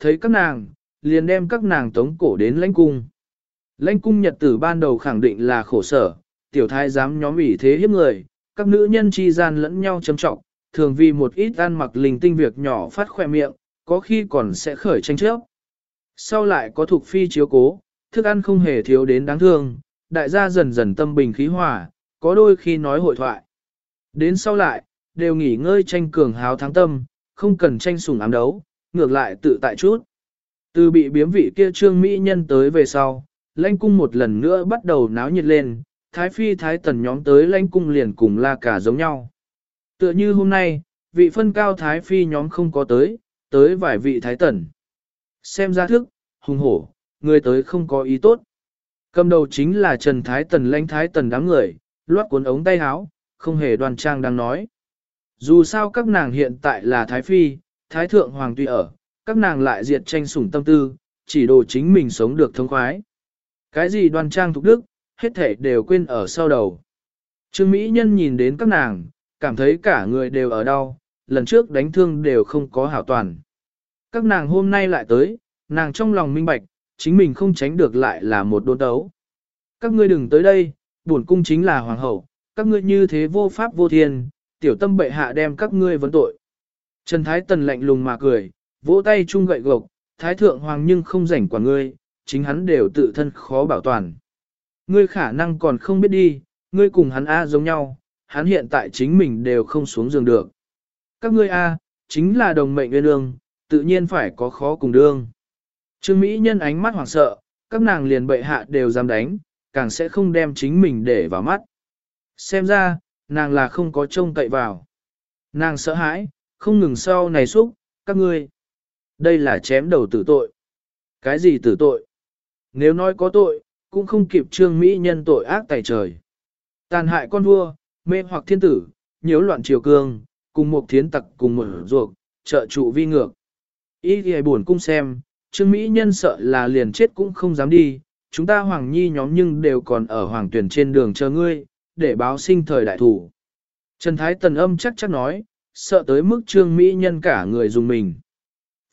thấy các nàng, liền đem các nàng tống cổ đến lãnh cung. Lãnh cung nhật tử ban đầu khẳng định là khổ sở, tiểu thái dám nhóm ủy thế hiếp người, các nữ nhân chi gian lẫn nhau châm trọng, thường vì một ít ăn mặc linh tinh việc nhỏ phát khoe miệng, có khi còn sẽ khởi tranh chấp. Sau lại có thuộc phi chiếu cố, thức ăn không hề thiếu đến đáng thương, đại gia dần dần tâm bình khí hòa, có đôi khi nói hội thoại. Đến sau lại, đều nghỉ ngơi tranh cường háo thắng tâm, không cần tranh sủng ám đấu, ngược lại tự tại chút. Từ bị biếm vị kia trương mỹ nhân tới về sau, lãnh cung một lần nữa bắt đầu náo nhiệt lên, thái phi thái tần nhóm tới lãnh cung liền cùng la cả giống nhau. Tựa như hôm nay, vị phân cao thái phi nhóm không có tới, tới vài vị thái tần. Xem ra thức, hùng hổ, người tới không có ý tốt. Cầm đầu chính là Trần Thái Tần lãnh Thái Tần đám người, loát cuốn ống tay áo, không hề đoan trang đang nói. Dù sao các nàng hiện tại là Thái Phi, Thái Thượng Hoàng tuy ở, các nàng lại diệt tranh sủng tâm tư, chỉ đồ chính mình sống được thông khoái. Cái gì đoan trang thục đức, hết thể đều quên ở sau đầu. Trương Mỹ Nhân nhìn đến các nàng, cảm thấy cả người đều ở đau, lần trước đánh thương đều không có hảo toàn. Các nàng hôm nay lại tới, nàng trong lòng minh bạch, chính mình không tránh được lại là một đốn đấu. Các ngươi đừng tới đây, bổn cung chính là hoàng hậu, các ngươi như thế vô pháp vô thiên, tiểu tâm bệ hạ đem các ngươi vấn tội. Trần Thái Tần lạnh lùng mà cười, vỗ tay chung gậy gộc, Thái Thượng Hoàng nhưng không rảnh quả ngươi, chính hắn đều tự thân khó bảo toàn. Ngươi khả năng còn không biết đi, ngươi cùng hắn A giống nhau, hắn hiện tại chính mình đều không xuống giường được. Các ngươi A, chính là đồng mệnh nguyên ương, tự nhiên phải có khó cùng đương. Trương Mỹ nhân ánh mắt hoảng sợ, các nàng liền bệ hạ đều dám đánh, càng sẽ không đem chính mình để vào mắt. Xem ra, nàng là không có trông cậy vào. Nàng sợ hãi, không ngừng sau này xúc, các ngươi. Đây là chém đầu tử tội. Cái gì tử tội? Nếu nói có tội, cũng không kịp trương Mỹ nhân tội ác tài trời. Tàn hại con vua, mê hoặc thiên tử, nhiễu loạn triều cương, cùng một thiến tặc cùng một ruột, trợ trụ vi ngược. Ý thì buồn cung xem, Trương Mỹ Nhân sợ là liền chết cũng không dám đi, chúng ta Hoàng Nhi nhóm nhưng đều còn ở Hoàng tuyển trên đường chờ ngươi, để báo sinh thời đại thủ. Trần Thái Tần âm chắc chắc nói, sợ tới mức Trương Mỹ Nhân cả người dùng mình.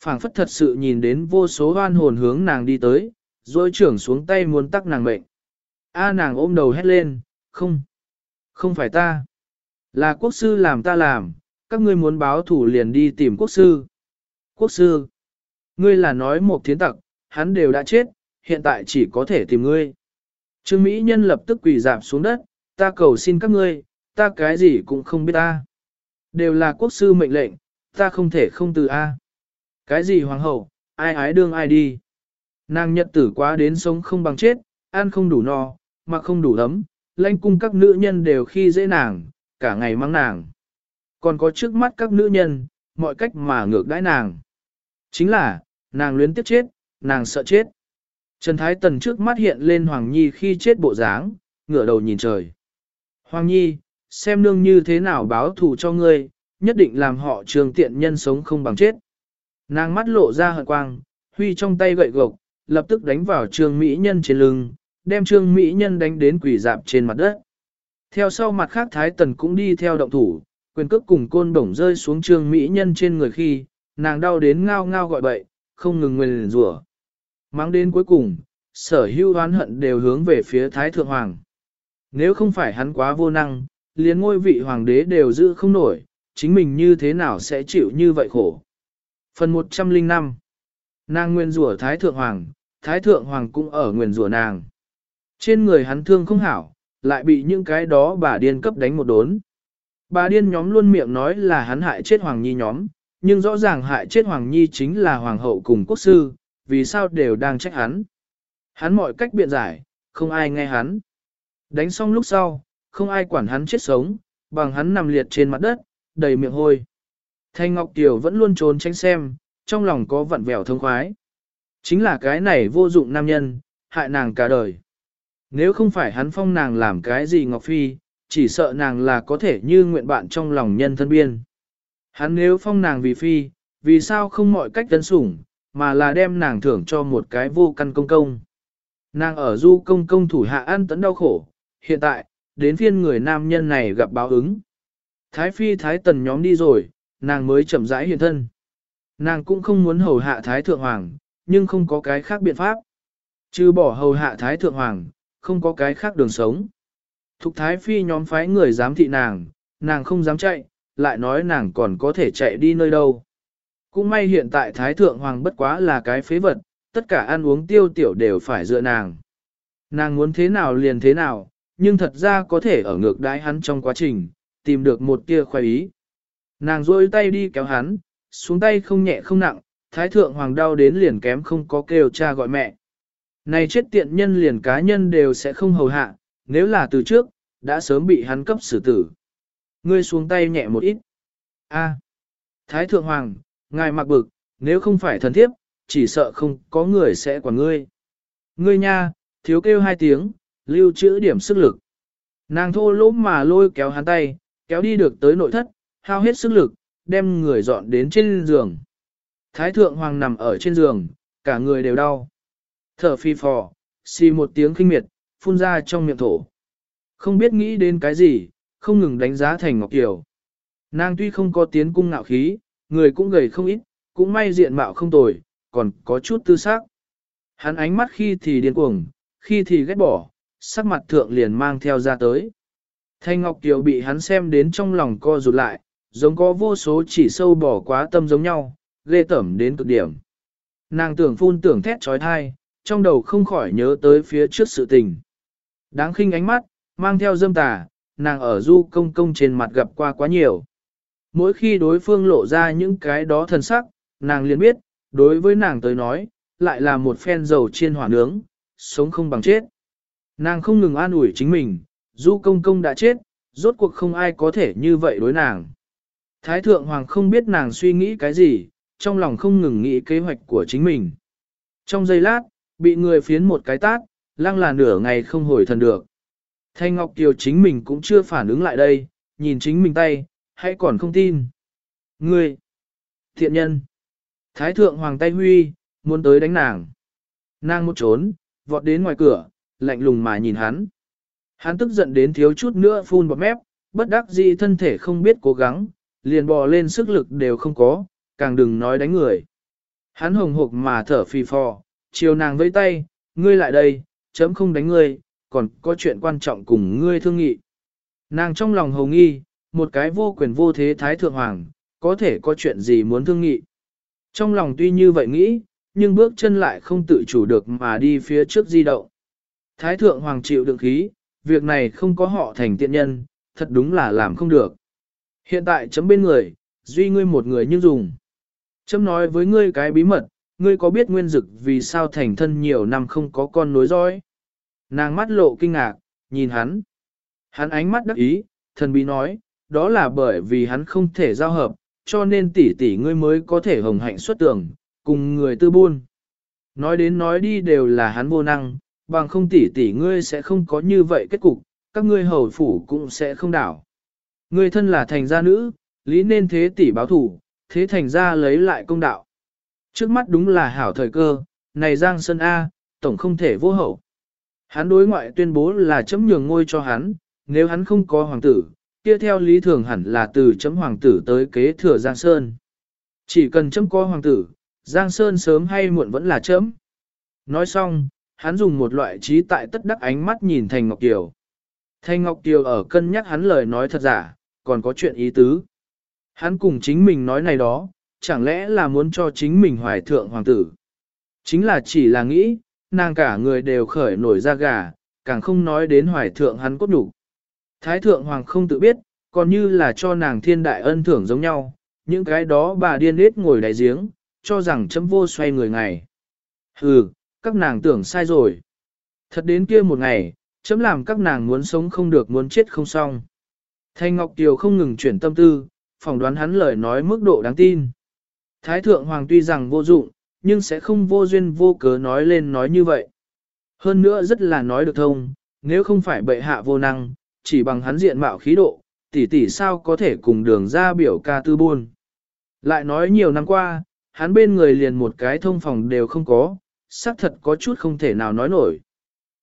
phảng phất thật sự nhìn đến vô số hoan hồn hướng nàng đi tới, rồi trưởng xuống tay muốn tắc nàng mệnh. A à, nàng ôm đầu hét lên, không, không phải ta. Là quốc sư làm ta làm, các ngươi muốn báo thủ liền đi tìm quốc sư. Quốc sư, Ngươi là nói một thiến tặc, hắn đều đã chết, hiện tại chỉ có thể tìm ngươi. Trương Mỹ Nhân lập tức quỳ dạp xuống đất, ta cầu xin các ngươi, ta cái gì cũng không biết ta. Đều là quốc sư mệnh lệnh, ta không thể không từ A. Cái gì hoàng hậu, ai ái đương ai đi. Nàng nhật tử quá đến sống không bằng chết, ăn không đủ no, mà không đủ ấm, lãnh cung các nữ nhân đều khi dễ nàng, cả ngày mang nàng. Còn có trước mắt các nữ nhân, mọi cách mà ngược đãi nàng. Chính là, nàng luyến tiếc chết, nàng sợ chết. Trần Thái Tần trước mắt hiện lên Hoàng Nhi khi chết bộ dáng, ngửa đầu nhìn trời. Hoàng Nhi, xem nương như thế nào báo thù cho ngươi, nhất định làm họ trường tiện nhân sống không bằng chết. Nàng mắt lộ ra hận quang, huy trong tay gậy gộc, lập tức đánh vào trương Mỹ Nhân trên lưng, đem trương Mỹ Nhân đánh đến quỷ dạp trên mặt đất. Theo sau mặt khác Thái Tần cũng đi theo động thủ, quyền cước cùng côn bổng rơi xuống trương Mỹ Nhân trên người khi, nàng đau đến ngao ngao gọi bậy, không ngừng nguyền rủa. Mang đến cuối cùng, sở hưu oán hận đều hướng về phía Thái Thượng Hoàng. Nếu không phải hắn quá vô năng, liền ngôi vị hoàng đế đều giữ không nổi, chính mình như thế nào sẽ chịu như vậy khổ. Phần 105 Nàng nguyên rủa Thái Thượng Hoàng, Thái Thượng Hoàng cũng ở nguyên rủa nàng. Trên người hắn thương không hảo, lại bị những cái đó bà điên cấp đánh một đốn. Bà điên nhóm luôn miệng nói là hắn hại chết Hoàng Nhi nhóm, nhưng rõ ràng hại chết Hoàng Nhi chính là Hoàng hậu cùng quốc sư, vì sao đều đang trách hắn. Hắn mọi cách biện giải, không ai nghe hắn. Đánh xong lúc sau, không ai quản hắn chết sống, bằng hắn nằm liệt trên mặt đất, đầy miệng hôi. Thanh Ngọc Tiểu vẫn luôn trốn tránh xem, trong lòng có vặn vẹo thông khoái. Chính là cái này vô dụng nam nhân, hại nàng cả đời. Nếu không phải hắn phong nàng làm cái gì Ngọc Phi, chỉ sợ nàng là có thể như nguyện bạn trong lòng nhân thân biên. Hắn nếu phong nàng vì phi, vì sao không mọi cách tấn sủng, mà là đem nàng thưởng cho một cái vô căn công công. Nàng ở du công công thủ hạ ăn tấn đau khổ, hiện tại, đến phiên người nam nhân này gặp báo ứng. Thái phi thái tần nhóm đi rồi, nàng mới chậm rãi hiện thân. Nàng cũng không muốn hầu hạ Thái Thượng Hoàng, nhưng không có cái khác biện pháp. Chứ bỏ hầu hạ Thái Thượng Hoàng, không có cái khác đường sống. Thục Thái Phi nhóm phái người dám thị nàng, nàng không dám chạy, lại nói nàng còn có thể chạy đi nơi đâu. Cũng may hiện tại Thái Thượng Hoàng bất quá là cái phế vật, tất cả ăn uống tiêu tiểu đều phải dựa nàng. Nàng muốn thế nào liền thế nào, nhưng thật ra có thể ở ngược đái hắn trong quá trình, tìm được một tia khoái ý. Nàng rôi tay đi kéo hắn, xuống tay không nhẹ không nặng, Thái Thượng Hoàng đau đến liền kém không có kêu cha gọi mẹ. Này chết tiện nhân liền cá nhân đều sẽ không hầu hạ, nếu là từ trước, đã sớm bị hắn cấp xử tử. Ngươi xuống tay nhẹ một ít. A. Thái Thượng Hoàng, ngài mặc bực, nếu không phải thần thiếp, chỉ sợ không có người sẽ quản ngươi. Ngươi nha, thiếu kêu hai tiếng, lưu trữ điểm sức lực. Nàng thô lỗ mà lôi kéo hắn tay, kéo đi được tới nội thất, hao hết sức lực, đem người dọn đến trên giường. Thái thượng hoàng nằm ở trên giường, cả người đều đau. Thở phi phò, xì một tiếng kinh miệt, phun ra trong miệng thổ. Không biết nghĩ đến cái gì, không ngừng đánh giá thành Ngọc Kiều. Nàng tuy không có tiến cung ngạo khí, người cũng gầy không ít, cũng may diện mạo không tồi, còn có chút tư xác. Hắn ánh mắt khi thì điên cuồng, khi thì ghét bỏ, sắc mặt thượng liền mang theo ra tới. Thanh Ngọc Kiều bị hắn xem đến trong lòng co rụt lại, giống có vô số chỉ sâu bỏ quá tâm giống nhau, ghê tẩm đến cực điểm. Nàng tưởng phun tưởng thét trói thai, trong đầu không khỏi nhớ tới phía trước sự tình. Đáng khinh ánh mắt, mang theo dâm tà, nàng ở du công công trên mặt gặp qua quá nhiều. Mỗi khi đối phương lộ ra những cái đó thần sắc, nàng liền biết, đối với nàng tới nói, lại là một phen dầu chiên hỏa nướng, sống không bằng chết. Nàng không ngừng an ủi chính mình, du công công đã chết, rốt cuộc không ai có thể như vậy đối nàng. Thái thượng hoàng không biết nàng suy nghĩ cái gì, trong lòng không ngừng nghĩ kế hoạch của chính mình. Trong giây lát, bị người phiến một cái tát, lăng là nửa ngày không hồi thần được. Thanh Ngọc Kiều chính mình cũng chưa phản ứng lại đây, nhìn chính mình tay, hay còn không tin. Ngươi! Thiện nhân! Thái thượng hoàng tay huy, muốn tới đánh nàng. Nàng một trốn, vọt đến ngoài cửa, lạnh lùng mà nhìn hắn. Hắn tức giận đến thiếu chút nữa phun bọt mép, bất đắc dĩ thân thể không biết cố gắng, liền bò lên sức lực đều không có, càng đừng nói đánh người. Hắn hồng hộc mà thở phì phò, chiều nàng vẫy tay, ngươi lại đây, chấm không đánh ngươi, còn có chuyện quan trọng cùng ngươi thương nghị. Nàng trong lòng hồng nghi, một cái vô quyền vô thế thái thượng hoàng, có thể có chuyện gì muốn thương nghị. Trong lòng tuy như vậy nghĩ, nhưng bước chân lại không tự chủ được mà đi phía trước di động. Thái thượng hoàng chịu đựng khí, việc này không có họ thành tiện nhân, thật đúng là làm không được. Hiện tại chấm bên người, duy ngươi một người nhưng dùng. Chấm nói với ngươi cái bí mật, ngươi có biết nguyên dực vì sao thành thân nhiều năm không có con nối dõi? Nàng mắt lộ kinh ngạc, nhìn hắn. Hắn ánh mắt đắc ý, thần bí nói, đó là bởi vì hắn không thể giao hợp, cho nên tỷ tỷ ngươi mới có thể hồng hạnh xuất tưởng, cùng người tư buôn. Nói đến nói đi đều là hắn vô năng, bằng không tỷ tỷ ngươi sẽ không có như vậy kết cục, các ngươi hầu phủ cũng sẽ không đảo. Ngươi thân là thành gia nữ, lý nên thế tỷ báo thủ, thế thành gia lấy lại công đạo. Trước mắt đúng là hảo thời cơ, này Giang Sơn A, tổng không thể vô hậu. Hắn đối ngoại tuyên bố là chấm nhường ngôi cho hắn, nếu hắn không có hoàng tử, kia theo lý thường hẳn là từ chấm hoàng tử tới kế thừa Giang Sơn. Chỉ cần chấm có hoàng tử, Giang Sơn sớm hay muộn vẫn là chấm. Nói xong, hắn dùng một loại trí tại tất đắc ánh mắt nhìn Thành Ngọc Kiều. Thành Ngọc Kiều ở cân nhắc hắn lời nói thật giả, còn có chuyện ý tứ. Hắn cùng chính mình nói này đó, chẳng lẽ là muốn cho chính mình hoài thượng hoàng tử. Chính là chỉ là nghĩ, nàng cả người đều khởi nổi ra gà, càng không nói đến hoài thượng hắn cốt đủ. Thái thượng hoàng không tự biết, còn như là cho nàng thiên đại ân thưởng giống nhau, những cái đó bà điên nết ngồi đại giếng, cho rằng chấm vô xoay người ngày. Hừ, các nàng tưởng sai rồi. Thật đến kia một ngày, chấm làm các nàng muốn sống không được muốn chết không xong. Thanh Ngọc Kiều không ngừng chuyển tâm tư, phỏng đoán hắn lời nói mức độ đáng tin. Thái thượng hoàng tuy rằng vô dụng, nhưng sẽ không vô duyên vô cớ nói lên nói như vậy. Hơn nữa rất là nói được thông, nếu không phải bệ hạ vô năng, chỉ bằng hắn diện mạo khí độ, tỷ tỷ sao có thể cùng đường ra biểu ca tư buôn. Lại nói nhiều năm qua, hắn bên người liền một cái thông phòng đều không có, xác thật có chút không thể nào nói nổi.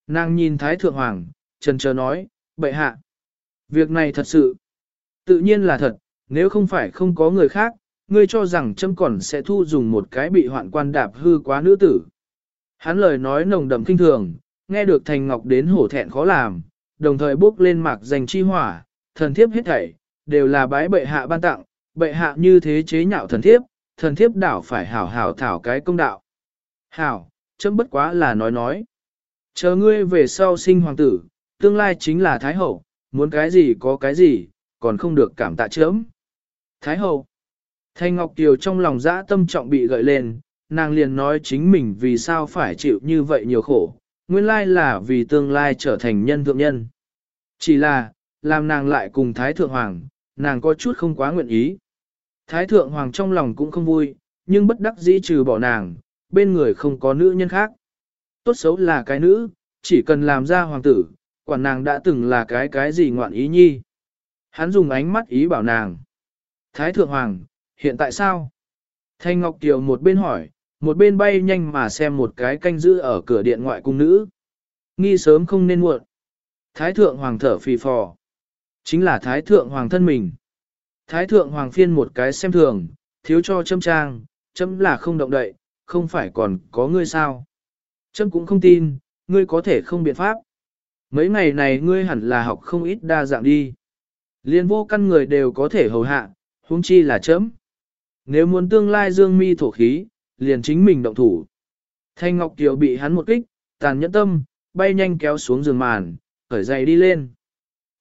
Nàng nhìn Thái Thượng Hoàng, trần chờ nói, bệ hạ. Việc này thật sự, tự nhiên là thật, nếu không phải không có người khác, ngươi cho rằng châm còn sẽ thu dùng một cái bị hoạn quan đạp hư quá nữ tử. Hắn lời nói nồng đậm kinh thường, nghe được Thành Ngọc đến hổ thẹn khó làm, đồng thời bước lên mạc dành chi hỏa, thần thiếp hết thảy, đều là bái bệ hạ ban tặng, bệ hạ như thế chế nhạo thần thiếp, thần thiếp đảo phải hảo hảo thảo cái công đạo. Hảo, chấm bất quá là nói nói. Chờ ngươi về sau sinh hoàng tử, tương lai chính là Thái Hậu, muốn cái gì có cái gì, còn không được cảm tạ chấm. Thái Hậu. Thanh Ngọc Kiều trong lòng dã tâm trọng bị gợi lên, nàng liền nói chính mình vì sao phải chịu như vậy nhiều khổ, nguyên lai là vì tương lai trở thành nhân thượng nhân. Chỉ là, làm nàng lại cùng Thái Thượng Hoàng, nàng có chút không quá nguyện ý. Thái Thượng Hoàng trong lòng cũng không vui, nhưng bất đắc dĩ trừ bỏ nàng, bên người không có nữ nhân khác. Tốt xấu là cái nữ, chỉ cần làm ra hoàng tử, quản nàng đã từng là cái cái gì ngoạn ý nhi. Hắn dùng ánh mắt ý bảo nàng. Thái Thượng Hoàng, hiện tại sao? Thanh Ngọc Kiều một bên hỏi, một bên bay nhanh mà xem một cái canh giữ ở cửa điện ngoại cung nữ. Nghi sớm không nên muộn. Thái Thượng Hoàng thở phì phò. Chính là Thái Thượng Hoàng thân mình. Thái Thượng Hoàng phiên một cái xem thường, thiếu cho châm trang, châm là không động đậy, không phải còn có ngươi sao. Trâm cũng không tin, ngươi có thể không biện pháp. Mấy ngày này ngươi hẳn là học không ít đa dạng đi. Liên vô căn người đều có thể hầu hạ, huống chi là chấm. Nếu muốn tương lai dương mi thổ khí, liền chính mình động thủ. Thanh Ngọc Kiều bị hắn một kích, tàn nhẫn tâm, bay nhanh kéo xuống giường màn, khởi dậy đi lên.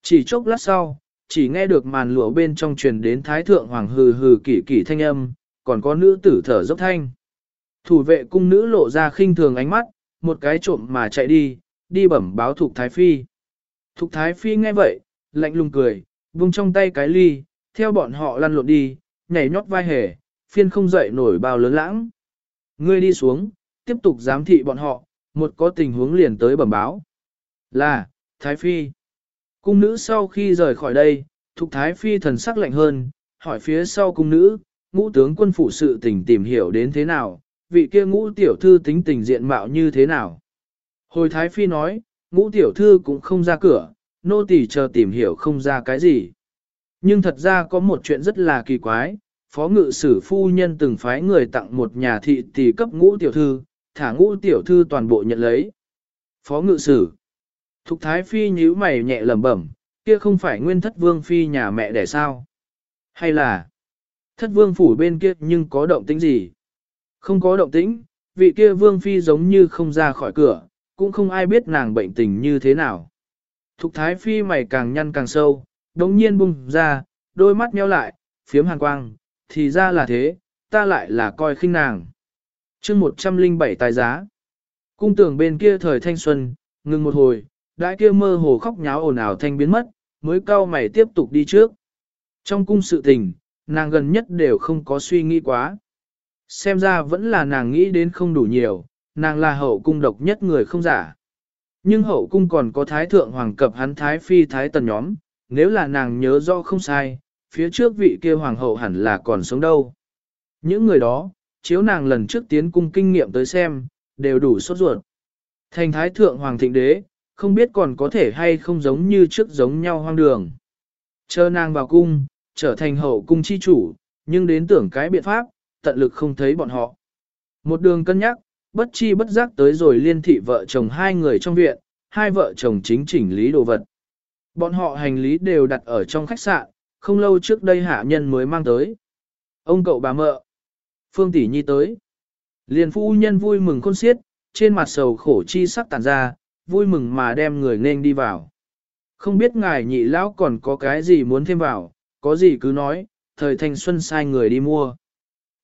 Chỉ chốc lát sau, chỉ nghe được màn lụa bên trong truyền đến Thái Thượng Hoàng hừ hừ kỷ kỷ thanh âm, còn có nữ tử thở dốc thanh. Thủ vệ cung nữ lộ ra khinh thường ánh mắt, một cái trộm mà chạy đi, đi bẩm báo Thục Thái Phi. Thục Thái Phi nghe vậy, lạnh lùng cười, vung trong tay cái ly, theo bọn họ lăn lộn đi, nhảy nhót vai hề, phiên không dậy nổi bao lớn lãng. Ngươi đi xuống, tiếp tục giám thị bọn họ, một có tình huống liền tới bẩm báo. Là, Thái Phi. Cung nữ sau khi rời khỏi đây, Thục Thái Phi thần sắc lạnh hơn, hỏi phía sau cung nữ, ngũ tướng quân phụ sự tình tìm hiểu đến thế nào, vị kia ngũ tiểu thư tính tình diện mạo như thế nào. Hồi Thái Phi nói, ngũ tiểu thư cũng không ra cửa, nô tỳ chờ tìm hiểu không ra cái gì. Nhưng thật ra có một chuyện rất là kỳ quái, phó ngự sử phu nhân từng phái người tặng một nhà thị tỷ cấp ngũ tiểu thư, thả ngũ tiểu thư toàn bộ nhận lấy. Phó ngự sử. Thục thái phi nhíu mày nhẹ lẩm bẩm, kia không phải nguyên thất vương phi nhà mẹ đẻ sao? Hay là thất vương phủ bên kia nhưng có động tĩnh gì? Không có động tĩnh, vị kia vương phi giống như không ra khỏi cửa, cũng không ai biết nàng bệnh tình như thế nào. Thục thái phi mày càng nhăn càng sâu, đống nhiên bung ra, đôi mắt nheo lại, phiếm hàn quang, thì ra là thế, ta lại là coi khinh nàng. chương 107 tài giá. Cung tưởng bên kia thời thanh xuân, ngừng một hồi, đại kia mơ hồ khóc nháo ồn ào thanh biến mất, mới cao mày tiếp tục đi trước. Trong cung sự tình, nàng gần nhất đều không có suy nghĩ quá. Xem ra vẫn là nàng nghĩ đến không đủ nhiều, nàng là hậu cung độc nhất người không giả. Nhưng hậu cung còn có thái thượng hoàng cập hắn thái phi thái tần nhóm, nếu là nàng nhớ rõ không sai, phía trước vị kia hoàng hậu hẳn là còn sống đâu. Những người đó, chiếu nàng lần trước tiến cung kinh nghiệm tới xem, đều đủ sốt ruột. Thành thái thượng hoàng thịnh đế, không biết còn có thể hay không giống như trước giống nhau hoang đường. Chờ nàng vào cung, trở thành hậu cung chi chủ, nhưng đến tưởng cái biện pháp, tận lực không thấy bọn họ. Một đường cân nhắc, bất chi bất giác tới rồi liên thị vợ chồng hai người trong viện, hai vợ chồng chính chỉnh lý đồ vật. Bọn họ hành lý đều đặt ở trong khách sạn, không lâu trước đây hạ nhân mới mang tới. Ông cậu bà mợ, Phương Tỷ Nhi tới. Liền phu nhân vui mừng khôn xiết, trên mặt sầu khổ chi sắc tàn ra, vui mừng mà đem người nên đi vào. Không biết ngài nhị lão còn có cái gì muốn thêm vào, có gì cứ nói, thời thanh xuân sai người đi mua.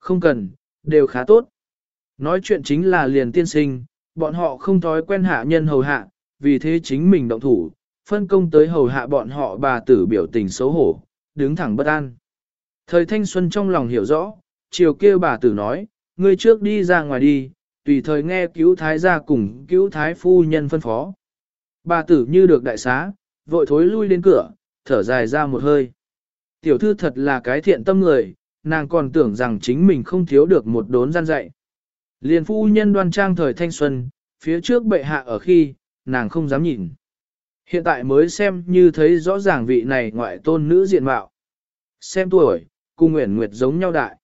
Không cần, đều khá tốt. Nói chuyện chính là liền tiên sinh, bọn họ không thói quen hạ nhân hầu hạ, vì thế chính mình động thủ, phân công tới hầu hạ bọn họ bà tử biểu tình xấu hổ, đứng thẳng bất an. Thời thanh xuân trong lòng hiểu rõ, chiều kia bà tử nói, ngươi trước đi ra ngoài đi, tùy thời nghe cứu thái gia cùng cứu thái phu nhân phân phó. Bà tử như được đại xá, vội thối lui đến cửa, thở dài ra một hơi. Tiểu thư thật là cái thiện tâm người, nàng còn tưởng rằng chính mình không thiếu được một đốn gian dạy. Liền phu nhân đoan trang thời thanh xuân, phía trước bệ hạ ở khi, nàng không dám nhìn. Hiện tại mới xem như thấy rõ ràng vị này ngoại tôn nữ diện mạo. Xem tuổi, cùng Nguyễn Nguyệt giống nhau đại.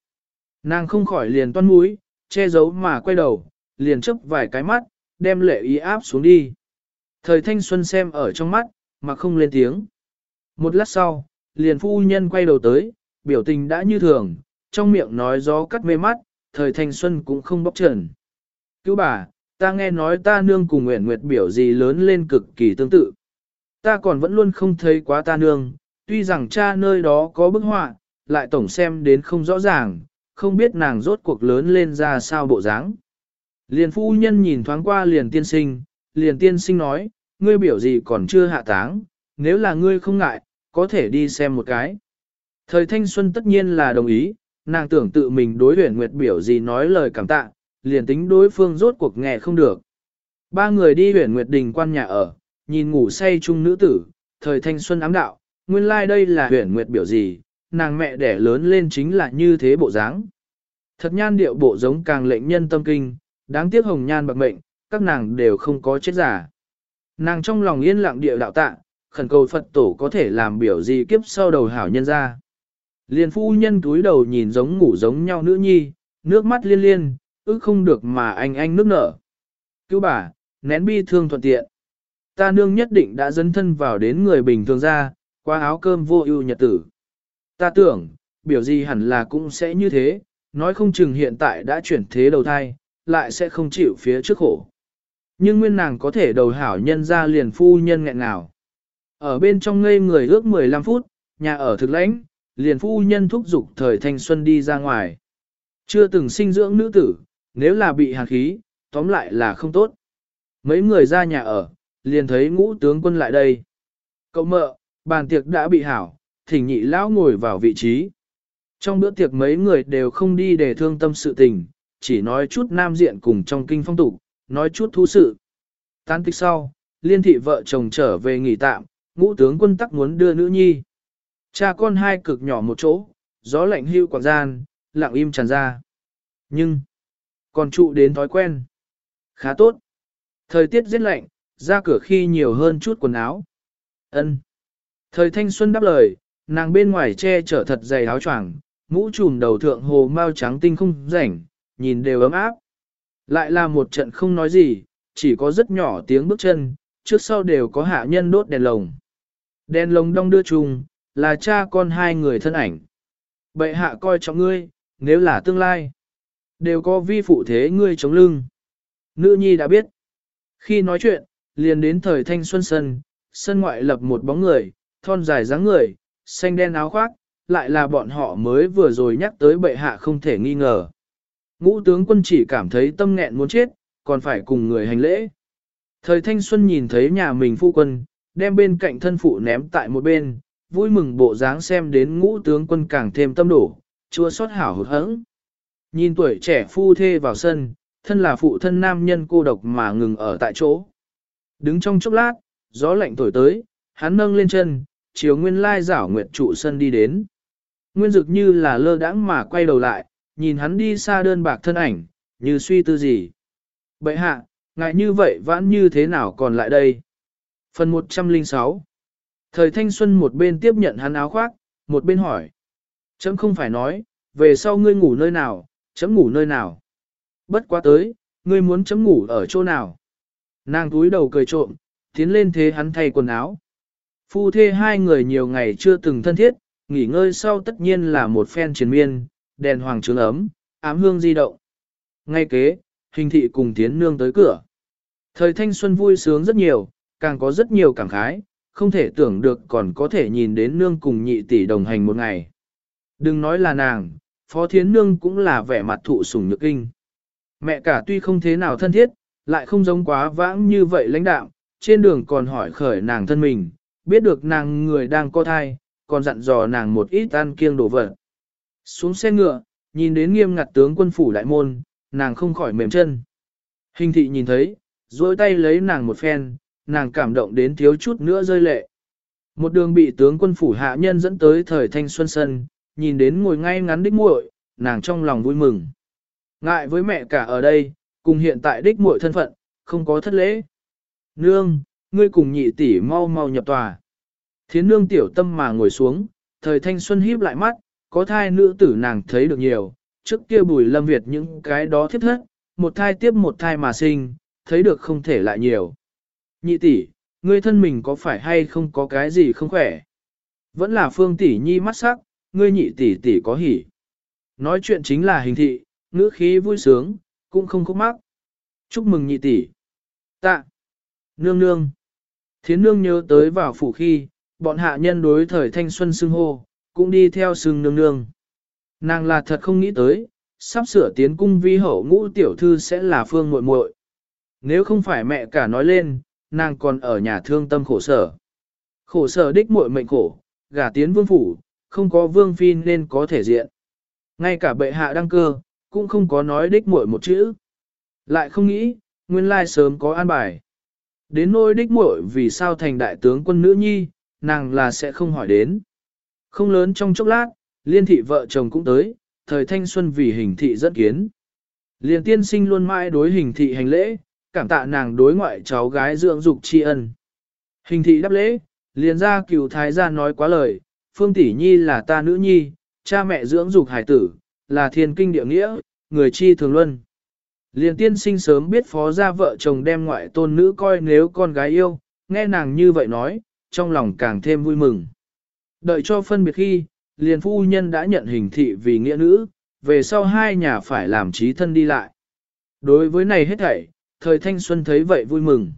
Nàng không khỏi liền toan mũi, che giấu mà quay đầu, liền chấp vài cái mắt, đem lệ ý áp xuống đi. Thời thanh xuân xem ở trong mắt, mà không lên tiếng. Một lát sau, liền phu nhân quay đầu tới, biểu tình đã như thường, trong miệng nói gió cắt mê mắt, thời thanh xuân cũng không bóc trần. Cứu bà, ta nghe nói ta nương cùng Nguyễn Nguyệt biểu gì lớn lên cực kỳ tương tự. Ta còn vẫn luôn không thấy quá ta nương, tuy rằng cha nơi đó có bức họa, lại tổng xem đến không rõ ràng, không biết nàng rốt cuộc lớn lên ra sao bộ dáng. Liền phu nhân nhìn thoáng qua liền tiên sinh, liền tiên sinh nói, ngươi biểu gì còn chưa hạ táng, nếu là ngươi không ngại, có thể đi xem một cái. Thời thanh xuân tất nhiên là đồng ý, nàng tưởng tự mình đối huyền nguyệt biểu gì nói lời cảm tạ, liền tính đối phương rốt cuộc nghe không được. Ba người đi huyền nguyệt đình quan nhà ở, nhìn ngủ say chung nữ tử, thời thanh xuân ám đạo, nguyên lai like đây là huyền nguyệt biểu gì, nàng mẹ đẻ lớn lên chính là như thế bộ dáng. Thật nhan điệu bộ giống càng lệnh nhân tâm kinh, đáng tiếc hồng nhan bạc mệnh, các nàng đều không có chết giả. Nàng trong lòng yên lặng địa đạo tạ, khẩn cầu Phật tổ có thể làm biểu gì kiếp sau đầu hảo nhân ra. Liền phu nhân túi đầu nhìn giống ngủ giống nhau nữ nhi, nước mắt liên liên, ước không được mà anh anh nước nở. Cứu bà, nén bi thương thuận tiện. Ta nương nhất định đã dấn thân vào đến người bình thường ra, qua áo cơm vô ưu nhật tử. Ta tưởng, biểu gì hẳn là cũng sẽ như thế, nói không chừng hiện tại đã chuyển thế đầu thai, lại sẽ không chịu phía trước khổ. Nhưng nguyên nàng có thể đầu hảo nhân ra liền phu nhân nghẹn nào. Ở bên trong ngây người ước 15 phút, nhà ở thực lãnh, liền phu nhân thúc dục thời thanh xuân đi ra ngoài. Chưa từng sinh dưỡng nữ tử, nếu là bị hàn khí, tóm lại là không tốt. Mấy người ra nhà ở, liền thấy ngũ tướng quân lại đây. Cậu mợ, bàn tiệc đã bị hảo, thỉnh nhị lão ngồi vào vị trí. Trong bữa tiệc mấy người đều không đi để thương tâm sự tình, chỉ nói chút nam diện cùng trong kinh phong tục, nói chút thú sự. Tán tích sau, liên thị vợ chồng trở về nghỉ tạm, ngũ tướng quân tắc muốn đưa nữ nhi. Cha con hai cực nhỏ một chỗ, gió lạnh hưu quảng gian, lặng im tràn ra. Nhưng, còn trụ đến thói quen. Khá tốt. Thời tiết rất lạnh, ra cửa khi nhiều hơn chút quần áo. ân Thời thanh xuân đáp lời, nàng bên ngoài che chở thật dày áo choàng, mũ trùm đầu thượng hồ mau trắng tinh không rảnh, nhìn đều ấm áp. Lại là một trận không nói gì, chỉ có rất nhỏ tiếng bước chân, trước sau đều có hạ nhân đốt đèn lồng. Đèn lồng đong đưa chung, là cha con hai người thân ảnh. Bệ hạ coi trọng ngươi, nếu là tương lai, đều có vi phụ thế ngươi chống lưng. Nữ nhi đã biết. Khi nói chuyện, liền đến thời thanh xuân sân, sân ngoại lập một bóng người, thon dài dáng người, xanh đen áo khoác, lại là bọn họ mới vừa rồi nhắc tới bệ hạ không thể nghi ngờ. Ngũ tướng quân chỉ cảm thấy tâm nghẹn muốn chết, còn phải cùng người hành lễ. Thời thanh xuân nhìn thấy nhà mình phu quân, đem bên cạnh thân phụ ném tại một bên, vui mừng bộ dáng xem đến ngũ tướng quân càng thêm tâm đổ, chua xót hảo hụt hẫng. Nhìn tuổi trẻ phu thê vào sân, thân là phụ thân nam nhân cô độc mà ngừng ở tại chỗ. Đứng trong chốc lát, gió lạnh thổi tới, hắn nâng lên chân, chiều nguyên lai giảo nguyệt trụ sân đi đến. Nguyên dực như là lơ đãng mà quay đầu lại, nhìn hắn đi xa đơn bạc thân ảnh, như suy tư gì. Bậy hạ, ngại như vậy vãn như thế nào còn lại đây? Phần 106 Thời thanh xuân một bên tiếp nhận hắn áo khoác, một bên hỏi. Chấm không phải nói, về sau ngươi ngủ nơi nào, chấm ngủ nơi nào. Bất quá tới, ngươi muốn chấm ngủ ở chỗ nào. Nàng túi đầu cười trộm, tiến lên thế hắn thay quần áo. Phu thê hai người nhiều ngày chưa từng thân thiết, nghỉ ngơi sau tất nhiên là một phen triền miên, đèn hoàng trướng ấm, ám hương di động. Ngay kế, hình thị cùng tiến nương tới cửa. Thời thanh xuân vui sướng rất nhiều, càng có rất nhiều cảm khái, không thể tưởng được còn có thể nhìn đến nương cùng nhị tỷ đồng hành một ngày. Đừng nói là nàng, phó thiến nương cũng là vẻ mặt thụ sủng nhược kinh. Mẹ cả tuy không thế nào thân thiết, lại không giống quá vãng như vậy lãnh đạo, trên đường còn hỏi khởi nàng thân mình, biết được nàng người đang có thai, còn dặn dò nàng một ít ăn kiêng đổ vật. Xuống xe ngựa, nhìn đến nghiêm ngặt tướng quân phủ đại môn, nàng không khỏi mềm chân. Hình thị nhìn thấy, duỗi tay lấy nàng một phen, nàng cảm động đến thiếu chút nữa rơi lệ. Một đường bị tướng quân phủ hạ nhân dẫn tới thời thanh xuân sân, nhìn đến ngồi ngay ngắn đích muội, nàng trong lòng vui mừng. Ngại với mẹ cả ở đây, cùng hiện tại đích muội thân phận, không có thất lễ. Nương, ngươi cùng nhị tỷ mau mau nhập tòa. Thiến nương tiểu tâm mà ngồi xuống, thời thanh xuân híp lại mắt, có thai nữ tử nàng thấy được nhiều, trước kia bùi lâm Việt những cái đó thiết thất, một thai tiếp một thai mà sinh, thấy được không thể lại nhiều. Nhị tỷ, ngươi thân mình có phải hay không có cái gì không khỏe? Vẫn là phương tỷ nhi mắt sắc, ngươi nhị tỷ tỷ có hỉ. Nói chuyện chính là hình thị, ngữ khí vui sướng, cũng không khúc mắc. Chúc mừng nhị tỷ. Tạ. Nương nương. Thiến nương nhớ tới vào phủ khi, bọn hạ nhân đối thời thanh xuân xưng hô, cũng đi theo xưng nương nương. Nàng là thật không nghĩ tới, sắp sửa tiến cung vi hậu ngũ tiểu thư sẽ là phương muội muội. Nếu không phải mẹ cả nói lên, nàng còn ở nhà thương tâm khổ sở. Khổ sở đích muội mệnh khổ, gả tiến vương phủ, không có vương phi nên có thể diện. Ngay cả bệ hạ đăng cơ, cũng không có nói đích muội một chữ. Lại không nghĩ, nguyên lai sớm có an bài. Đến nôi đích muội vì sao thành đại tướng quân nữ nhi, nàng là sẽ không hỏi đến. Không lớn trong chốc lát, liên thị vợ chồng cũng tới, thời thanh xuân vì hình thị dẫn kiến. Liên tiên sinh luôn mãi đối hình thị hành lễ, cảm tạ nàng đối ngoại cháu gái dưỡng dục tri ân. Hình thị đáp lễ, liền ra cửu thái gia nói quá lời, phương tỷ nhi là ta nữ nhi, cha mẹ dưỡng dục hải tử, là thiên kinh địa nghĩa, người chi thường luân. Liền tiên sinh sớm biết phó gia vợ chồng đem ngoại tôn nữ coi nếu con gái yêu, nghe nàng như vậy nói, trong lòng càng thêm vui mừng. Đợi cho phân biệt khi, liền phu nhân đã nhận hình thị vì nghĩa nữ, về sau hai nhà phải làm trí thân đi lại. Đối với này hết thảy, thời thanh xuân thấy vậy vui mừng.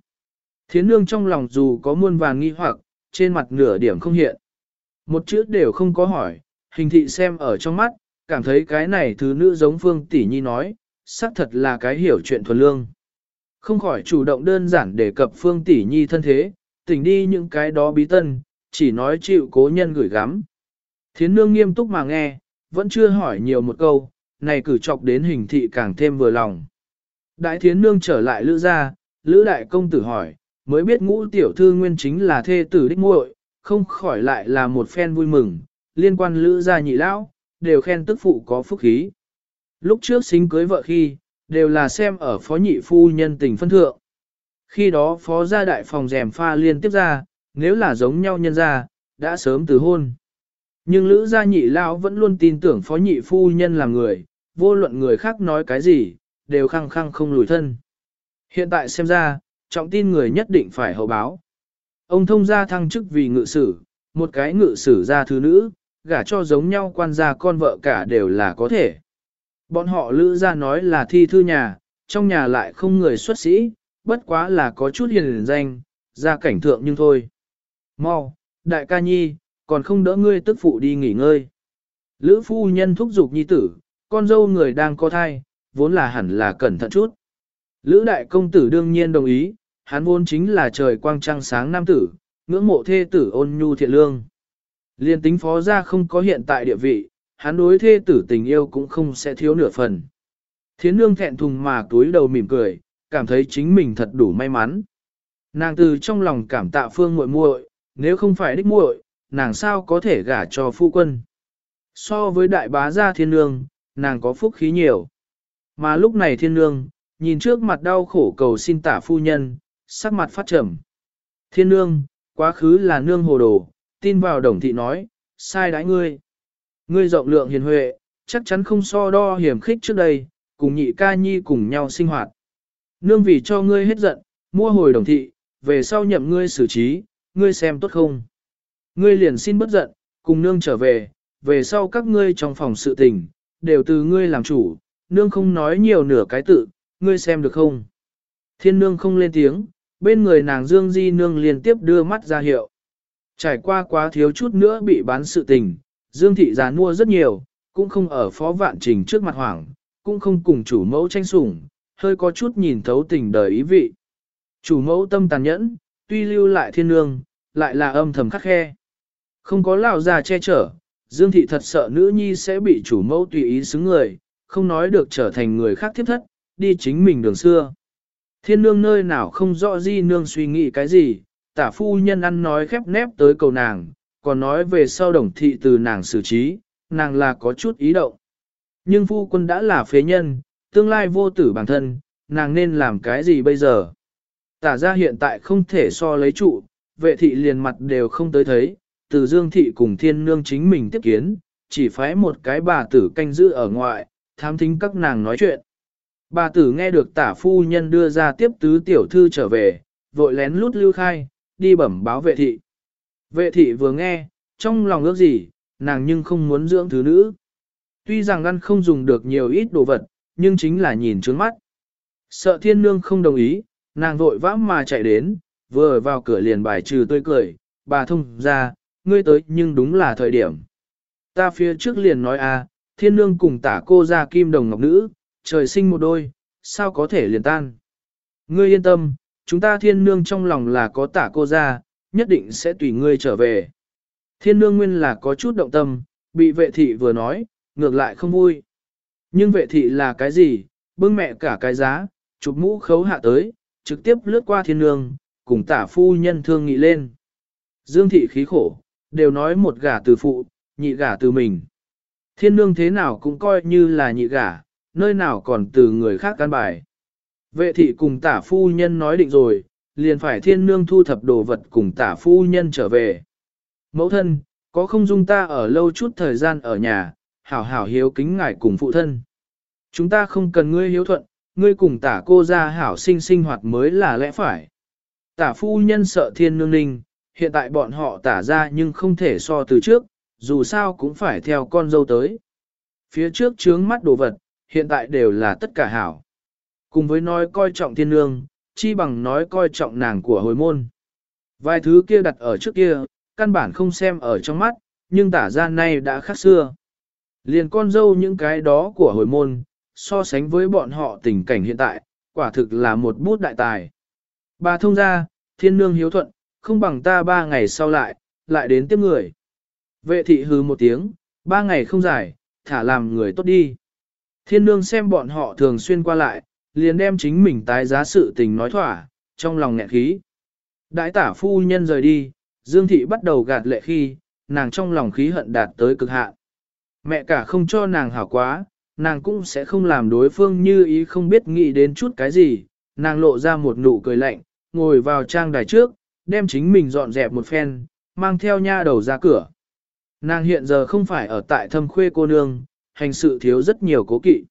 Thiến nương trong lòng dù có muôn vàng nghi hoặc, trên mặt nửa điểm không hiện. Một chữ đều không có hỏi, hình thị xem ở trong mắt, cảm thấy cái này thứ nữ giống phương tỷ nhi nói, xác thật là cái hiểu chuyện thuần lương. Không khỏi chủ động đơn giản đề cập phương tỷ nhi thân thế, tỉnh đi những cái đó bí tân, chỉ nói chịu cố nhân gửi gắm. Thiến nương nghiêm túc mà nghe, vẫn chưa hỏi nhiều một câu, này cử chọc đến hình thị càng thêm vừa lòng. Đại thiến nương trở lại lữ ra, lữ đại công tử hỏi, mới biết ngũ tiểu thư nguyên chính là thê tử đích muội, không khỏi lại là một phen vui mừng, liên quan lữ gia nhị lão, đều khen tức phụ có phúc khí. Lúc trước xính cưới vợ khi, đều là xem ở phó nhị phu nhân tình phân thượng. Khi đó phó gia đại phòng rèm pha liên tiếp ra, nếu là giống nhau nhân gia, đã sớm từ hôn. Nhưng lữ gia nhị lão vẫn luôn tin tưởng phó nhị phu nhân là người, vô luận người khác nói cái gì, đều khăng khăng không lùi thân. Hiện tại xem ra, trọng tin người nhất định phải hậu báo. Ông thông gia thăng chức vì ngự sử, một cái ngự sử gia thứ nữ, gả cho giống nhau quan gia con vợ cả đều là có thể. Bọn họ lữ ra nói là thi thư nhà, trong nhà lại không người xuất sĩ, bất quá là có chút hiền danh, ra cảnh thượng nhưng thôi. Mau, đại ca nhi, còn không đỡ ngươi tức phụ đi nghỉ ngơi. Lữ phu nhân thúc giục nhi tử, con dâu người đang có thai, vốn là hẳn là cẩn thận chút. Lữ đại công tử đương nhiên đồng ý, hắn vốn chính là trời quang trăng sáng nam tử, ngưỡng mộ thê tử ôn nhu thiện lương. Liên tính phó ra không có hiện tại địa vị, hắn đối thê tử tình yêu cũng không sẽ thiếu nửa phần. Thiến nương thẹn thùng mà túi đầu mỉm cười, cảm thấy chính mình thật đủ may mắn. Nàng từ trong lòng cảm tạ phương muội muội, nếu không phải đích muội, nàng sao có thể gả cho phu quân. So với đại bá gia thiên nương, nàng có phúc khí nhiều. Mà lúc này thiên nương, nhìn trước mặt đau khổ cầu xin tả phu nhân, sắc mặt phát trầm. Thiên nương, quá khứ là nương hồ đồ, tin vào đồng thị nói, sai đãi ngươi. Ngươi rộng lượng hiền huệ, chắc chắn không so đo hiểm khích trước đây, cùng nhị ca nhi cùng nhau sinh hoạt. Nương vì cho ngươi hết giận, mua hồi đồng thị, về sau nhậm ngươi xử trí, ngươi xem tốt không. Ngươi liền xin bất giận, cùng nương trở về, về sau các ngươi trong phòng sự tình, đều từ ngươi làm chủ, nương không nói nhiều nửa cái tự, ngươi xem được không. Thiên nương không lên tiếng, bên người nàng Dương Di nương liên tiếp đưa mắt ra hiệu. Trải qua quá thiếu chút nữa bị bán sự tình, Dương thị già mua rất nhiều, cũng không ở phó vạn trình trước mặt hoảng, cũng không cùng chủ mẫu tranh sủng, hơi có chút nhìn thấu tình đời ý vị. Chủ mẫu tâm tàn nhẫn, tuy lưu lại thiên nương, lại là âm thầm khắc khe. Không có lão già che chở, Dương thị thật sợ nữ nhi sẽ bị chủ mẫu tùy ý xứng người, không nói được trở thành người khác tiếp thất, đi chính mình đường xưa. Thiên nương nơi nào không rõ di nương suy nghĩ cái gì, tả phu nhân ăn nói khép nép tới cầu nàng, còn nói về sau đồng thị từ nàng xử trí, nàng là có chút ý động. Nhưng phu quân đã là phế nhân, tương lai vô tử bản thân, nàng nên làm cái gì bây giờ? Tả ra hiện tại không thể so lấy trụ, vệ thị liền mặt đều không tới thấy, từ dương thị cùng thiên nương chính mình tiếp kiến, chỉ phái một cái bà tử canh giữ ở ngoại, thám thính các nàng nói chuyện. Bà tử nghe được tả phu nhân đưa ra tiếp tứ tiểu thư trở về, vội lén lút lưu khai, đi bẩm báo vệ thị. Vệ thị vừa nghe, trong lòng ước gì, nàng nhưng không muốn dưỡng thứ nữ. Tuy rằng ăn không dùng được nhiều ít đồ vật, nhưng chính là nhìn trướng mắt. Sợ thiên nương không đồng ý, nàng vội vã mà chạy đến, vừa vào cửa liền bài trừ tươi cười, bà thông ra, ngươi tới nhưng đúng là thời điểm. Ta phía trước liền nói à, thiên nương cùng tả cô ra kim đồng ngọc nữ, trời sinh một đôi, sao có thể liền tan. Ngươi yên tâm, chúng ta thiên nương trong lòng là có tả cô ra, nhất định sẽ tùy ngươi trở về. Thiên nương nguyên là có chút động tâm, bị vệ thị vừa nói, ngược lại không vui. Nhưng vệ thị là cái gì, bưng mẹ cả cái giá, chụp mũ khấu hạ tới, trực tiếp lướt qua thiên nương, cùng tả phu nhân thương nghị lên. Dương thị khí khổ, đều nói một gả từ phụ, nhị gả từ mình. Thiên nương thế nào cũng coi như là nhị gả, nơi nào còn từ người khác can bài. Vệ thị cùng tả phu nhân nói định rồi, liền phải thiên nương thu thập đồ vật cùng tả phu nhân trở về. Mẫu thân, có không dung ta ở lâu chút thời gian ở nhà, hảo hảo hiếu kính ngài cùng phụ thân. Chúng ta không cần ngươi hiếu thuận, ngươi cùng tả cô ra hảo sinh sinh hoạt mới là lẽ phải. Tả phu nhân sợ thiên nương ninh, hiện tại bọn họ tả ra nhưng không thể so từ trước, dù sao cũng phải theo con dâu tới. Phía trước trướng mắt đồ vật, hiện tại đều là tất cả hảo. Cùng với nói coi trọng thiên nương, chi bằng nói coi trọng nàng của hồi môn. Vài thứ kia đặt ở trước kia, căn bản không xem ở trong mắt, nhưng tả ra nay đã khác xưa. Liền con dâu những cái đó của hồi môn, so sánh với bọn họ tình cảnh hiện tại, quả thực là một bút đại tài. Bà thông ra, thiên nương hiếu thuận, không bằng ta ba ngày sau lại, lại đến tiếp người. Vệ thị hư một tiếng, ba ngày không dài, thả làm người tốt đi. Thiên nương xem bọn họ thường xuyên qua lại, liền đem chính mình tái giá sự tình nói thỏa, trong lòng nghẹn khí. Đại tả phu nhân rời đi, Dương thị bắt đầu gạt lệ khi, nàng trong lòng khí hận đạt tới cực hạn. Mẹ cả không cho nàng hảo quá, nàng cũng sẽ không làm đối phương như ý không biết nghĩ đến chút cái gì, nàng lộ ra một nụ cười lạnh, ngồi vào trang đài trước, đem chính mình dọn dẹp một phen, mang theo nha đầu ra cửa. Nàng hiện giờ không phải ở tại thâm khuê cô nương, hành sự thiếu rất nhiều cố kỵ.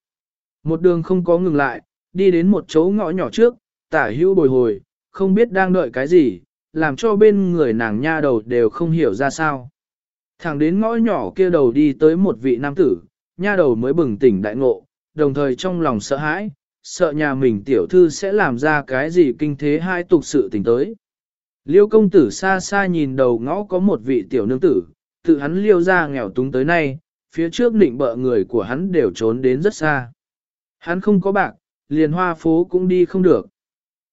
Một đường không có ngừng lại, đi đến một chỗ ngõ nhỏ trước, tả hữu bồi hồi, không biết đang đợi cái gì, làm cho bên người nàng nha đầu đều không hiểu ra sao. Thẳng đến ngõ nhỏ kia đầu đi tới một vị nam tử, nha đầu mới bừng tỉnh đại ngộ, đồng thời trong lòng sợ hãi, sợ nhà mình tiểu thư sẽ làm ra cái gì kinh thế hai tục sự tình tới. Liêu công tử xa xa nhìn đầu ngõ có một vị tiểu nương tử, tự hắn liêu ra nghèo túng tới nay, phía trước định bợ người của hắn đều trốn đến rất xa. Hắn không có bạc, liền hoa phố cũng đi không được.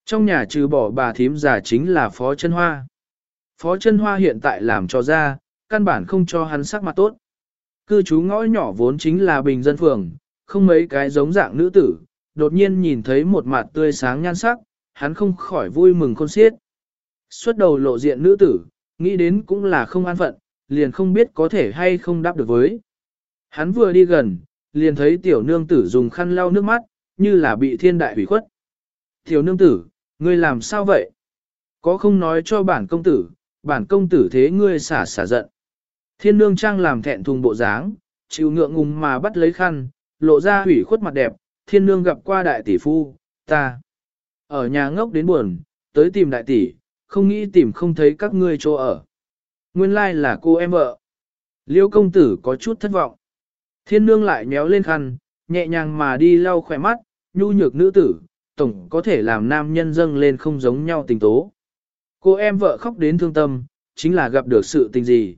Trong nhà trừ bỏ bà thím già chính là Phó Chân Hoa. Phó Chân Hoa hiện tại làm cho ra, căn bản không cho hắn sắc mặt tốt. Cư trú ngõ nhỏ vốn chính là bình dân phường, không mấy cái giống dạng nữ tử, đột nhiên nhìn thấy một mặt tươi sáng nhan sắc, hắn không khỏi vui mừng khôn xiết. Xuất đầu lộ diện nữ tử, nghĩ đến cũng là không an phận, liền không biết có thể hay không đáp được với. Hắn vừa đi gần, liền thấy tiểu nương tử dùng khăn lau nước mắt, như là bị thiên đại hủy khuất. Tiểu nương tử, ngươi làm sao vậy? Có không nói cho bản công tử, bản công tử thế ngươi xả xả giận. Thiên nương trang làm thẹn thùng bộ dáng, chịu ngượng ngùng mà bắt lấy khăn, lộ ra hủy khuất mặt đẹp, thiên nương gặp qua đại tỷ phu, ta. Ở nhà ngốc đến buồn, tới tìm đại tỷ, không nghĩ tìm không thấy các ngươi chỗ ở. Nguyên lai là cô em vợ. Liêu công tử có chút thất vọng. Thiên nương lại méo lên khăn, nhẹ nhàng mà đi lau khỏe mắt, nhu nhược nữ tử, tổng có thể làm nam nhân dâng lên không giống nhau tình tố. Cô em vợ khóc đến thương tâm, chính là gặp được sự tình gì.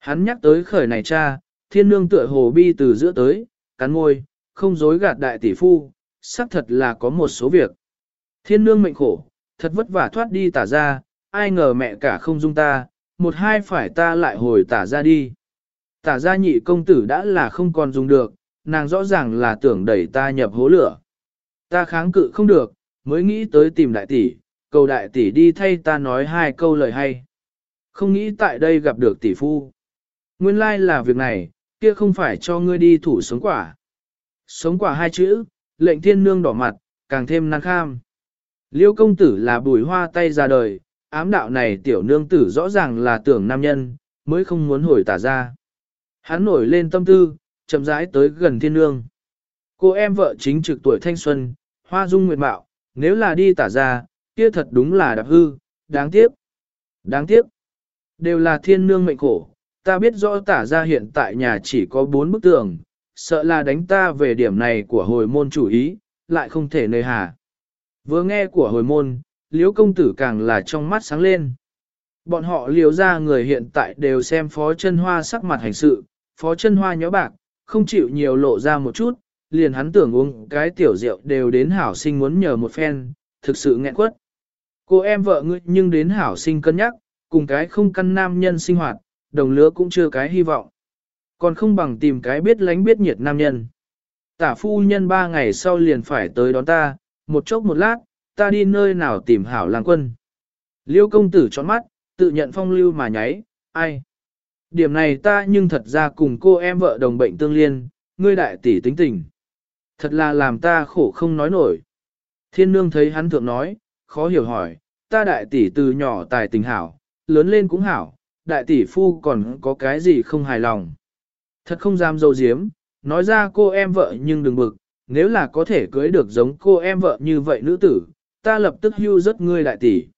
Hắn nhắc tới khởi này cha, thiên nương tựa hồ bi từ giữa tới, cắn môi, không dối gạt đại tỷ phu, xác thật là có một số việc. Thiên nương mệnh khổ, thật vất vả thoát đi tả ra, ai ngờ mẹ cả không dung ta, một hai phải ta lại hồi tả ra đi. Tả ra nhị công tử đã là không còn dùng được, nàng rõ ràng là tưởng đẩy ta nhập hố lửa. Ta kháng cự không được, mới nghĩ tới tìm đại tỷ, cầu đại tỷ đi thay ta nói hai câu lời hay. Không nghĩ tại đây gặp được tỷ phu. Nguyên lai like là việc này, kia không phải cho ngươi đi thủ sống quả. Sống quả hai chữ, lệnh thiên nương đỏ mặt, càng thêm năng kham. Liêu công tử là bùi hoa tay ra đời, ám đạo này tiểu nương tử rõ ràng là tưởng nam nhân, mới không muốn hồi tả ra. Hắn nổi lên tâm tư, chậm rãi tới gần thiên nương. Cô em vợ chính trực tuổi thanh xuân, hoa dung nguyệt mạo, nếu là đi tả ra, kia thật đúng là đạp hư, đáng tiếc. Đáng tiếc. Đều là thiên nương mệnh khổ, ta biết rõ tả ra hiện tại nhà chỉ có bốn bức tường, sợ là đánh ta về điểm này của hồi môn chủ ý, lại không thể nơi hà. Vừa nghe của hồi môn, liễu công tử càng là trong mắt sáng lên. Bọn họ liều ra người hiện tại đều xem phó chân hoa sắc mặt hành sự, phó chân hoa nhó bạc, không chịu nhiều lộ ra một chút, liền hắn tưởng uống cái tiểu rượu đều đến hảo sinh muốn nhờ một phen, thực sự nghẹn quất. Cô em vợ ngươi nhưng đến hảo sinh cân nhắc, cùng cái không căn nam nhân sinh hoạt, đồng lứa cũng chưa cái hy vọng. Còn không bằng tìm cái biết lánh biết nhiệt nam nhân. Tả phu nhân ba ngày sau liền phải tới đón ta, một chốc một lát, ta đi nơi nào tìm hảo làng quân. Liêu công tử tròn mắt, tự nhận phong lưu mà nháy, ai. Điểm này ta nhưng thật ra cùng cô em vợ đồng bệnh tương liên, ngươi đại tỷ tính tình. Thật là làm ta khổ không nói nổi. Thiên nương thấy hắn thượng nói, khó hiểu hỏi, ta đại tỷ từ nhỏ tài tình hảo, lớn lên cũng hảo, đại tỷ phu còn có cái gì không hài lòng. Thật không dám dâu diếm, nói ra cô em vợ nhưng đừng bực, nếu là có thể cưới được giống cô em vợ như vậy nữ tử, ta lập tức hưu rất ngươi đại tỷ.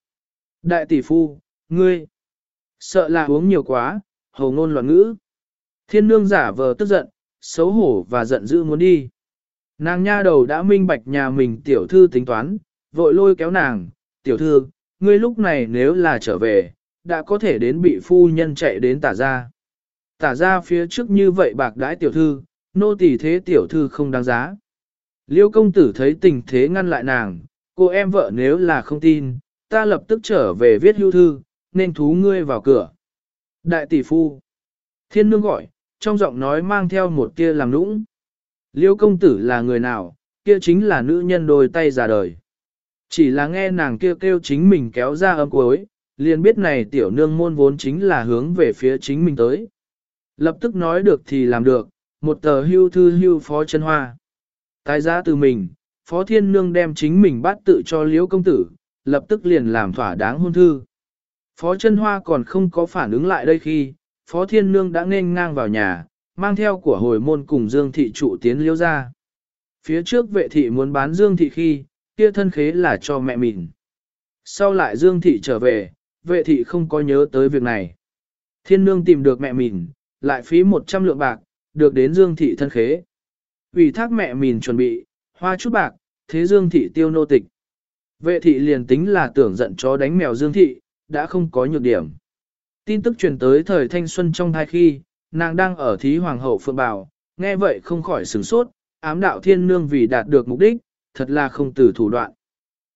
Đại tỷ phu, ngươi, sợ là uống nhiều quá, hầu ngôn loạn ngữ. Thiên nương giả vờ tức giận, xấu hổ và giận dữ muốn đi. Nàng nha đầu đã minh bạch nhà mình tiểu thư tính toán, vội lôi kéo nàng, tiểu thư, ngươi lúc này nếu là trở về, đã có thể đến bị phu nhân chạy đến tả ra. Tả ra phía trước như vậy bạc đãi tiểu thư, nô tỳ thế tiểu thư không đáng giá. Liêu công tử thấy tình thế ngăn lại nàng, cô em vợ nếu là không tin, ta lập tức trở về viết hưu thư, nên thú ngươi vào cửa. Đại tỷ phu. Thiên nương gọi, trong giọng nói mang theo một tia làm nũng. Liêu công tử là người nào, kia chính là nữ nhân đôi tay già đời. Chỉ là nghe nàng kêu kêu chính mình kéo ra âm cuối, liền biết này tiểu nương môn vốn chính là hướng về phía chính mình tới. Lập tức nói được thì làm được, một tờ hưu thư hưu phó chân hoa. Tái giá từ mình, phó thiên nương đem chính mình bắt tự cho liễu công tử, lập tức liền làm thỏa đáng hôn thư. Phó chân hoa còn không có phản ứng lại đây khi, phó thiên nương đã nên ngang vào nhà, mang theo của hồi môn cùng dương thị trụ tiến liễu ra. Phía trước vệ thị muốn bán dương thị khi, kia thân khế là cho mẹ mình. Sau lại dương thị trở về, vệ thị không có nhớ tới việc này. Thiên nương tìm được mẹ mình, lại phí 100 lượng bạc, được đến Dương Thị thân khế. Ủy thác mẹ mình chuẩn bị, hoa chút bạc, thế Dương Thị tiêu nô tịch. Vệ thị liền tính là tưởng giận chó đánh mèo Dương Thị, đã không có nhược điểm. Tin tức truyền tới thời thanh xuân trong thai khi, nàng đang ở thí hoàng hậu phượng bảo, nghe vậy không khỏi sửng sốt, ám đạo thiên nương vì đạt được mục đích, thật là không từ thủ đoạn.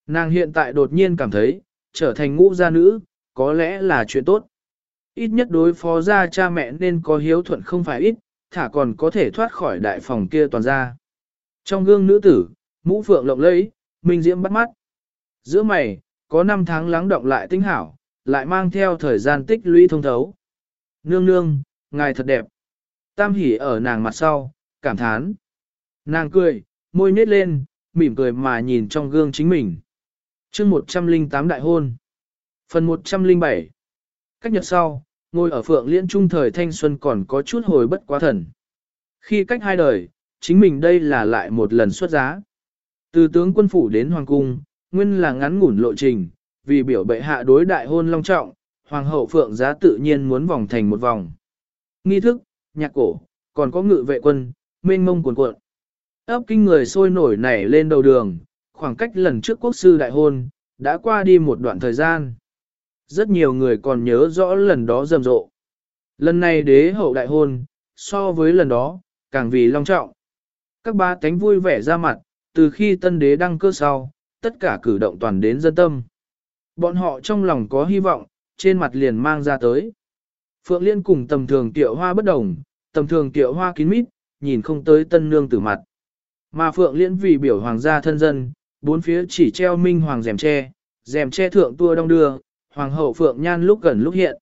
Nàng hiện tại đột nhiên cảm thấy, trở thành ngũ gia nữ, có lẽ là chuyện tốt. Ít nhất đối phó gia cha mẹ nên có hiếu thuận không phải ít, thả còn có thể thoát khỏi đại phòng kia toàn gia. Trong gương nữ tử, mũ phượng lộng lẫy, minh diễm bắt mắt. Giữa mày, có năm tháng lắng động lại tinh hảo, lại mang theo thời gian tích lũy thông thấu. Nương nương, ngài thật đẹp. Tam hỉ ở nàng mặt sau, cảm thán. Nàng cười, môi nhếch lên, mỉm cười mà nhìn trong gương chính mình. chương 108 đại hôn. Phần 107 Cách nhật sau, ngồi ở phượng liên trung thời thanh xuân còn có chút hồi bất quá thần. Khi cách hai đời, chính mình đây là lại một lần xuất giá. Từ tướng quân phủ đến hoàng cung, nguyên là ngắn ngủn lộ trình, vì biểu bệ hạ đối đại hôn long trọng, hoàng hậu phượng giá tự nhiên muốn vòng thành một vòng. Nghi thức, nhạc cổ, còn có ngự vệ quân, mênh mông cuồn cuộn. ấp kinh người sôi nổi nảy lên đầu đường, khoảng cách lần trước quốc sư đại hôn, đã qua đi một đoạn thời gian rất nhiều người còn nhớ rõ lần đó rầm rộ. Lần này đế hậu đại hôn, so với lần đó, càng vì long trọng. Các ba tánh vui vẻ ra mặt, từ khi tân đế đăng cơ sau, tất cả cử động toàn đến dân tâm. Bọn họ trong lòng có hy vọng, trên mặt liền mang ra tới. Phượng Liên cùng tầm thường tiệu hoa bất đồng, tầm thường tiệu hoa kín mít, nhìn không tới tân nương tử mặt. Mà Phượng Liên vì biểu hoàng gia thân dân, bốn phía chỉ treo minh hoàng rèm tre, rèm tre thượng tua đong đưa, hoàng hậu Phượng Nhan lúc gần lúc hiện.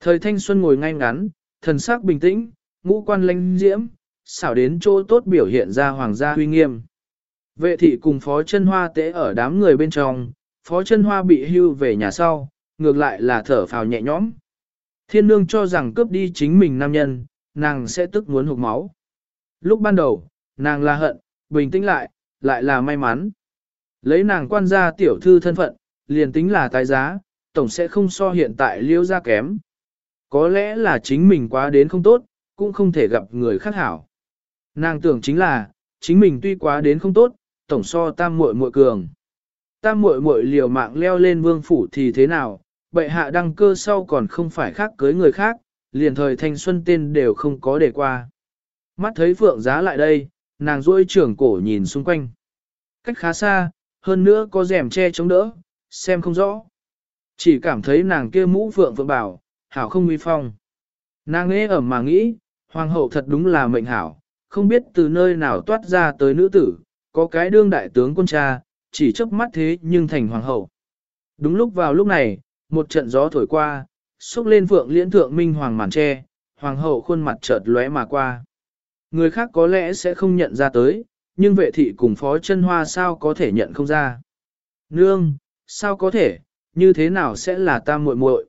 Thời thanh xuân ngồi ngay ngắn, thần sắc bình tĩnh, ngũ quan lãnh diễm, xảo đến chỗ tốt biểu hiện ra hoàng gia huy nghiêm. Vệ thị cùng phó chân hoa tế ở đám người bên trong, phó chân hoa bị hưu về nhà sau, ngược lại là thở phào nhẹ nhõm. Thiên nương cho rằng cướp đi chính mình nam nhân, nàng sẽ tức muốn hụt máu. Lúc ban đầu, nàng là hận, bình tĩnh lại, lại là may mắn. Lấy nàng quan gia tiểu thư thân phận, liền tính là tái giá, tổng sẽ không so hiện tại liêu ra kém. Có lẽ là chính mình quá đến không tốt, cũng không thể gặp người khác hảo. Nàng tưởng chính là, chính mình tuy quá đến không tốt, tổng so tam muội muội cường. Tam muội muội liều mạng leo lên vương phủ thì thế nào, bệ hạ đăng cơ sau còn không phải khác cưới người khác, liền thời thanh xuân tên đều không có để qua. Mắt thấy phượng giá lại đây, nàng duỗi trưởng cổ nhìn xung quanh. Cách khá xa, hơn nữa có rèm che chống đỡ, xem không rõ. Chỉ cảm thấy nàng kia mũ phượng phượng bảo, hảo không uy phong. Nàng nghe ẩm mà nghĩ, hoàng hậu thật đúng là mệnh hảo, không biết từ nơi nào toát ra tới nữ tử, có cái đương đại tướng quân cha, chỉ chớp mắt thế nhưng thành hoàng hậu. Đúng lúc vào lúc này, một trận gió thổi qua, xúc lên phượng liễn thượng minh hoàng màn tre, hoàng hậu khuôn mặt chợt lóe mà qua. Người khác có lẽ sẽ không nhận ra tới, nhưng vệ thị cùng phó chân hoa sao có thể nhận không ra. Nương, sao có thể, như thế nào sẽ là ta muội muội?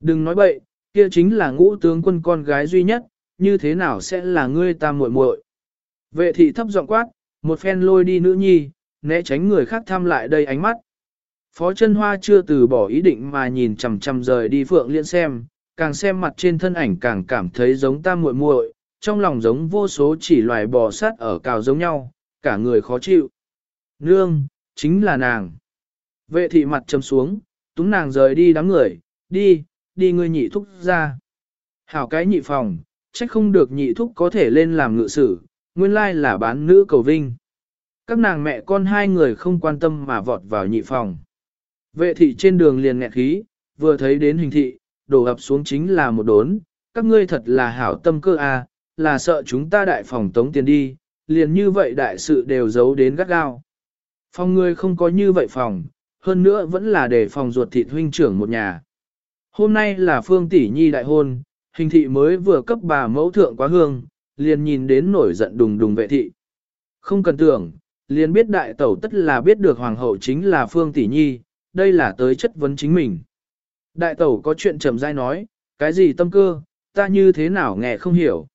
Đừng nói bậy, kia chính là ngũ tướng quân con gái duy nhất, như thế nào sẽ là ngươi ta muội muội? Vệ thị thấp giọng quát, một phen lôi đi nữ nhi, né tránh người khác thăm lại đây ánh mắt. Phó chân hoa chưa từ bỏ ý định mà nhìn chằm chằm rời đi phượng liên xem, càng xem mặt trên thân ảnh càng cảm thấy giống ta muội muội, trong lòng giống vô số chỉ loài bò sát ở cào giống nhau, cả người khó chịu. Nương, chính là nàng. Vệ thị mặt trầm xuống, túng nàng rời đi đám người, đi, đi ngươi nhị thúc ra. Hảo cái nhị phòng, trách không được nhị thúc có thể lên làm ngự sử, nguyên lai là bán nữ cầu vinh. Các nàng mẹ con hai người không quan tâm mà vọt vào nhị phòng. Vệ thị trên đường liền nghẹn khí, vừa thấy đến hình thị, đổ ập xuống chính là một đốn, các ngươi thật là hảo tâm cơ a, à, là sợ chúng ta đại phòng tống tiền đi, liền như vậy đại sự đều giấu đến gắt gao. Phòng ngươi không có như vậy phòng, hơn nữa vẫn là để phòng ruột thịt huynh trưởng một nhà. Hôm nay là phương tỷ nhi đại hôn, hình thị mới vừa cấp bà mẫu thượng quá hương, liền nhìn đến nổi giận đùng đùng vệ thị. Không cần tưởng, liền biết đại tẩu tất là biết được hoàng hậu chính là phương tỷ nhi, đây là tới chất vấn chính mình. Đại tẩu có chuyện trầm dai nói, cái gì tâm cơ, ta như thế nào nghe không hiểu.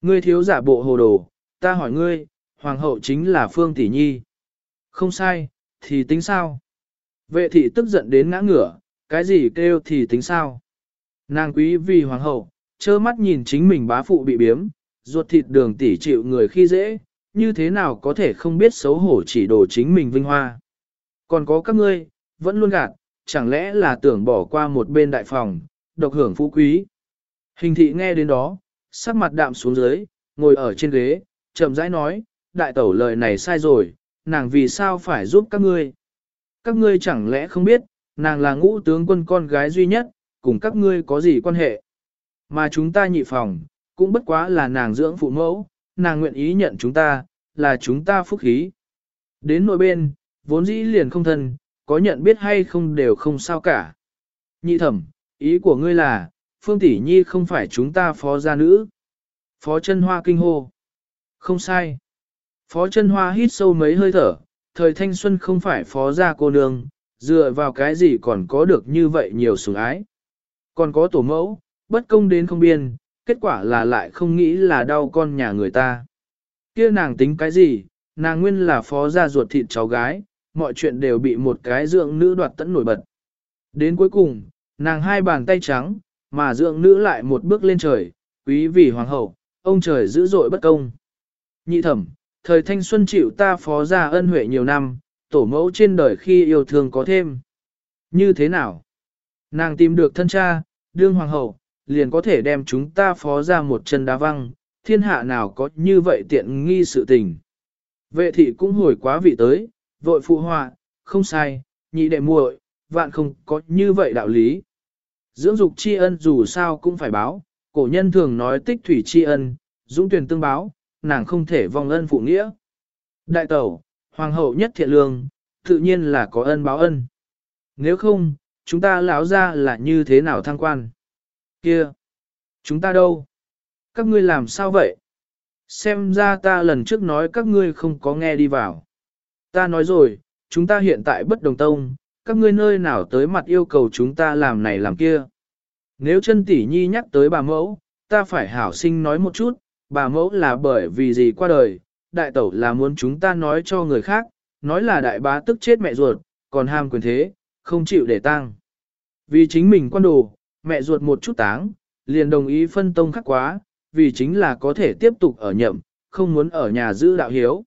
Ngươi thiếu giả bộ hồ đồ, ta hỏi ngươi, hoàng hậu chính là phương tỷ nhi. Không sai, thì tính sao? Vệ thị tức giận đến ngã ngửa, cái gì kêu thì tính sao? Nàng quý vì hoàng hậu, trơ mắt nhìn chính mình bá phụ bị biếm, ruột thịt đường tỷ chịu người khi dễ, như thế nào có thể không biết xấu hổ chỉ đổ chính mình vinh hoa. Còn có các ngươi, vẫn luôn gạt, chẳng lẽ là tưởng bỏ qua một bên đại phòng, độc hưởng phú quý. Hình thị nghe đến đó, sắc mặt đạm xuống dưới, ngồi ở trên ghế, chậm rãi nói, đại tẩu lời này sai rồi, nàng vì sao phải giúp các ngươi. Các ngươi chẳng lẽ không biết, nàng là ngũ tướng quân con gái duy nhất, cùng các ngươi có gì quan hệ. Mà chúng ta nhị phòng, cũng bất quá là nàng dưỡng phụ mẫu, nàng nguyện ý nhận chúng ta, là chúng ta phúc khí. Đến nội bên, vốn dĩ liền không thân, có nhận biết hay không đều không sao cả. Nhị thẩm, ý của ngươi là, Phương Tỷ Nhi không phải chúng ta phó gia nữ. Phó chân hoa kinh hô. Không sai. Phó chân hoa hít sâu mấy hơi thở, thời thanh xuân không phải phó gia cô nương, dựa vào cái gì còn có được như vậy nhiều sủng ái. Còn có tổ mẫu, bất công đến không biên, kết quả là lại không nghĩ là đau con nhà người ta. kia nàng tính cái gì, nàng nguyên là phó gia ruột thịt cháu gái, mọi chuyện đều bị một cái dưỡng nữ đoạt tận nổi bật. Đến cuối cùng, nàng hai bàn tay trắng, mà dưỡng nữ lại một bước lên trời, quý vì hoàng hậu, ông trời dữ dội bất công. Nhị thẩm, thời thanh xuân chịu ta phó gia ân huệ nhiều năm, tổ mẫu trên đời khi yêu thương có thêm. Như thế nào? Nàng tìm được thân cha, đương hoàng hậu, liền có thể đem chúng ta phó ra một chân đá văng, thiên hạ nào có như vậy tiện nghi sự tình. Vệ thị cũng hồi quá vị tới, vội phụ họa, không sai, nhị đệ muội, vạn không có như vậy đạo lý. Dưỡng dục tri ân dù sao cũng phải báo, cổ nhân thường nói tích thủy tri ân, dũng tuyển tương báo, nàng không thể vong ân phụ nghĩa. Đại tẩu, hoàng hậu nhất thiện lương, tự nhiên là có ân báo ân. Nếu không, chúng ta lão ra là như thế nào thăng quan? Kia! Chúng ta đâu? Các ngươi làm sao vậy? Xem ra ta lần trước nói các ngươi không có nghe đi vào. Ta nói rồi, chúng ta hiện tại bất đồng tông, các ngươi nơi nào tới mặt yêu cầu chúng ta làm này làm kia. Nếu chân tỷ nhi nhắc tới bà mẫu, ta phải hảo sinh nói một chút, bà mẫu là bởi vì gì qua đời, đại tẩu là muốn chúng ta nói cho người khác, nói là đại bá tức chết mẹ ruột, còn ham quyền thế, không chịu để tang. Vì chính mình quan đồ, mẹ ruột một chút táng, liền đồng ý phân tông khắc quá, vì chính là có thể tiếp tục ở nhậm, không muốn ở nhà giữ đạo hiếu.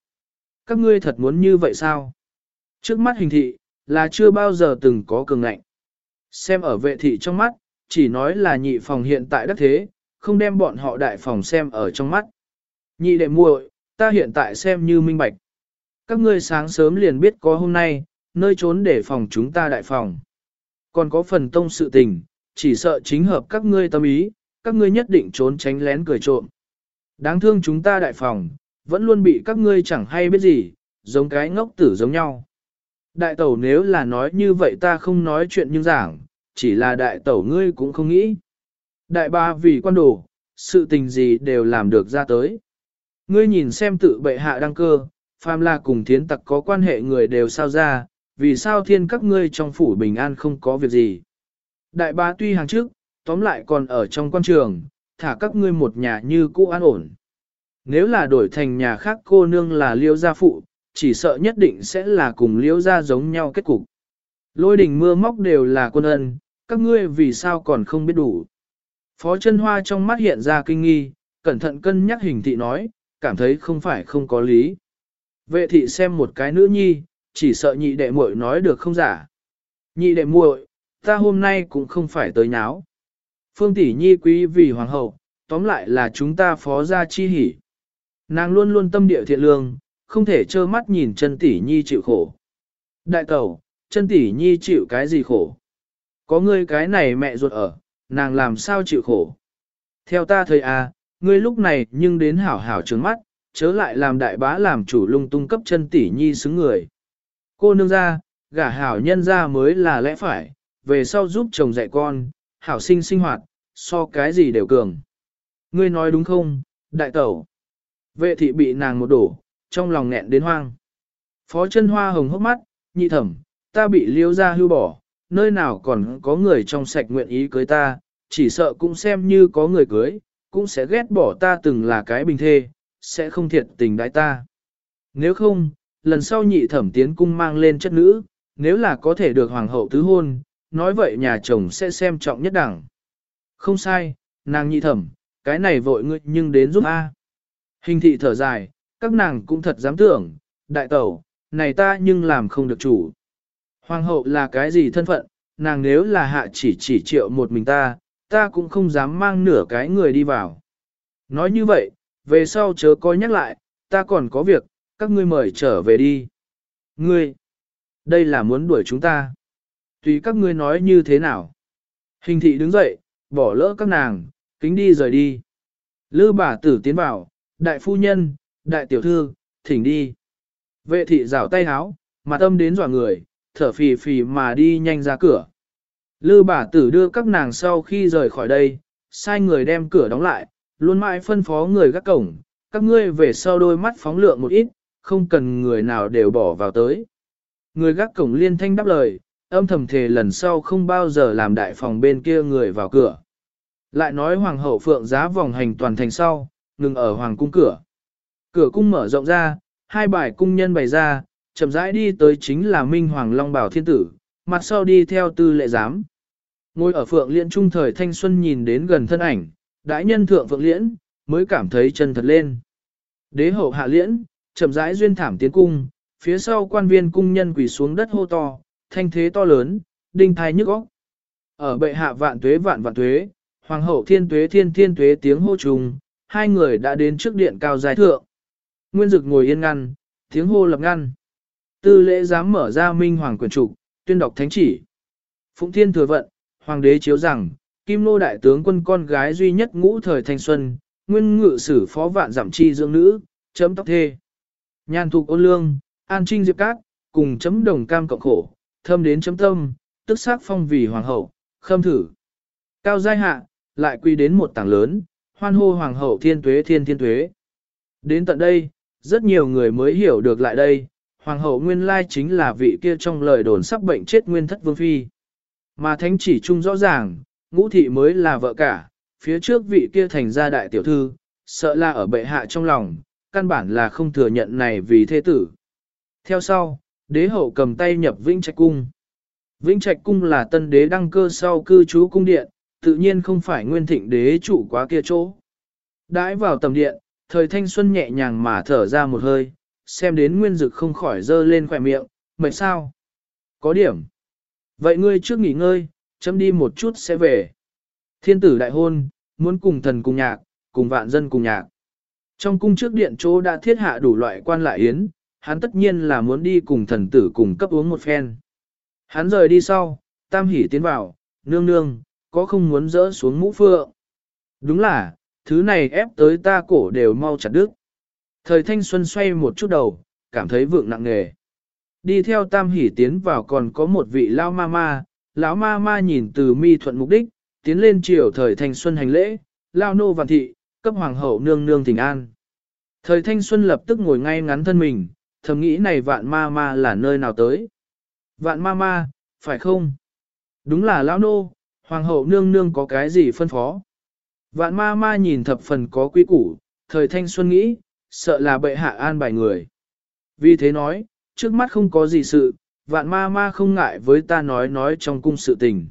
Các ngươi thật muốn như vậy sao? Trước mắt hình thị, là chưa bao giờ từng có cường ngạnh. Xem ở vệ thị trong mắt, chỉ nói là nhị phòng hiện tại đắc thế, không đem bọn họ đại phòng xem ở trong mắt. Nhị đệ muội, ta hiện tại xem như minh bạch. Các ngươi sáng sớm liền biết có hôm nay, nơi trốn để phòng chúng ta đại phòng. Còn có phần tông sự tình, chỉ sợ chính hợp các ngươi tâm ý, các ngươi nhất định trốn tránh lén cười trộm. Đáng thương chúng ta đại phòng, vẫn luôn bị các ngươi chẳng hay biết gì, giống cái ngốc tử giống nhau. Đại tẩu nếu là nói như vậy ta không nói chuyện nhưng giảng, chỉ là đại tẩu ngươi cũng không nghĩ. Đại ba vì quan đồ, sự tình gì đều làm được ra tới. Ngươi nhìn xem tự bệ hạ đăng cơ, phàm là cùng thiến tặc có quan hệ người đều sao ra, vì sao thiên các ngươi trong phủ bình an không có việc gì. Đại Bá tuy hàng trước, tóm lại còn ở trong quan trường, thả các ngươi một nhà như cũ an ổn. Nếu là đổi thành nhà khác cô nương là liêu gia phụ, chỉ sợ nhất định sẽ là cùng liêu gia giống nhau kết cục. Lôi đỉnh mưa móc đều là quân ân, các ngươi vì sao còn không biết đủ. Phó chân hoa trong mắt hiện ra kinh nghi, cẩn thận cân nhắc hình thị nói, cảm thấy không phải không có lý. Vệ thị xem một cái nữ nhi, chỉ sợ nhị đệ muội nói được không giả. Nhị đệ muội, ta hôm nay cũng không phải tới nháo. Phương tỷ nhi quý vì hoàng hậu, tóm lại là chúng ta phó gia chi hỉ. Nàng luôn luôn tâm địa thiện lương, không thể trơ mắt nhìn chân tỷ nhi chịu khổ. Đại tẩu, chân tỷ nhi chịu cái gì khổ? Có ngươi cái này mẹ ruột ở, nàng làm sao chịu khổ? Theo ta thời à, ngươi lúc này nhưng đến hảo hảo trướng mắt, chớ lại làm đại bá làm chủ lung tung cấp chân tỷ nhi xứng người. Cô nương ra, gả hảo nhân ra mới là lẽ phải, về sau giúp chồng dạy con, hảo sinh sinh hoạt, so cái gì đều cường. Ngươi nói đúng không, đại tẩu? Vệ thị bị nàng một đổ, trong lòng nghẹn đến hoang. Phó chân hoa hồng hốc mắt, nhị thẩm, ta bị liêu ra hưu bỏ, nơi nào còn có người trong sạch nguyện ý cưới ta, chỉ sợ cũng xem như có người cưới, cũng sẽ ghét bỏ ta từng là cái bình thê, sẽ không thiệt tình đái ta. Nếu không, lần sau nhị thẩm tiến cung mang lên chất nữ, nếu là có thể được hoàng hậu tứ hôn, nói vậy nhà chồng sẽ xem trọng nhất đẳng. Không sai, nàng nhị thẩm, cái này vội ngươi nhưng đến giúp A. Hình thị thở dài, các nàng cũng thật dám tưởng, đại tẩu, này ta nhưng làm không được chủ. Hoàng hậu là cái gì thân phận, nàng nếu là hạ chỉ chỉ triệu một mình ta, ta cũng không dám mang nửa cái người đi vào. Nói như vậy, về sau chớ coi nhắc lại, ta còn có việc, các ngươi mời trở về đi. Ngươi, đây là muốn đuổi chúng ta. Tùy các ngươi nói như thế nào. Hình thị đứng dậy, bỏ lỡ các nàng, kính đi rời đi. Lư bà tử tiến vào, đại phu nhân, đại tiểu thư, thỉnh đi. Vệ thị rảo tay háo, mặt âm đến dọa người, thở phì phì mà đi nhanh ra cửa. Lư bà tử đưa các nàng sau khi rời khỏi đây, sai người đem cửa đóng lại, luôn mãi phân phó người gác cổng, các ngươi về sau đôi mắt phóng lượng một ít, không cần người nào đều bỏ vào tới. Người gác cổng liên thanh đáp lời, âm thầm thề lần sau không bao giờ làm đại phòng bên kia người vào cửa. Lại nói hoàng hậu phượng giá vòng hành toàn thành sau, ngừng ở hoàng cung cửa. Cửa cung mở rộng ra, hai bài cung nhân bày ra, chậm rãi đi tới chính là Minh Hoàng Long Bảo Thiên Tử, mặt sau đi theo tư lệ giám. Ngồi ở phượng liễn trung thời thanh xuân nhìn đến gần thân ảnh, đại nhân thượng phượng liễn, mới cảm thấy chân thật lên. Đế hậu hạ liễn, chậm rãi duyên thảm tiến cung, phía sau quan viên cung nhân quỳ xuống đất hô to, thanh thế to lớn, đinh thai nhức óc. Ở bệ hạ vạn tuế vạn vạn tuế, hoàng hậu thiên tuế thiên thiên tuế tiếng hô trùng, hai người đã đến trước điện cao dài thượng. Nguyên dực ngồi yên ngăn, tiếng hô lập ngăn. Tư lễ dám mở ra minh hoàng quyền trục, tuyên đọc thánh chỉ. Phụng thiên thừa vận, hoàng đế chiếu rằng, kim nô đại tướng quân con gái duy nhất ngũ thời thanh xuân, nguyên ngự sử phó vạn giảm chi dưỡng nữ, chấm tóc thê. Nhàn thục ôn lương, an trinh diệp cát, cùng chấm đồng cam cộng khổ, thâm đến chấm tâm, tức sắc phong vì hoàng hậu, khâm thử. Cao giai hạ, lại quy đến một tảng lớn, hoan hô hoàng hậu thiên tuế thiên thiên tuế. Đến tận đây, rất nhiều người mới hiểu được lại đây, hoàng hậu nguyên lai chính là vị kia trong lời đồn sắp bệnh chết nguyên thất vương phi. Mà thánh chỉ chung rõ ràng, ngũ thị mới là vợ cả, phía trước vị kia thành gia đại tiểu thư, sợ là ở bệ hạ trong lòng, căn bản là không thừa nhận này vì thế tử. Theo sau, đế hậu cầm tay nhập Vĩnh Trạch Cung. Vĩnh Trạch Cung là tân đế đăng cơ sau cư trú cung điện, tự nhiên không phải nguyên thịnh đế chủ quá kia chỗ. Đãi vào tầm điện, thời thanh xuân nhẹ nhàng mà thở ra một hơi, xem đến nguyên dực không khỏi dơ lên khỏe miệng, mệt sao? Có điểm. Vậy ngươi trước nghỉ ngơi, chấm đi một chút sẽ về. Thiên tử đại hôn, muốn cùng thần cùng nhạc, cùng vạn dân cùng nhạc. Trong cung trước điện chỗ đã thiết hạ đủ loại quan lại yến, hắn tất nhiên là muốn đi cùng thần tử cùng cấp uống một phen. Hắn rời đi sau, tam hỉ tiến vào, nương nương, có không muốn dỡ xuống mũ phượng. Đúng là, thứ này ép tới ta cổ đều mau chặt đứt. Thời thanh xuân xoay một chút đầu, cảm thấy vượng nặng nề. Đi theo tam hỉ tiến vào còn có một vị lao ma ma, lão ma ma nhìn từ mi thuận mục đích, tiến lên chiều thời thanh xuân hành lễ, lao nô vạn thị, cấp hoàng hậu nương nương thỉnh an. Thời thanh xuân lập tức ngồi ngay ngắn thân mình, thầm nghĩ này vạn ma ma là nơi nào tới. Vạn ma ma, phải không? Đúng là lão nô, hoàng hậu nương nương có cái gì phân phó. Vạn ma ma nhìn thập phần có quý củ, thời thanh xuân nghĩ, sợ là bệ hạ an bài người. Vì thế nói, trước mắt không có gì sự, vạn ma ma không ngại với ta nói nói trong cung sự tình.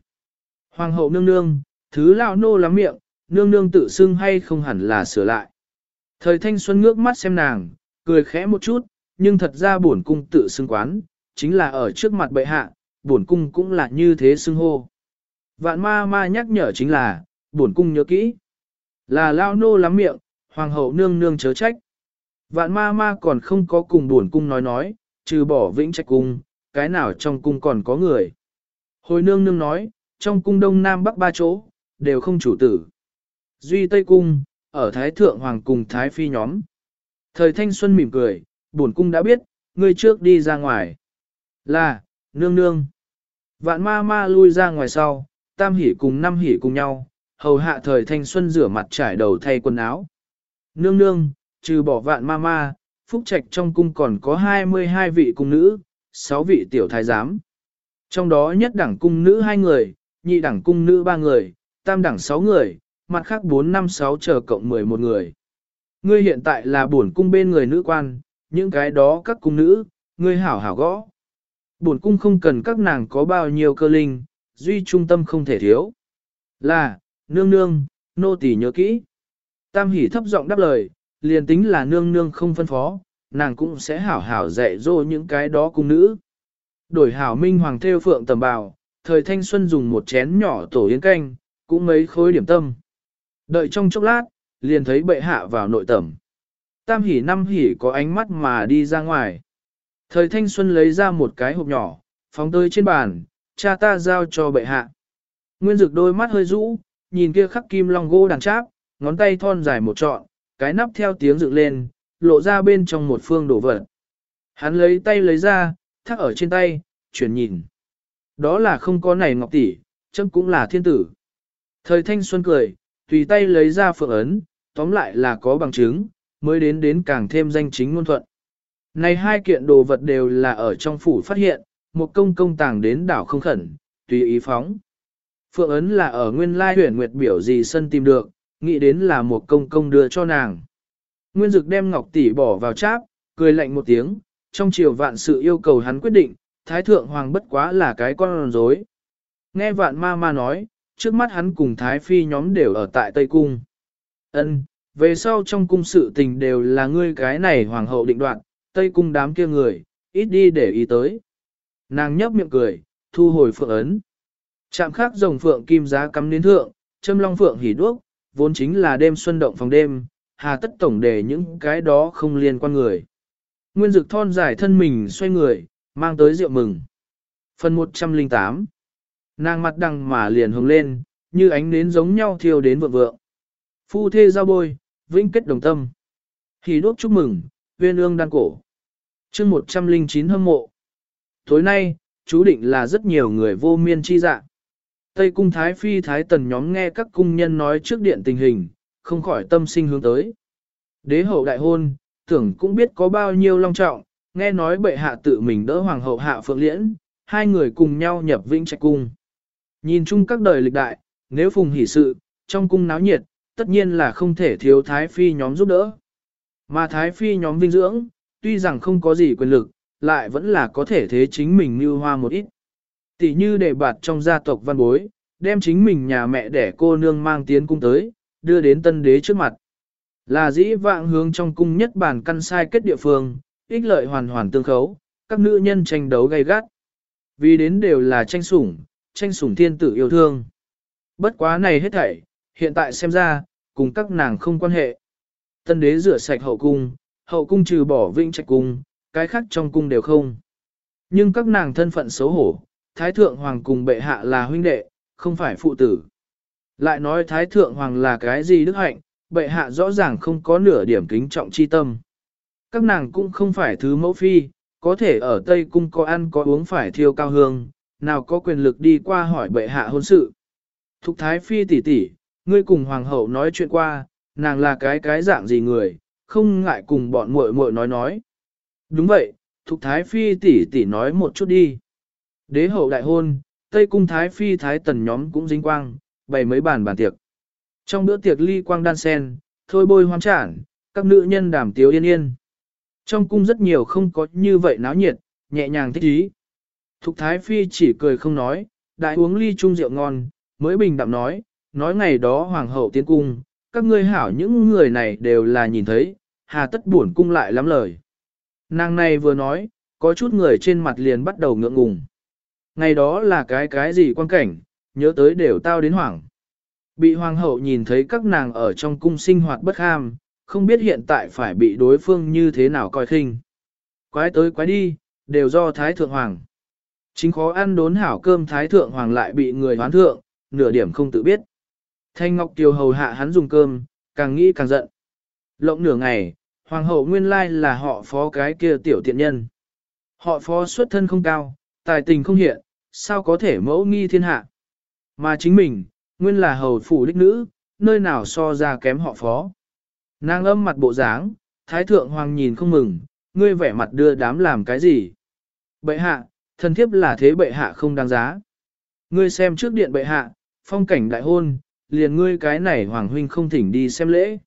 Hoàng hậu nương nương, thứ lão nô lắm miệng, nương nương tự xưng hay không hẳn là sửa lại. Thời thanh xuân ngước mắt xem nàng, cười khẽ một chút, nhưng thật ra bổn cung tự xưng quán, chính là ở trước mặt bệ hạ, bổn cung cũng là như thế xưng hô. Vạn ma ma nhắc nhở chính là, bổn cung nhớ kỹ. Là lao nô lắm miệng, hoàng hậu nương nương chớ trách. Vạn ma ma còn không có cùng bổn cung nói nói, trừ bỏ vĩnh trách cung, cái nào trong cung còn có người. Hồi nương nương nói, trong cung đông nam bắc ba chỗ, đều không chủ tử. Duy Tây Cung, ở Thái Thượng Hoàng cùng Thái Phi nhóm. Thời thanh xuân mỉm cười, bổn cung đã biết, ngươi trước đi ra ngoài. Là, nương nương. Vạn ma ma lui ra ngoài sau, tam hỉ cùng năm hỉ cùng nhau, hầu hạ thời thanh xuân rửa mặt trải đầu thay quần áo. Nương nương, trừ bỏ vạn ma ma, phúc trạch trong cung còn có 22 vị cung nữ, 6 vị tiểu thái giám. Trong đó nhất đẳng cung nữ 2 người, nhị đẳng cung nữ 3 người, tam đẳng 6 người, mặt khác 4 năm 6 chờ cộng 11 người. Ngươi hiện tại là bổn cung bên người nữ quan, những cái đó các cung nữ, ngươi hảo hảo gõ. Bổn cung không cần các nàng có bao nhiêu cơ linh, duy trung tâm không thể thiếu. Là, nương nương, nô tỳ nhớ kỹ. Tam hỷ thấp giọng đáp lời, liền tính là nương nương không phân phó, nàng cũng sẽ hảo hảo dạy dỗ những cái đó cung nữ. Đổi hảo minh hoàng theo phượng tầm bào, thời thanh xuân dùng một chén nhỏ tổ yến canh, cũng mấy khối điểm tâm. Đợi trong chốc lát, liền thấy bệ hạ vào nội tẩm. Tam hỉ năm hỉ có ánh mắt mà đi ra ngoài. Thời thanh xuân lấy ra một cái hộp nhỏ, phóng tới trên bàn, cha ta giao cho bệ hạ. Nguyên dực đôi mắt hơi rũ, nhìn kia khắc kim long gỗ đàn cháp, ngón tay thon dài một trọn, cái nắp theo tiếng dựng lên, lộ ra bên trong một phương đổ vật. Hắn lấy tay lấy ra, thắt ở trên tay, chuyển nhìn. Đó là không có này ngọc tỷ, chấm cũng là thiên tử. Thời thanh xuân cười, tùy tay lấy ra phượng ấn, tóm lại là có bằng chứng, mới đến đến càng thêm danh chính ngôn thuận. Này hai kiện đồ vật đều là ở trong phủ phát hiện, một công công tàng đến đảo không khẩn, tùy ý phóng. Phượng ấn là ở nguyên lai huyền nguyệt biểu gì sân tìm được, nghĩ đến là một công công đưa cho nàng. Nguyên dực đem ngọc tỷ bỏ vào cháp, cười lạnh một tiếng, trong chiều vạn sự yêu cầu hắn quyết định, thái thượng hoàng bất quá là cái con rối. Nghe vạn ma ma nói, trước mắt hắn cùng thái phi nhóm đều ở tại Tây Cung. Ân, về sau trong cung sự tình đều là ngươi cái này hoàng hậu định đoạn, Tây Cung đám kia người, ít đi để ý tới. Nàng nhấp miệng cười, thu hồi phượng ấn. Chạm khắc rồng phượng kim giá cắm đến thượng, châm long phượng hỉ đuốc, vốn chính là đêm xuân động phòng đêm, hà tất tổng để những cái đó không liên quan người. Nguyên dực thon dài thân mình xoay người, mang tới rượu mừng. Phần 108 Nàng mặt đằng mà liền hồng lên, như ánh nến giống nhau thiêu đến vượng vượng. Phu thê giao bôi, vĩnh kết đồng tâm. Hỉ đốt chúc mừng, viên ương đan cổ. chương 109 hâm mộ. Tối nay, chú định là rất nhiều người vô miên chi dạ. Tây cung Thái Phi Thái Tần nhóm nghe các cung nhân nói trước điện tình hình, không khỏi tâm sinh hướng tới. Đế hậu đại hôn, tưởng cũng biết có bao nhiêu long trọng, nghe nói bệ hạ tự mình đỡ hoàng hậu hạ phượng liễn, hai người cùng nhau nhập vĩnh trạch cung. Nhìn chung các đời lịch đại, nếu phùng hỷ sự, trong cung náo nhiệt, tất nhiên là không thể thiếu Thái Phi nhóm giúp đỡ. Mà Thái Phi nhóm vinh dưỡng, tuy rằng không có gì quyền lực, lại vẫn là có thể thế chính mình như hoa một ít. Tỷ như để bạt trong gia tộc văn bối, đem chính mình nhà mẹ để cô nương mang tiến cung tới, đưa đến tân đế trước mặt. Là dĩ vạng hướng trong cung nhất bản căn sai kết địa phương, ích lợi hoàn hoàn tương khấu, các nữ nhân tranh đấu gay gắt. Vì đến đều là tranh sủng, tranh sủng thiên tử yêu thương. Bất quá này hết thảy, hiện tại xem ra, cùng các nàng không quan hệ. Tân đế rửa sạch hậu cung, hậu cung trừ bỏ vĩnh trạch cung, cái khác trong cung đều không. Nhưng các nàng thân phận xấu hổ, Thái Thượng Hoàng cùng bệ hạ là huynh đệ, không phải phụ tử. Lại nói Thái Thượng Hoàng là cái gì đức hạnh, bệ hạ rõ ràng không có nửa điểm kính trọng chi tâm. Các nàng cũng không phải thứ mẫu phi, có thể ở Tây Cung có ăn có uống phải thiêu cao hương, nào có quyền lực đi qua hỏi bệ hạ hôn sự. Thục Thái Phi tỷ tỷ, ngươi cùng Hoàng hậu nói chuyện qua, nàng là cái cái dạng gì người, không ngại cùng bọn muội muội nói nói. Đúng vậy, Thục Thái Phi tỷ tỷ nói một chút đi. Đế hậu đại hôn, Tây Cung Thái Phi Thái Tần nhóm cũng dính quang, bày mấy bàn bàn tiệc. Trong bữa tiệc ly quang đan sen, thôi bôi hoang trản, các nữ nhân đàm tiếu yên yên. Trong cung rất nhiều không có như vậy náo nhiệt, nhẹ nhàng thích ý. Thục Thái Phi chỉ cười không nói, đại uống ly chung rượu ngon, mới bình đạm nói, nói ngày đó hoàng hậu tiến cung, các ngươi hảo những người này đều là nhìn thấy, hà tất buồn cung lại lắm lời. Nàng này vừa nói, có chút người trên mặt liền bắt đầu ngượng ngùng. Ngày đó là cái cái gì quan cảnh, nhớ tới đều tao đến hoảng. Bị hoàng hậu nhìn thấy các nàng ở trong cung sinh hoạt bất ham, không biết hiện tại phải bị đối phương như thế nào coi khinh. Quái tới quái đi, đều do Thái Thượng Hoàng. Chính khó ăn đốn hảo cơm Thái Thượng Hoàng lại bị người hoán thượng, nửa điểm không tự biết. Thanh Ngọc Kiều hầu hạ hắn dùng cơm, càng nghĩ càng giận. Lộng nửa ngày, Hoàng hậu nguyên lai là họ phó cái kia tiểu tiện nhân. Họ phó xuất thân không cao, tài tình không hiện, sao có thể mẫu nghi thiên hạ. Mà chính mình, nguyên là hầu phủ đích nữ, nơi nào so ra kém họ phó. Nàng âm mặt bộ dáng, thái thượng hoàng nhìn không mừng, ngươi vẻ mặt đưa đám làm cái gì. Bệ hạ, thần thiếp là thế bệ hạ không đáng giá. Ngươi xem trước điện bệ hạ, phong cảnh đại hôn, liền ngươi cái này hoàng huynh không thỉnh đi xem lễ.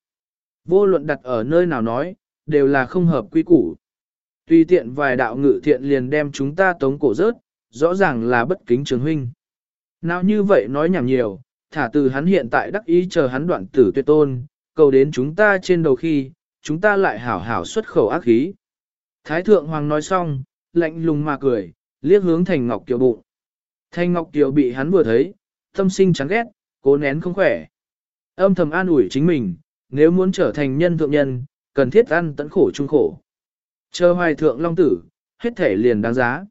Vô luận đặt ở nơi nào nói, đều là không hợp quy củ. Tùy tiện vài đạo ngự thiện liền đem chúng ta tống cổ rớt, rõ ràng là bất kính trường huynh. Nào như vậy nói nhảm nhiều, thả từ hắn hiện tại đắc ý chờ hắn đoạn tử tuyệt tôn, cầu đến chúng ta trên đầu khi, chúng ta lại hảo hảo xuất khẩu ác khí. Thái thượng hoàng nói xong, lạnh lùng mà cười, liếc hướng thành ngọc kiều bụng. Thanh ngọc kiều bị hắn vừa thấy, tâm sinh chán ghét, cố nén không khỏe. Âm thầm an ủi chính mình, nếu muốn trở thành nhân thượng nhân, cần thiết ăn tận khổ chung khổ. Chờ hoài thượng long tử, hết thể liền đáng giá.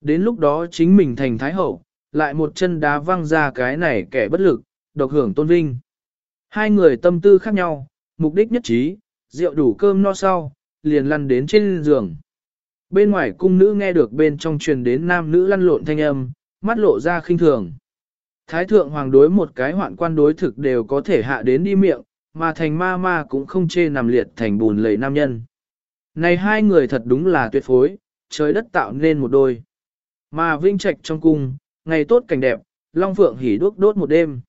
Đến lúc đó chính mình thành thái hậu, lại một chân đá văng ra cái này kẻ bất lực, độc hưởng tôn vinh. Hai người tâm tư khác nhau, mục đích nhất trí, rượu đủ cơm no sau, liền lăn đến trên giường. Bên ngoài cung nữ nghe được bên trong truyền đến nam nữ lăn lộn thanh âm, mắt lộ ra khinh thường. Thái thượng hoàng đối một cái hoạn quan đối thực đều có thể hạ đến đi miệng, mà thành ma ma cũng không chê nằm liệt thành bùn lầy nam nhân. Này hai người thật đúng là tuyệt phối, trời đất tạo nên một đôi. Mà vinh trạch trong cung, ngày tốt cảnh đẹp, Long Phượng hỉ đuốc đốt một đêm.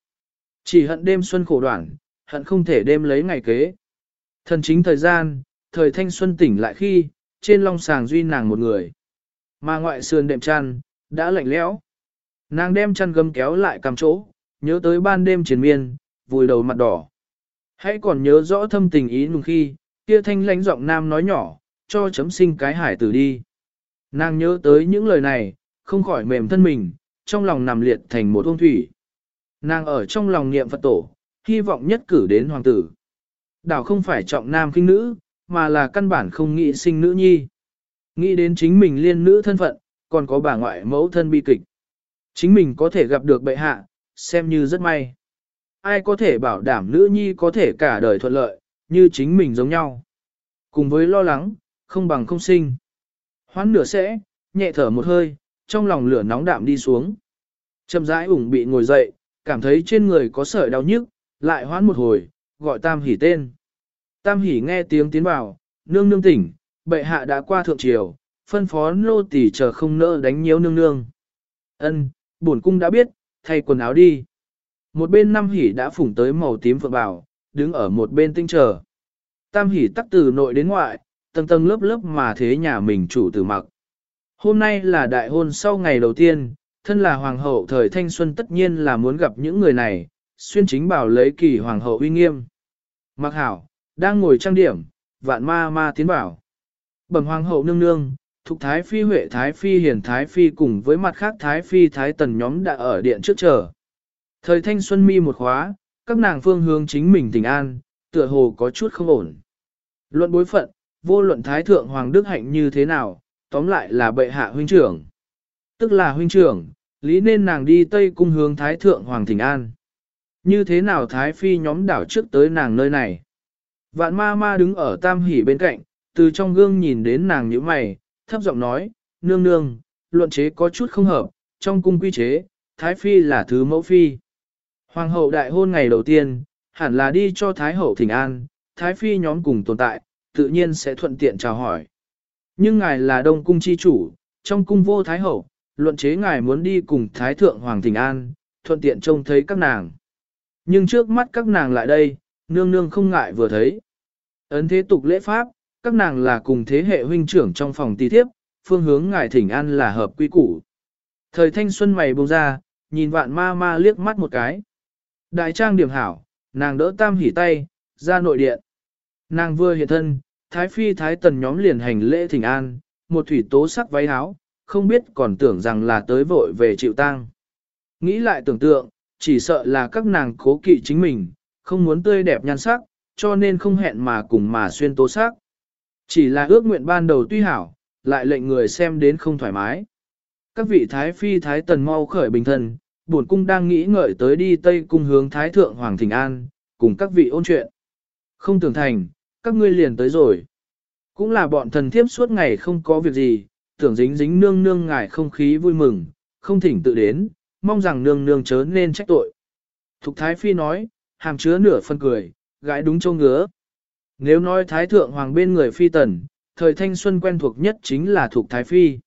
Chỉ hận đêm xuân khổ đoạn, hận không thể đêm lấy ngày kế. Thần chính thời gian, thời thanh xuân tỉnh lại khi, trên long sàng duy nàng một người. Mà ngoại sườn đệm chăn, đã lạnh lẽo. Nàng đem chăn gấm kéo lại cầm chỗ, nhớ tới ban đêm triền miên, vùi đầu mặt đỏ. Hãy còn nhớ rõ thâm tình ý nùng khi, kia thanh lãnh giọng nam nói nhỏ, cho chấm sinh cái hải tử đi. Nàng nhớ tới những lời này, không khỏi mềm thân mình, trong lòng nằm liệt thành một ông thủy. Nàng ở trong lòng niệm Phật tổ, hy vọng nhất cử đến hoàng tử. Đảo không phải trọng nam kinh nữ, mà là căn bản không nghĩ sinh nữ nhi. Nghĩ đến chính mình liên nữ thân phận, còn có bà ngoại mẫu thân bi kịch. Chính mình có thể gặp được bệ hạ, xem như rất may. Ai có thể bảo đảm nữ nhi có thể cả đời thuận lợi, như chính mình giống nhau. Cùng với lo lắng, không bằng không sinh. Hoán nửa sẽ, nhẹ thở một hơi, trong lòng lửa nóng đạm đi xuống. Chậm rãi ủng bị ngồi dậy, cảm thấy trên người có sợi đau nhức, lại hoán một hồi, gọi Tam Hỷ tên. Tam Hỷ nghe tiếng tiến vào, nương nương tỉnh, bệ hạ đã qua thượng triều, phân phó nô tỳ chờ không nỡ đánh nhiễu nương nương. Ân, bổn cung đã biết, thay quần áo đi. Một bên Năm Hỷ đã phủng tới màu tím phượng bảo, đứng ở một bên tinh chờ. tam hỉ tắc từ nội đến ngoại, tầng tầng lớp lớp mà thế nhà mình chủ tử mặc. Hôm nay là đại hôn sau ngày đầu tiên, thân là hoàng hậu thời thanh xuân tất nhiên là muốn gặp những người này, xuyên chính bảo lấy kỳ hoàng hậu uy nghiêm. Mặc hảo, đang ngồi trang điểm, vạn ma ma tiến bảo. Bẩm hoàng hậu nương nương, Thục Thái Phi Huệ Thái Phi Hiền Thái Phi cùng với mặt khác Thái Phi Thái Tần nhóm đã ở điện trước chờ. Thời thanh xuân mi một khóa, các nàng phương hướng chính mình tình an, tựa hồ có chút không ổn. Luận bối phận, vô luận Thái Thượng Hoàng Đức Hạnh như thế nào, tóm lại là bệ hạ huynh trưởng. Tức là huynh trưởng, lý nên nàng đi Tây Cung hướng Thái Thượng Hoàng Thịnh An. Như thế nào Thái Phi nhóm đảo trước tới nàng nơi này? Vạn ma ma đứng ở tam hỉ bên cạnh, từ trong gương nhìn đến nàng như mày, thấp giọng nói, nương nương, luận chế có chút không hợp, trong cung quy chế, Thái Phi là thứ mẫu phi. Hoàng hậu đại hôn ngày đầu tiên, hẳn là đi cho Thái hậu thỉnh an, Thái Phi nhóm cùng tồn tại, tự nhiên sẽ thuận tiện chào hỏi. Nhưng ngài là đông cung chi chủ, trong cung vô Thái hậu, luận chế ngài muốn đi cùng Thái thượng Hoàng thỉnh an, thuận tiện trông thấy các nàng. Nhưng trước mắt các nàng lại đây, nương nương không ngại vừa thấy. Ấn thế tục lễ pháp, các nàng là cùng thế hệ huynh trưởng trong phòng tí thiếp, phương hướng ngài thỉnh an là hợp quy củ. Thời thanh xuân mày bông ra, nhìn vạn ma ma liếc mắt một cái. Đại trang điểm hảo, nàng đỡ tam hỉ tay, ra nội điện. Nàng vừa hiện thân, thái phi thái tần nhóm liền hành lễ thỉnh an, một thủy tố sắc váy áo, không biết còn tưởng rằng là tới vội về chịu tang. Nghĩ lại tưởng tượng, chỉ sợ là các nàng cố kỵ chính mình, không muốn tươi đẹp nhan sắc, cho nên không hẹn mà cùng mà xuyên tố sắc. Chỉ là ước nguyện ban đầu tuy hảo, lại lệnh người xem đến không thoải mái. Các vị thái phi thái tần mau khởi bình thân, bổn cung đang nghĩ ngợi tới đi Tây cung hướng thái thượng Hoàng Thịnh An, cùng các vị ôn chuyện. Không tưởng thành, các ngươi liền tới rồi. Cũng là bọn thần thiếp suốt ngày không có việc gì, tưởng dính dính nương nương ngài không khí vui mừng, không thỉnh tự đến, mong rằng nương nương chớ nên trách tội. Thục Thái Phi nói, hàm chứa nửa phân cười, gái đúng châu ngứa. Nếu nói Thái Thượng Hoàng bên người Phi Tần, thời thanh xuân quen thuộc nhất chính là Thục Thái Phi.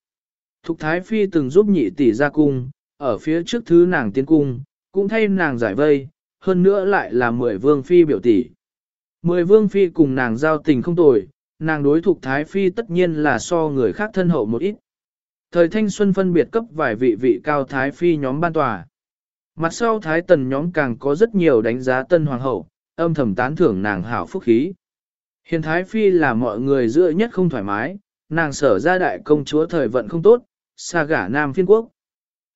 Thục Thái Phi từng giúp nhị tỷ ra cung, ở phía trước thứ nàng tiến cung, cũng thay nàng giải vây, hơn nữa lại là mười vương phi biểu tỷ. Mười vương phi cùng nàng giao tình không tồi, nàng đối thuộc thái phi tất nhiên là so người khác thân hậu một ít. Thời thanh xuân phân biệt cấp vài vị vị cao thái phi nhóm ban tòa. Mặt sau thái tần nhóm càng có rất nhiều đánh giá tân hoàng hậu, âm thầm tán thưởng nàng hảo phúc khí. Hiền thái phi là mọi người giữa nhất không thoải mái, nàng sở ra đại công chúa thời vận không tốt, xa gả nam phiên quốc.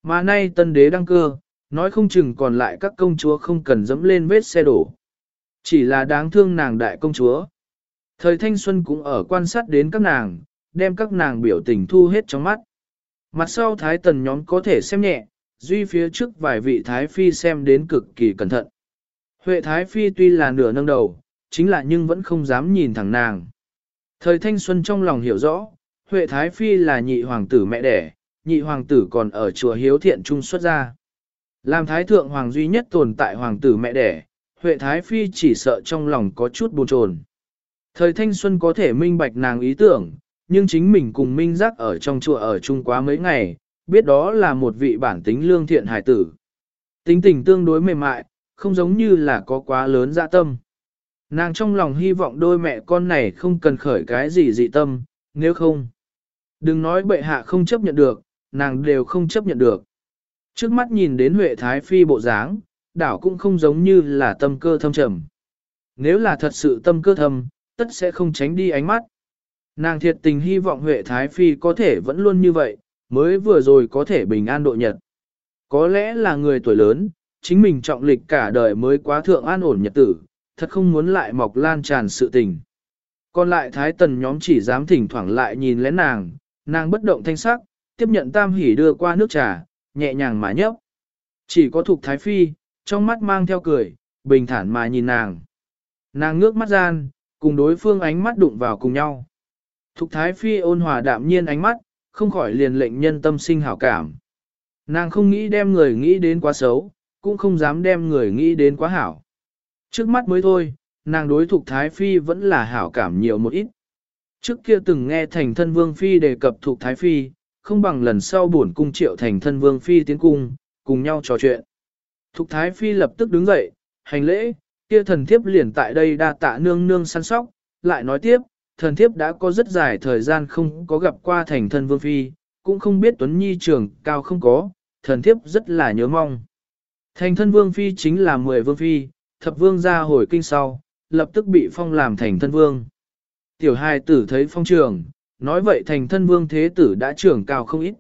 Mà nay tân đế đăng cơ, nói không chừng còn lại các công chúa không cần dẫm lên vết xe đổ. Chỉ là đáng thương nàng đại công chúa. Thời thanh xuân cũng ở quan sát đến các nàng, đem các nàng biểu tình thu hết trong mắt. Mặt sau thái tần nhóm có thể xem nhẹ, duy phía trước vài vị thái phi xem đến cực kỳ cẩn thận. Huệ thái phi tuy là nửa nâng đầu, chính là nhưng vẫn không dám nhìn thẳng nàng. Thời thanh xuân trong lòng hiểu rõ, Huệ thái phi là nhị hoàng tử mẹ đẻ, nhị hoàng tử còn ở chùa hiếu thiện trung xuất ra. Làm thái thượng hoàng duy nhất tồn tại hoàng tử mẹ đẻ, Huệ thái phi chỉ sợ trong lòng có chút buồn chồn. Thời thanh xuân có thể minh bạch nàng ý tưởng, nhưng chính mình cùng minh giác ở trong chùa ở chung quá mấy ngày, biết đó là một vị bản tính lương thiện hải tử. Tính tình tương đối mềm mại, không giống như là có quá lớn dạ tâm. Nàng trong lòng hy vọng đôi mẹ con này không cần khởi cái gì dị tâm, nếu không. Đừng nói bệ hạ không chấp nhận được, nàng đều không chấp nhận được. Trước mắt nhìn đến Huệ Thái Phi bộ dáng, đảo cũng không giống như là tâm cơ thâm trầm. Nếu là thật sự tâm cơ thâm, tất sẽ không tránh đi ánh mắt. Nàng thiệt tình hy vọng Huệ Thái Phi có thể vẫn luôn như vậy, mới vừa rồi có thể bình an độ nhật. Có lẽ là người tuổi lớn, chính mình trọng lịch cả đời mới quá thượng an ổn nhật tử, thật không muốn lại mọc lan tràn sự tình. Còn lại Thái Tần nhóm chỉ dám thỉnh thoảng lại nhìn lén nàng, nàng bất động thanh sắc, tiếp nhận tam hỉ đưa qua nước trà, nhẹ nhàng mà nhấp. Chỉ có thuộc Thái Phi, trong mắt mang theo cười, bình thản mà nhìn nàng. Nàng ngước mắt gian, cùng đối phương ánh mắt đụng vào cùng nhau. Thục Thái Phi ôn hòa đạm nhiên ánh mắt, không khỏi liền lệnh nhân tâm sinh hảo cảm. Nàng không nghĩ đem người nghĩ đến quá xấu, cũng không dám đem người nghĩ đến quá hảo. Trước mắt mới thôi, nàng đối thuộc Thái Phi vẫn là hảo cảm nhiều một ít. Trước kia từng nghe thành thân Vương Phi đề cập thuộc Thái Phi, không bằng lần sau buồn cung triệu thành thân Vương Phi tiến cung, cùng nhau trò chuyện. Thục Thái Phi lập tức đứng dậy, hành lễ, kia thần thiếp liền tại đây đa tạ nương nương săn sóc, lại nói tiếp, thần thiếp đã có rất dài thời gian không có gặp qua thành thân vương phi, cũng không biết Tuấn Nhi trường cao không có, thần thiếp rất là nhớ mong. Thành thân vương phi chính là 10 vương phi, thập vương ra hồi kinh sau, lập tức bị phong làm thành thân vương. Tiểu hai tử thấy phong trường, nói vậy thành thân vương thế tử đã trưởng cao không ít.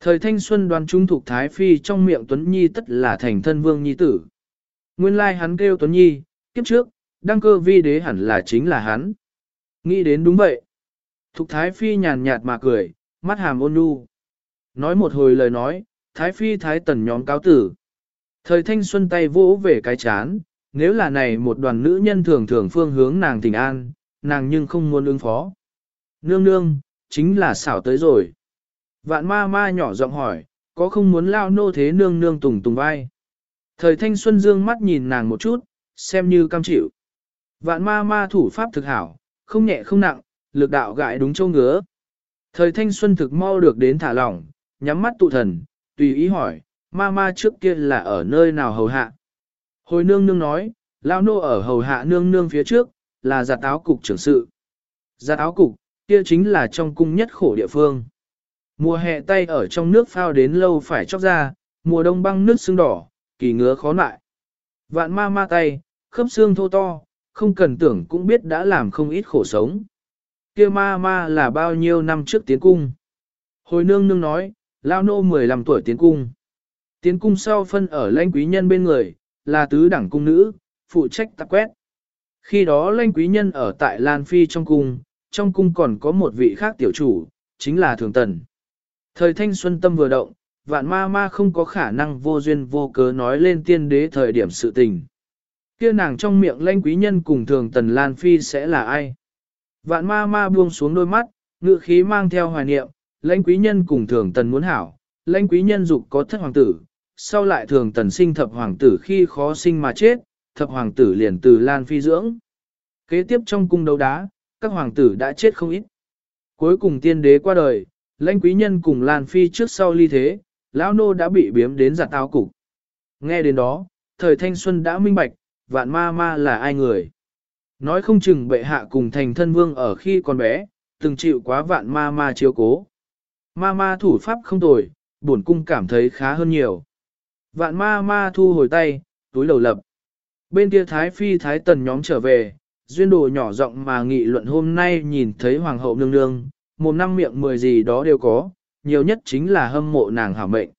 Thời thanh xuân đoán trung thuộc Thái Phi trong miệng Tuấn Nhi tất là thành thân vương nhi tử. Nguyên lai hắn kêu Tuấn Nhi, kiếp trước, đăng cơ vi đế hẳn là chính là hắn. Nghĩ đến đúng vậy. Thục Thái Phi nhàn nhạt mà cười, mắt hàm ôn nhu. Nói một hồi lời nói, Thái Phi Thái Tần nhóm cáo tử. Thời thanh xuân tay vỗ về cái chán, nếu là này một đoàn nữ nhân thường thường phương hướng nàng tình an, nàng nhưng không muốn ứng phó. Nương nương, chính là xảo tới rồi. Vạn ma ma nhỏ giọng hỏi, có không muốn lao nô thế nương nương tùng tùng vai. Thời thanh xuân dương mắt nhìn nàng một chút, xem như cam chịu. Vạn ma ma thủ pháp thực hảo, không nhẹ không nặng, lực đạo gãi đúng châu ngứa. Thời thanh xuân thực mau được đến thả lỏng, nhắm mắt tụ thần, tùy ý hỏi, ma ma trước kia là ở nơi nào hầu hạ. Hồi nương nương nói, lao nô ở hầu hạ nương nương phía trước, là giặt áo cục trưởng sự. Giặt áo cục, kia chính là trong cung nhất khổ địa phương. Mùa hè tay ở trong nước phao đến lâu phải chóc ra, mùa đông băng nước xương đỏ, kỳ ngứa khó lại. Vạn ma ma tay, khớp xương thô to, không cần tưởng cũng biết đã làm không ít khổ sống. Kia ma ma là bao nhiêu năm trước tiến cung. Hồi nương nương nói, lao nô 15 tuổi tiến cung. Tiến cung sau phân ở lãnh quý nhân bên người, là tứ đẳng cung nữ, phụ trách tạp quét. Khi đó lãnh quý nhân ở tại Lan Phi trong cung, trong cung còn có một vị khác tiểu chủ, chính là Thường Tần. Thời thanh xuân tâm vừa động, vạn ma ma không có khả năng vô duyên vô cớ nói lên tiên đế thời điểm sự tình. Kia nàng trong miệng lãnh quý nhân cùng Thường Tần Lan Phi sẽ là ai? Vạn ma ma buông xuống đôi mắt, ngự khí mang theo hoài niệm, lãnh quý nhân cùng Thường Tần muốn hảo, lãnh quý nhân dục có thất hoàng tử, sau lại thường tần sinh thập hoàng tử khi khó sinh mà chết, thập hoàng tử liền từ Lan Phi dưỡng. Kế tiếp trong cung đấu đá, các hoàng tử đã chết không ít. Cuối cùng tiên đế qua đời, lãnh quý nhân cùng Lan Phi trước sau ly thế, lão nô đã bị biếm đến giặt tao cục. Nghe đến đó, thời thanh xuân đã minh bạch, vạn ma ma là ai người. Nói không chừng bệ hạ cùng thành thân vương ở khi còn bé, từng chịu quá vạn ma ma chiếu cố. Ma ma thủ pháp không tồi, bổn cung cảm thấy khá hơn nhiều. Vạn ma ma thu hồi tay, túi đầu lập. Bên kia Thái Phi Thái Tần nhóm trở về, duyên đồ nhỏ giọng mà nghị luận hôm nay nhìn thấy Hoàng hậu nương nương, một năm miệng mười gì đó đều có, nhiều nhất chính là hâm mộ nàng hảo mệnh.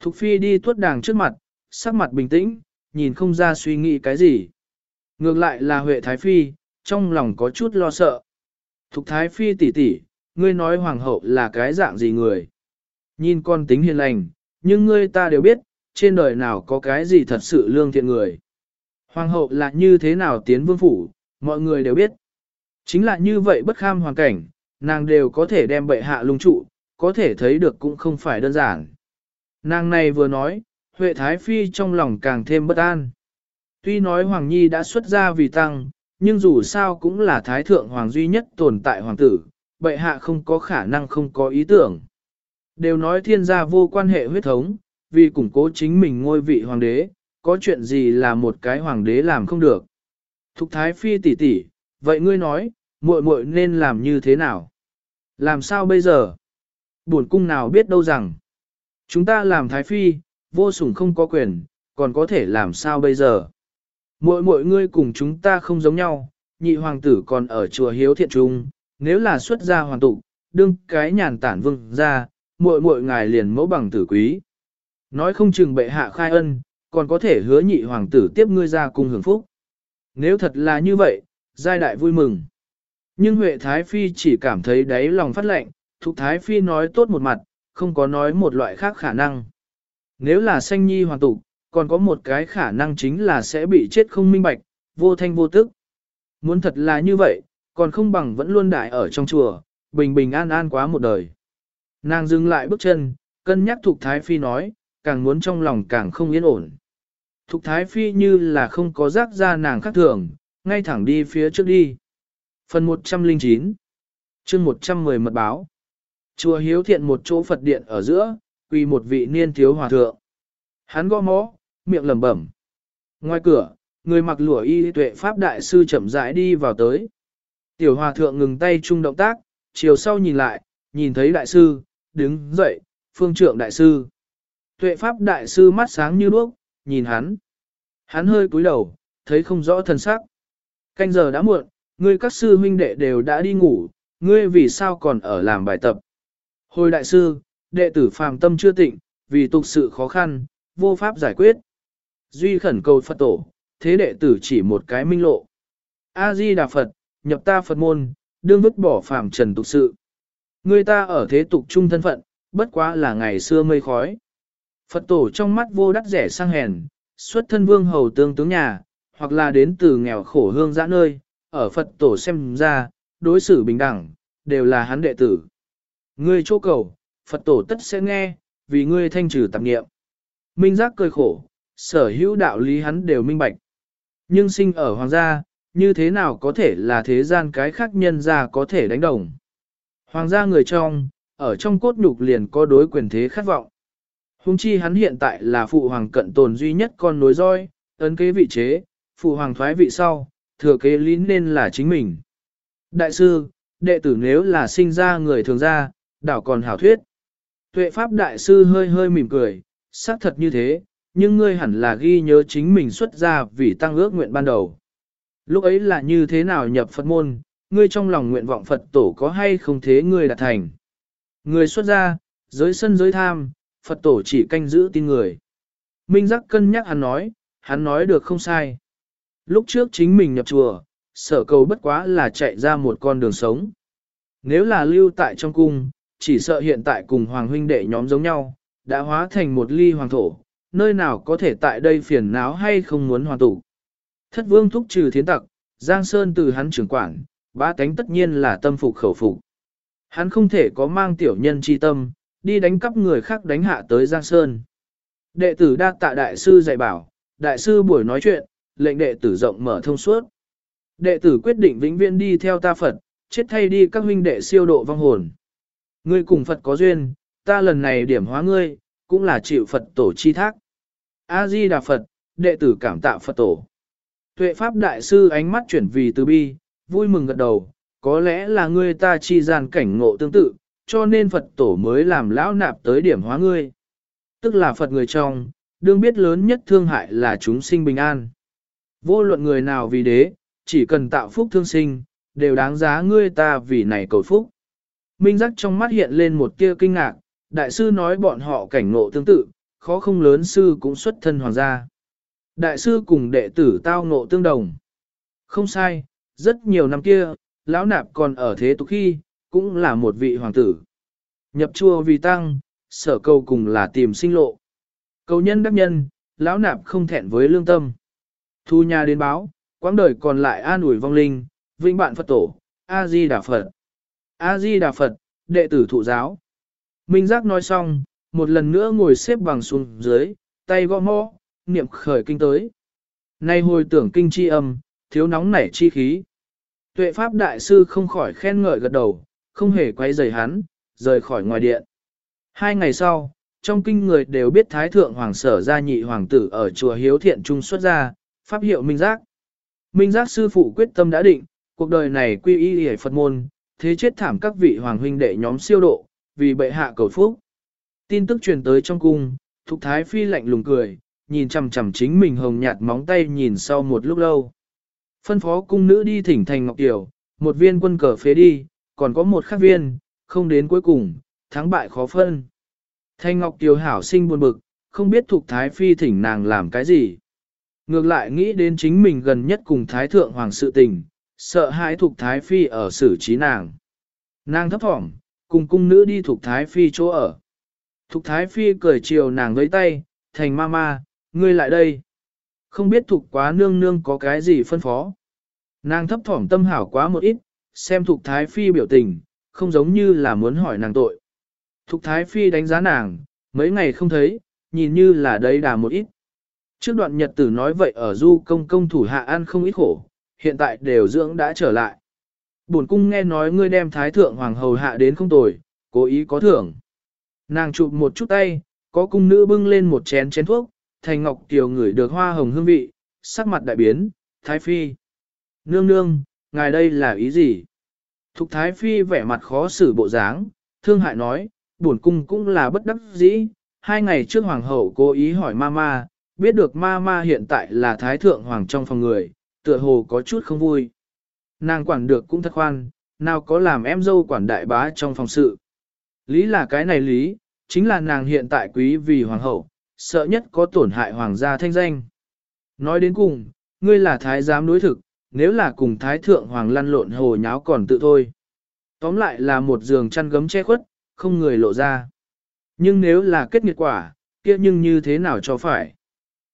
Thục Phi đi tuốt đàng trước mặt, sắc mặt bình tĩnh, nhìn không ra suy nghĩ cái gì. Ngược lại là Huệ Thái Phi, trong lòng có chút lo sợ. Thục Thái Phi tỷ tỷ, ngươi nói Hoàng hậu là cái dạng gì người? Nhìn con tính hiền lành, nhưng ngươi ta đều biết, trên đời nào có cái gì thật sự lương thiện người. Hoàng hậu là như thế nào tiến vương phủ, mọi người đều biết. Chính là như vậy bất kham hoàn cảnh, nàng đều có thể đem bệ hạ lung trụ, có thể thấy được cũng không phải đơn giản. Nàng này vừa nói, Huệ Thái Phi trong lòng càng thêm bất an. Tuy nói Hoàng Nhi đã xuất ra vì tăng, nhưng dù sao cũng là Thái Thượng Hoàng duy nhất tồn tại Hoàng tử, bệ hạ không có khả năng không có ý tưởng. Đều nói thiên gia vô quan hệ huyết thống, vì củng cố chính mình ngôi vị hoàng đế, có chuyện gì là một cái hoàng đế làm không được. Thục thái phi tỷ tỷ, vậy ngươi nói, muội muội nên làm như thế nào? Làm sao bây giờ? Buồn cung nào biết đâu rằng, chúng ta làm thái phi, vô sủng không có quyền, còn có thể làm sao bây giờ? Muội muội ngươi cùng chúng ta không giống nhau, nhị hoàng tử còn ở chùa hiếu thiện trung, nếu là xuất gia hoàng tụ, đương cái nhàn tản vương ra, muội muội ngài liền mẫu bằng tử quý. Nói không chừng bệ hạ khai ân, còn có thể hứa nhị hoàng tử tiếp ngươi ra cùng hưởng phúc. Nếu thật là như vậy, giai đại vui mừng. Nhưng Huệ Thái Phi chỉ cảm thấy đáy lòng phát lệnh, Thục Thái Phi nói tốt một mặt, không có nói một loại khác khả năng. Nếu là sanh nhi hoàng tục, còn có một cái khả năng chính là sẽ bị chết không minh bạch, vô thanh vô tức. Muốn thật là như vậy, còn không bằng vẫn luôn đại ở trong chùa, bình bình an an quá một đời. Nàng dừng lại bước chân, cân nhắc Thục Thái Phi nói, càng muốn trong lòng càng không yên ổn. Thục Thái Phi như là không có rác ra nàng khác thường, ngay thẳng đi phía trước đi. Phần 109 chương 110 mật báo Chùa Hiếu Thiện một chỗ Phật điện ở giữa, quỳ một vị niên thiếu hòa thượng. Hắn gõ mõ, miệng lẩm bẩm. Ngoài cửa, người mặc lụa y tuệ Pháp Đại Sư chậm rãi đi vào tới. Tiểu hòa thượng ngừng tay chung động tác, chiều sau nhìn lại, nhìn thấy đại sư, đứng dậy, phương trượng đại sư. Tuệ pháp đại sư mắt sáng như đuốc, nhìn hắn. Hắn hơi cúi đầu, thấy không rõ thân sắc. Canh giờ đã muộn, ngươi các sư huynh đệ đều đã đi ngủ, ngươi vì sao còn ở làm bài tập. Hồi đại sư, đệ tử phàm tâm chưa tịnh, vì tục sự khó khăn, vô pháp giải quyết. Duy khẩn cầu Phật tổ, thế đệ tử chỉ một cái minh lộ. A-di Đà Phật, nhập ta Phật môn, đương vứt bỏ phàm trần tục sự. Người ta ở thế tục trung thân phận, bất quá là ngày xưa mây khói. Phật tổ trong mắt vô đắt rẻ sang hèn, xuất thân vương hầu tương tướng nhà, hoặc là đến từ nghèo khổ hương dã nơi, ở Phật tổ xem ra, đối xử bình đẳng, đều là hắn đệ tử. Ngươi chỗ cầu, Phật tổ tất sẽ nghe, vì ngươi thanh trừ tạp nghiệm. Minh giác cười khổ, sở hữu đạo lý hắn đều minh bạch. Nhưng sinh ở hoàng gia, như thế nào có thể là thế gian cái khác nhân gia có thể đánh đồng. Hoàng gia người trong, ở trong cốt nhục liền có đối quyền thế khát vọng. Hùng chi hắn hiện tại là phụ hoàng cận tồn duy nhất con nối roi, ấn kế vị chế, phụ hoàng thoái vị sau, thừa kế lý nên là chính mình. Đại sư, đệ tử nếu là sinh ra người thường gia, đảo còn hảo thuyết. Tuệ pháp đại sư hơi hơi mỉm cười, xác thật như thế, nhưng ngươi hẳn là ghi nhớ chính mình xuất ra vì tăng ước nguyện ban đầu. Lúc ấy là như thế nào nhập Phật môn, ngươi trong lòng nguyện vọng Phật tổ có hay không thế ngươi đạt thành. Người xuất gia, giới sân giới tham, Phật tổ chỉ canh giữ tin người. Minh giác cân nhắc hắn nói, hắn nói được không sai. Lúc trước chính mình nhập chùa, sở cầu bất quá là chạy ra một con đường sống. Nếu là lưu tại trong cung, chỉ sợ hiện tại cùng hoàng huynh đệ nhóm giống nhau, đã hóa thành một ly hoàng thổ, nơi nào có thể tại đây phiền não hay không muốn hoàn tụ. Thất vương thúc trừ thiến tặc, Giang Sơn từ hắn trưởng quản, ba cánh tất nhiên là tâm phục khẩu phục. Hắn không thể có mang tiểu nhân chi tâm, đi đánh cắp người khác đánh hạ tới Giang Sơn. Đệ tử đa tạ đại sư dạy bảo, đại sư buổi nói chuyện, lệnh đệ tử rộng mở thông suốt. Đệ tử quyết định vĩnh viễn đi theo ta Phật, chết thay đi các huynh đệ siêu độ vong hồn. Ngươi cùng Phật có duyên, ta lần này điểm hóa ngươi, cũng là chịu Phật tổ chi thác. A-di Đà Phật, đệ tử cảm tạ Phật tổ. Tuệ Pháp Đại Sư ánh mắt chuyển vì từ bi, vui mừng gật đầu, có lẽ là ngươi ta chi gian cảnh ngộ tương tự, cho nên Phật tổ mới làm lão nạp tới điểm hóa ngươi. Tức là Phật người trong, đương biết lớn nhất thương hại là chúng sinh bình an. Vô luận người nào vì đế, chỉ cần tạo phúc thương sinh, đều đáng giá ngươi ta vì này cầu phúc. Minh giác trong mắt hiện lên một tia kinh ngạc, đại sư nói bọn họ cảnh ngộ tương tự, khó không lớn sư cũng xuất thân hoàng gia. Đại sư cùng đệ tử tao ngộ tương đồng. Không sai, rất nhiều năm kia, lão nạp còn ở thế tục khi, cũng là một vị hoàng tử. Nhập chua vì tăng, sở cầu cùng là tìm sinh lộ. Cầu nhân đắc nhân, lão nạp không thẹn với lương tâm. Thu nhà đến báo, quãng đời còn lại an ủi vong linh, vinh bạn Phật tổ, A-di Đà Phật. A-di Đà Phật, đệ tử thụ giáo. Minh Giác nói xong, một lần nữa ngồi xếp bằng xuống dưới, tay gõ mõ, niệm khởi kinh tới. Nay hồi tưởng kinh chi âm, thiếu nóng nảy chi khí. Tuệ Pháp Đại Sư không khỏi khen ngợi gật đầu, không hề quay rời hắn, rời khỏi ngoài điện. Hai ngày sau, trong kinh người đều biết Thái Thượng Hoàng sở gia nhị hoàng tử ở chùa Hiếu Thiện Trung xuất ra, pháp hiệu Minh Giác. Minh Giác sư phụ quyết tâm đã định, cuộc đời này quy y hề Phật môn, thế chết thảm các vị hoàng huynh đệ nhóm siêu độ, vì bệ hạ cầu phúc. Tin tức truyền tới trong cung, Thục Thái Phi lạnh lùng cười, nhìn chằm chằm chính mình hồng nhạt móng tay nhìn sau một lúc lâu. Phân phó cung nữ đi thỉnh thành Ngọc tiểu một viên quân cờ phế đi, còn có một khắc viên, không đến cuối cùng, thắng bại khó phân. Thanh Ngọc Kiều hảo sinh buồn bực, không biết thuộc Thái Phi thỉnh nàng làm cái gì. Ngược lại nghĩ đến chính mình gần nhất cùng Thái Thượng Hoàng sự tình, sợ hãi thuộc Thái Phi ở xử trí nàng. Nàng thấp thỏm, cùng cung nữ đi thuộc Thái Phi chỗ ở. Thục Thái Phi cười chiều nàng với tay, thành ma ma, ngươi lại đây. Không biết Thục quá nương nương có cái gì phân phó. Nàng thấp thỏm tâm hảo quá một ít, xem Thục Thái Phi biểu tình, không giống như là muốn hỏi nàng tội. Thục Thái Phi đánh giá nàng, mấy ngày không thấy, nhìn như là đấy đà một ít. Trước đoạn nhật tử nói vậy ở du công công thủ hạ ăn không ít khổ, hiện tại đều dưỡng đã trở lại. Bổn cung nghe nói ngươi đem thái thượng hoàng hầu hạ đến không tồi, cố ý có thưởng. Nàng chụp một chút tay, có cung nữ bưng lên một chén chén thuốc, thành ngọc tiểu ngửi được hoa hồng hương vị, sắc mặt đại biến, thái phi. Nương nương, ngài đây là ý gì? Thục Thái Phi vẻ mặt khó xử bộ dáng, thương hại nói, buồn cung cũng là bất đắc dĩ. Hai ngày trước hoàng hậu cố ý hỏi mama, biết được mama hiện tại là thái thượng hoàng trong phòng người, tựa hồ có chút không vui. Nàng quản được cũng thật khoan, nào có làm em dâu quản đại bá trong phòng sự. Lý là cái này lý, chính là nàng hiện tại quý vì hoàng hậu, sợ nhất có tổn hại hoàng gia thanh danh. Nói đến cùng, ngươi là thái giám đối thực, nếu là cùng thái thượng hoàng lăn lộn hồ nháo còn tự thôi. Tóm lại là một giường chăn gấm che khuất, không người lộ ra. Nhưng nếu là kết nghiệt quả, kia nhưng như thế nào cho phải?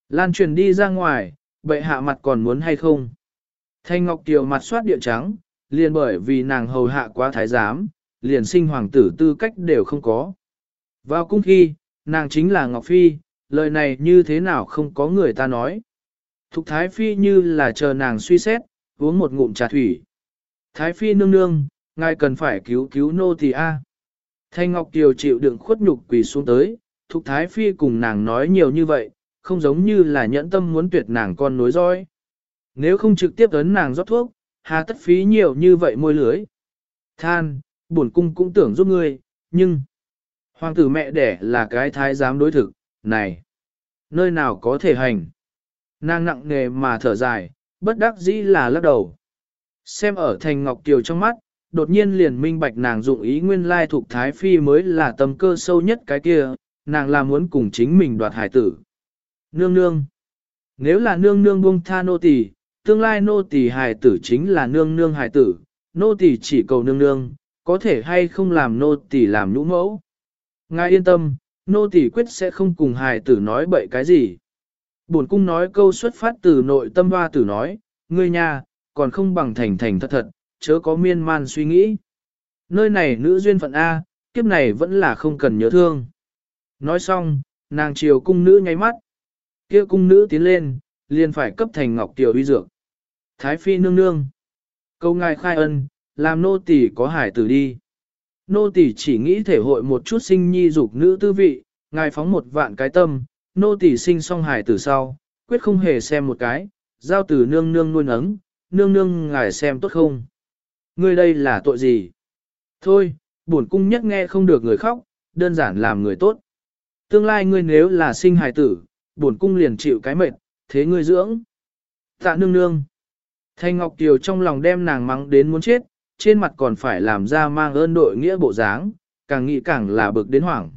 Lan truyền đi ra ngoài, bệ hạ mặt còn muốn hay không? Thanh Ngọc Kiều mặt soát địa trắng, liền bởi vì nàng hầu hạ quá thái giám, liền sinh hoàng tử tư cách đều không có. Vào cung khi, nàng chính là Ngọc Phi, lời này như thế nào không có người ta nói. Thục Thái Phi như là chờ nàng suy xét, uống một ngụm trà thủy. Thái Phi nương nương, ngài cần phải cứu cứu nô tỳ a. Thanh Ngọc Kiều chịu đựng khuất nhục quỳ xuống tới, Thục Thái Phi cùng nàng nói nhiều như vậy, không giống như là nhẫn tâm muốn tuyệt nàng con nối roi. Nếu không trực tiếp ấn nàng rót thuốc, hà tất phí nhiều như vậy môi lưới. Than, bổn cung cũng tưởng giúp ngươi, nhưng... Hoàng tử mẹ đẻ là cái thái giám đối thực, này, nơi nào có thể hành. Nàng nặng nề mà thở dài, bất đắc dĩ là lắc đầu. Xem ở thành ngọc kiều trong mắt, đột nhiên liền minh bạch nàng dụng ý nguyên lai thuộc thái phi mới là tâm cơ sâu nhất cái kia, nàng là muốn cùng chính mình đoạt hải tử. Nương nương. Nếu là nương nương buông tha nô tỳ, tương lai nô tỳ hải tử chính là nương nương hải tử, nô tỳ chỉ cầu nương nương, có thể hay không làm nô tỳ làm nhũ mẫu. Ngài yên tâm, nô tỳ quyết sẽ không cùng hài tử nói bậy cái gì. Bổn cung nói câu xuất phát từ nội tâm hoa tử nói, ngươi nhà còn không bằng thành thành thật thật, chớ có miên man suy nghĩ. Nơi này nữ duyên phận A, kiếp này vẫn là không cần nhớ thương. Nói xong, nàng chiều cung nữ nháy mắt. kia cung nữ tiến lên, liền phải cấp thành ngọc tiểu uy dược. Thái phi nương nương. Câu ngài khai ân, làm nô tỳ có hải tử đi. Nô tỳ chỉ nghĩ thể hội một chút sinh nhi dục nữ tư vị, ngài phóng một vạn cái tâm, nô tỳ sinh song hài tử sau, quyết không hề xem một cái, giao từ nương nương nuôi nấng, nương nương ngài xem tốt không. Ngươi đây là tội gì? Thôi, bổn cung nhất nghe không được người khóc, đơn giản làm người tốt. Tương lai ngươi nếu là sinh hài tử, bổn cung liền chịu cái mệt, thế ngươi dưỡng. Tạ nương nương. Thanh Ngọc Kiều trong lòng đem nàng mắng đến muốn chết, trên mặt còn phải làm ra mang ơn đội nghĩa bộ dáng, càng nghĩ càng là bực đến hoảng.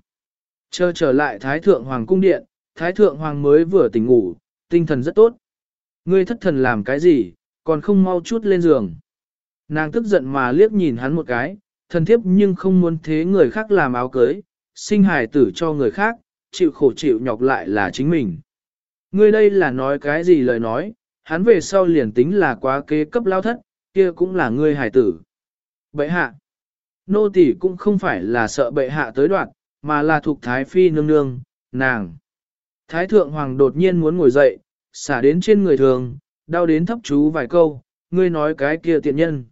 Chờ trở lại Thái Thượng Hoàng cung điện, Thái Thượng Hoàng mới vừa tỉnh ngủ, tinh thần rất tốt. Ngươi thất thần làm cái gì, còn không mau chút lên giường. Nàng tức giận mà liếc nhìn hắn một cái, thần thiếp nhưng không muốn thế người khác làm áo cưới, sinh hài tử cho người khác, chịu khổ chịu nhọc lại là chính mình. Ngươi đây là nói cái gì lời nói, hắn về sau liền tính là quá kế cấp lao thất, kia cũng là ngươi hài tử. Bệ hạ, nô tỳ cũng không phải là sợ bệ hạ tới đoạn, mà là thuộc thái phi nương nương, nàng. Thái thượng hoàng đột nhiên muốn ngồi dậy, xả đến trên người thường, đau đến thấp chú vài câu, ngươi nói cái kia tiện nhân.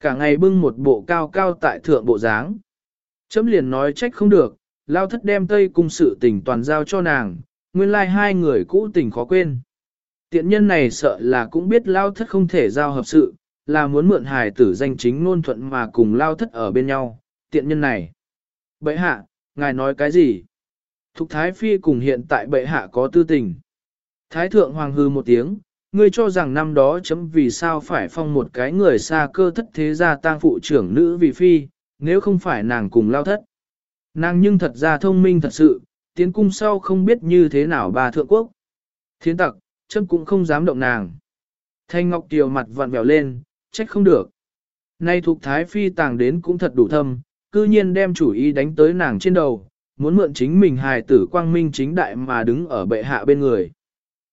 Cả ngày bưng một bộ cao cao tại thượng bộ dáng. Chấm liền nói trách không được, lao thất đem tây cung sự tình toàn giao cho nàng, nguyên lai like hai người cũ tình khó quên. Tiện nhân này sợ là cũng biết lao thất không thể giao hợp sự, là muốn mượn hài tử danh chính ngôn thuận mà cùng lao thất ở bên nhau, tiện nhân này. Bệ hạ, ngài nói cái gì? Thục Thái Phi cùng hiện tại bệ hạ có tư tình. Thái Thượng Hoàng hư một tiếng, ngươi cho rằng năm đó chấm vì sao phải phong một cái người xa cơ thất thế gia tang phụ trưởng nữ vì phi, nếu không phải nàng cùng lao thất. Nàng nhưng thật ra thông minh thật sự, tiến cung sau không biết như thế nào bà thượng quốc. Thiến tặc, chấm cũng không dám động nàng. Thanh Ngọc Kiều mặt vặn vẹo lên, trách không được. Nay thuộc Thái Phi tàng đến cũng thật đủ thâm, cư nhiên đem chủ ý đánh tới nàng trên đầu, muốn mượn chính mình hài tử quang minh chính đại mà đứng ở bệ hạ bên người.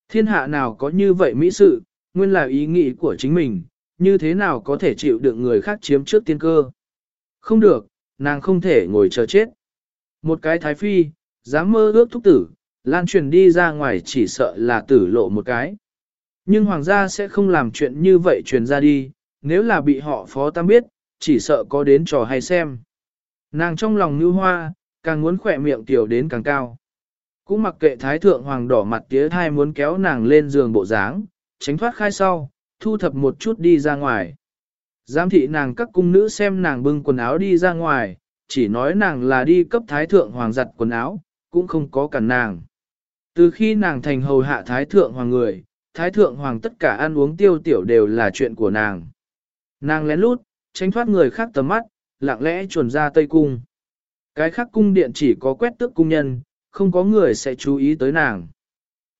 Thiên hạ nào có như vậy mỹ sự, nguyên là ý nghĩ của chính mình, như thế nào có thể chịu được người khác chiếm trước tiên cơ. Không được, nàng không thể ngồi chờ chết. Một cái thái phi, dám mơ ước thúc tử, lan truyền đi ra ngoài chỉ sợ là tử lộ một cái. Nhưng hoàng gia sẽ không làm chuyện như vậy truyền ra đi, nếu là bị họ phó tam biết, chỉ sợ có đến trò hay xem. Nàng trong lòng như hoa, càng muốn khỏe miệng tiểu đến càng cao. Cũng mặc kệ thái thượng hoàng đỏ mặt tía thai muốn kéo nàng lên giường bộ dáng, tránh thoát khai sau, thu thập một chút đi ra ngoài. Giám thị nàng các cung nữ xem nàng bưng quần áo đi ra ngoài, chỉ nói nàng là đi cấp thái thượng hoàng giặt quần áo, cũng không có cản nàng. Từ khi nàng thành hầu hạ thái thượng hoàng người, thái thượng hoàng tất cả ăn uống tiêu tiểu đều là chuyện của nàng. Nàng lén lút, tránh thoát người khác tầm mắt, lặng lẽ chuồn ra Tây Cung. Cái khác cung điện chỉ có quét tước cung nhân, không có người sẽ chú ý tới nàng.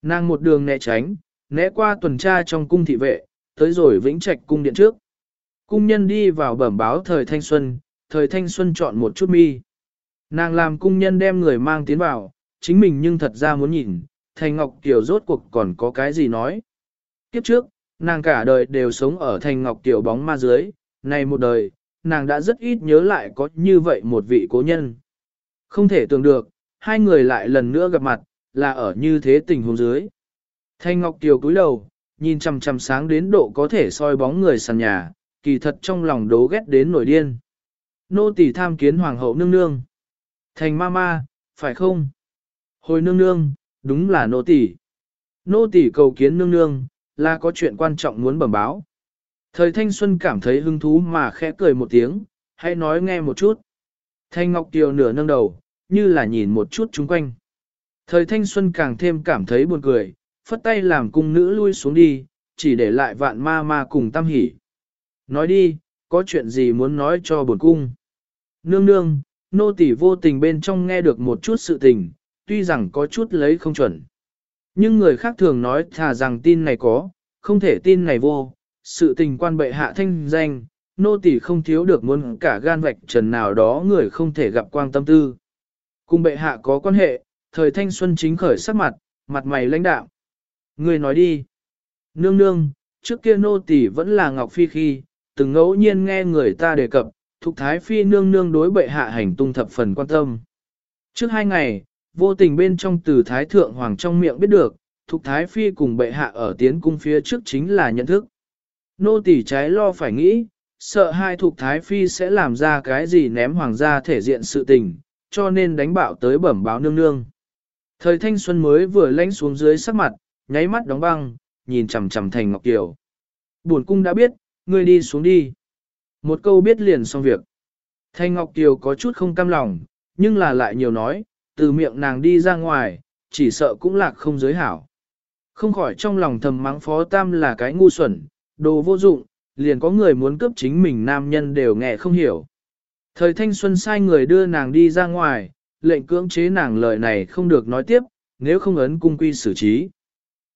Nàng một đường né tránh, né qua tuần tra trong cung thị vệ, tới rồi vĩnh trạch cung điện trước. Cung nhân đi vào bẩm báo thời thanh xuân, thời thanh xuân chọn một chút mi. Nàng làm cung nhân đem người mang tiến vào, chính mình nhưng thật ra muốn nhìn, Thành Ngọc Tiểu rốt cuộc còn có cái gì nói. Kiếp trước, nàng cả đời đều sống ở Thành Ngọc Tiểu bóng ma dưới, này một đời, nàng đã rất ít nhớ lại có như vậy một vị cố nhân. Không thể tưởng được, hai người lại lần nữa gặp mặt, là ở như thế tình huống dưới. Thanh Ngọc Kiều cúi đầu, nhìn chằm chằm sáng đến độ có thể soi bóng người sàn nhà, kỳ thật trong lòng đố ghét đến nổi điên. Nô tỳ tham kiến hoàng hậu nương nương. Thành ma ma, phải không? Hồi nương nương, đúng là nô tỳ. Nô tỳ cầu kiến nương nương, là có chuyện quan trọng muốn bẩm báo. Thời thanh xuân cảm thấy hứng thú mà khẽ cười một tiếng, hãy nói nghe một chút. Thanh Ngọc Kiều nửa nâng đầu, như là nhìn một chút chung quanh. Thời thanh xuân càng thêm cảm thấy buồn cười, phất tay làm cung nữ lui xuống đi, chỉ để lại vạn ma ma cùng tam hỉ. Nói đi, có chuyện gì muốn nói cho bổn cung. Nương nương, nô tỳ vô tình bên trong nghe được một chút sự tình, tuy rằng có chút lấy không chuẩn. Nhưng người khác thường nói thà rằng tin này có, không thể tin này vô, sự tình quan bệ hạ thanh danh, nô tỳ không thiếu được muốn cả gan vạch trần nào đó người không thể gặp quang tâm tư. Cùng bệ hạ có quan hệ, thời thanh xuân chính khởi sắc mặt, mặt mày lãnh đạo. Người nói đi. Nương nương, trước kia nô tỳ vẫn là Ngọc Phi khi, từng ngẫu nhiên nghe người ta đề cập, thuộc Thái Phi nương nương đối bệ hạ hành tung thập phần quan tâm. Trước hai ngày, vô tình bên trong từ Thái Thượng Hoàng trong miệng biết được, thuộc Thái Phi cùng bệ hạ ở tiến cung phía trước chính là nhận thức. Nô tỳ trái lo phải nghĩ, sợ hai thuộc Thái Phi sẽ làm ra cái gì ném hoàng gia thể diện sự tình, cho nên đánh bạo tới bẩm báo nương nương. Thời thanh xuân mới vừa lánh xuống dưới sắc mặt, nháy mắt đóng băng, nhìn chằm chằm thành Ngọc Kiều. Buồn cung đã biết, ngươi đi xuống đi. Một câu biết liền xong việc. Thanh Ngọc Kiều có chút không cam lòng, nhưng là lại nhiều nói, từ miệng nàng đi ra ngoài, chỉ sợ cũng lạc không giới hảo. Không khỏi trong lòng thầm mắng Phó Tam là cái ngu xuẩn, đồ vô dụng, liền có người muốn cướp chính mình nam nhân đều nghe không hiểu. Thời thanh xuân sai người đưa nàng đi ra ngoài, lệnh cưỡng chế nàng lời này không được nói tiếp, nếu không ấn cung quy xử trí.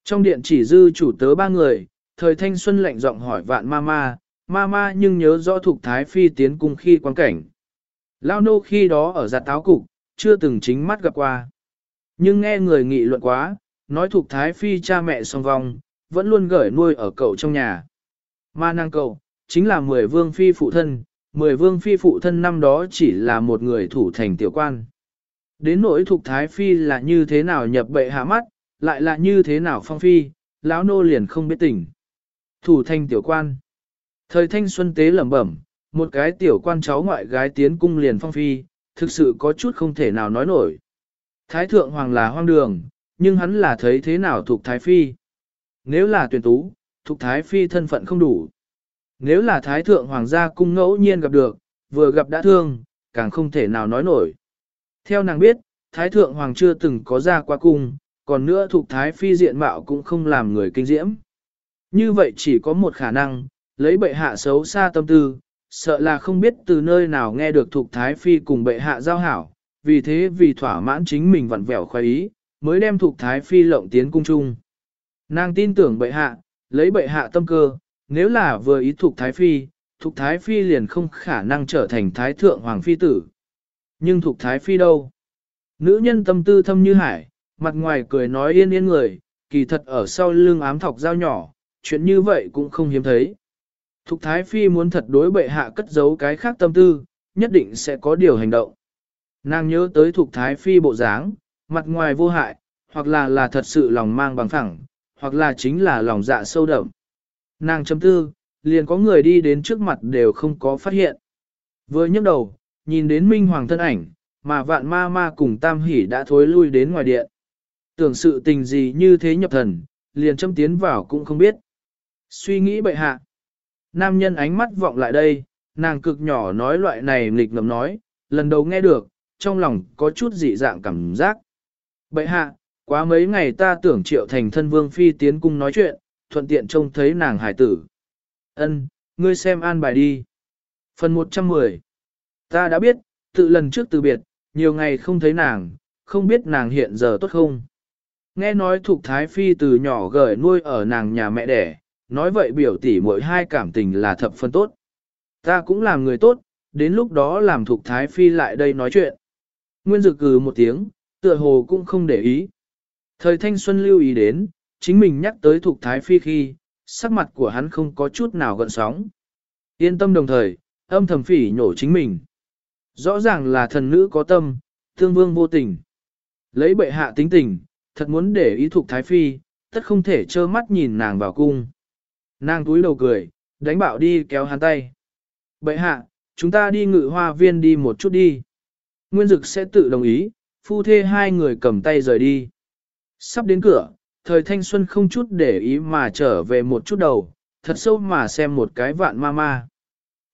Trong điện chỉ dư chủ tớ ba người, thời thanh xuân lệnh giọng hỏi vạn ma ma, ma ma nhưng nhớ rõ thuộc thái phi tiến cung khi quan cảnh. Lao nô khi đó ở giặt táo cục, chưa từng chính mắt gặp qua. Nhưng nghe người nghị luận quá, nói thuộc thái phi cha mẹ song vong, vẫn luôn gửi nuôi ở cậu trong nhà. Ma năng Cầu chính là mười vương phi phụ thân, mười vương phi phụ thân năm đó chỉ là một người thủ thành tiểu quan. Đến nỗi thuộc thái phi là như thế nào nhập bệ hạ mắt, lại là như thế nào phong phi, lão nô liền không biết tỉnh. Thủ thanh tiểu quan. Thời thanh xuân tế lẩm bẩm, một cái tiểu quan cháu ngoại gái tiến cung liền phong phi, thực sự có chút không thể nào nói nổi. Thái thượng hoàng là hoang đường, nhưng hắn là thấy thế nào thuộc thái phi. Nếu là tuyển tú, thuộc thái phi thân phận không đủ. Nếu là thái thượng hoàng gia cung ngẫu nhiên gặp được, vừa gặp đã thương, càng không thể nào nói nổi. Theo nàng biết, thái thượng hoàng chưa từng có ra qua cung, còn nữa thuộc thái phi diện mạo cũng không làm người kinh diễm. Như vậy chỉ có một khả năng, lấy bệ hạ xấu xa tâm tư, sợ là không biết từ nơi nào nghe được thuộc thái phi cùng bệ hạ giao hảo, vì thế vì thỏa mãn chính mình vặn vẹo khoái ý, mới đem thuộc thái phi lộng tiến cung chung. Nàng tin tưởng bệ hạ, lấy bệ hạ tâm cơ, nếu là vừa ý thuộc thái phi, thuộc thái phi liền không khả năng trở thành thái thượng hoàng phi tử. Nhưng thuộc thái phi đâu? Nữ nhân tâm tư thâm như hải, mặt ngoài cười nói yên yên người, kỳ thật ở sau lưng ám thọc dao nhỏ, chuyện như vậy cũng không hiếm thấy. Thục Thái Phi muốn thật đối bệ hạ cất giấu cái khác tâm tư, nhất định sẽ có điều hành động. Nàng nhớ tới Thục Thái Phi bộ dáng, mặt ngoài vô hại, hoặc là là thật sự lòng mang bằng phẳng, hoặc là chính là lòng dạ sâu đậm. Nàng chấm tư, liền có người đi đến trước mặt đều không có phát hiện. Vừa nhấc đầu, nhìn đến Minh Hoàng thân ảnh, mà vạn ma ma cùng Tam Hỷ đã thối lui đến ngoài điện. Tưởng sự tình gì như thế nhập thần, liền châm tiến vào cũng không biết. Suy nghĩ bệ hạ. Nam nhân ánh mắt vọng lại đây, nàng cực nhỏ nói loại này nghịch ngầm nói, lần đầu nghe được, trong lòng có chút dị dạng cảm giác. Bậy hạ, quá mấy ngày ta tưởng triệu thành thân vương phi tiến cung nói chuyện, thuận tiện trông thấy nàng hải tử. Ân, ngươi xem an bài đi. Phần 110 Ta đã biết, tự lần trước từ biệt, nhiều ngày không thấy nàng, không biết nàng hiện giờ tốt không. Nghe nói thuộc Thái Phi từ nhỏ gởi nuôi ở nàng nhà mẹ đẻ, nói vậy biểu tỷ mỗi hai cảm tình là thập phân tốt. Ta cũng làm người tốt, đến lúc đó làm thuộc Thái Phi lại đây nói chuyện. Nguyên dực cừ một tiếng, tựa hồ cũng không để ý. Thời thanh xuân lưu ý đến, chính mình nhắc tới thuộc Thái Phi khi, sắc mặt của hắn không có chút nào gợn sóng. Yên tâm đồng thời, âm thầm phỉ nhổ chính mình. Rõ ràng là thần nữ có tâm, thương vương vô tình. Lấy bệ hạ tính tình, thật muốn để ý thuộc Thái Phi, tất không thể trơ mắt nhìn nàng vào cung. Nàng túi đầu cười, đánh bạo đi kéo hắn tay. Bệ hạ, chúng ta đi ngự hoa viên đi một chút đi. Nguyên Dực sẽ tự đồng ý, phu thê hai người cầm tay rời đi. Sắp đến cửa, thời thanh xuân không chút để ý mà trở về một chút đầu, thật sâu mà xem một cái vạn ma ma.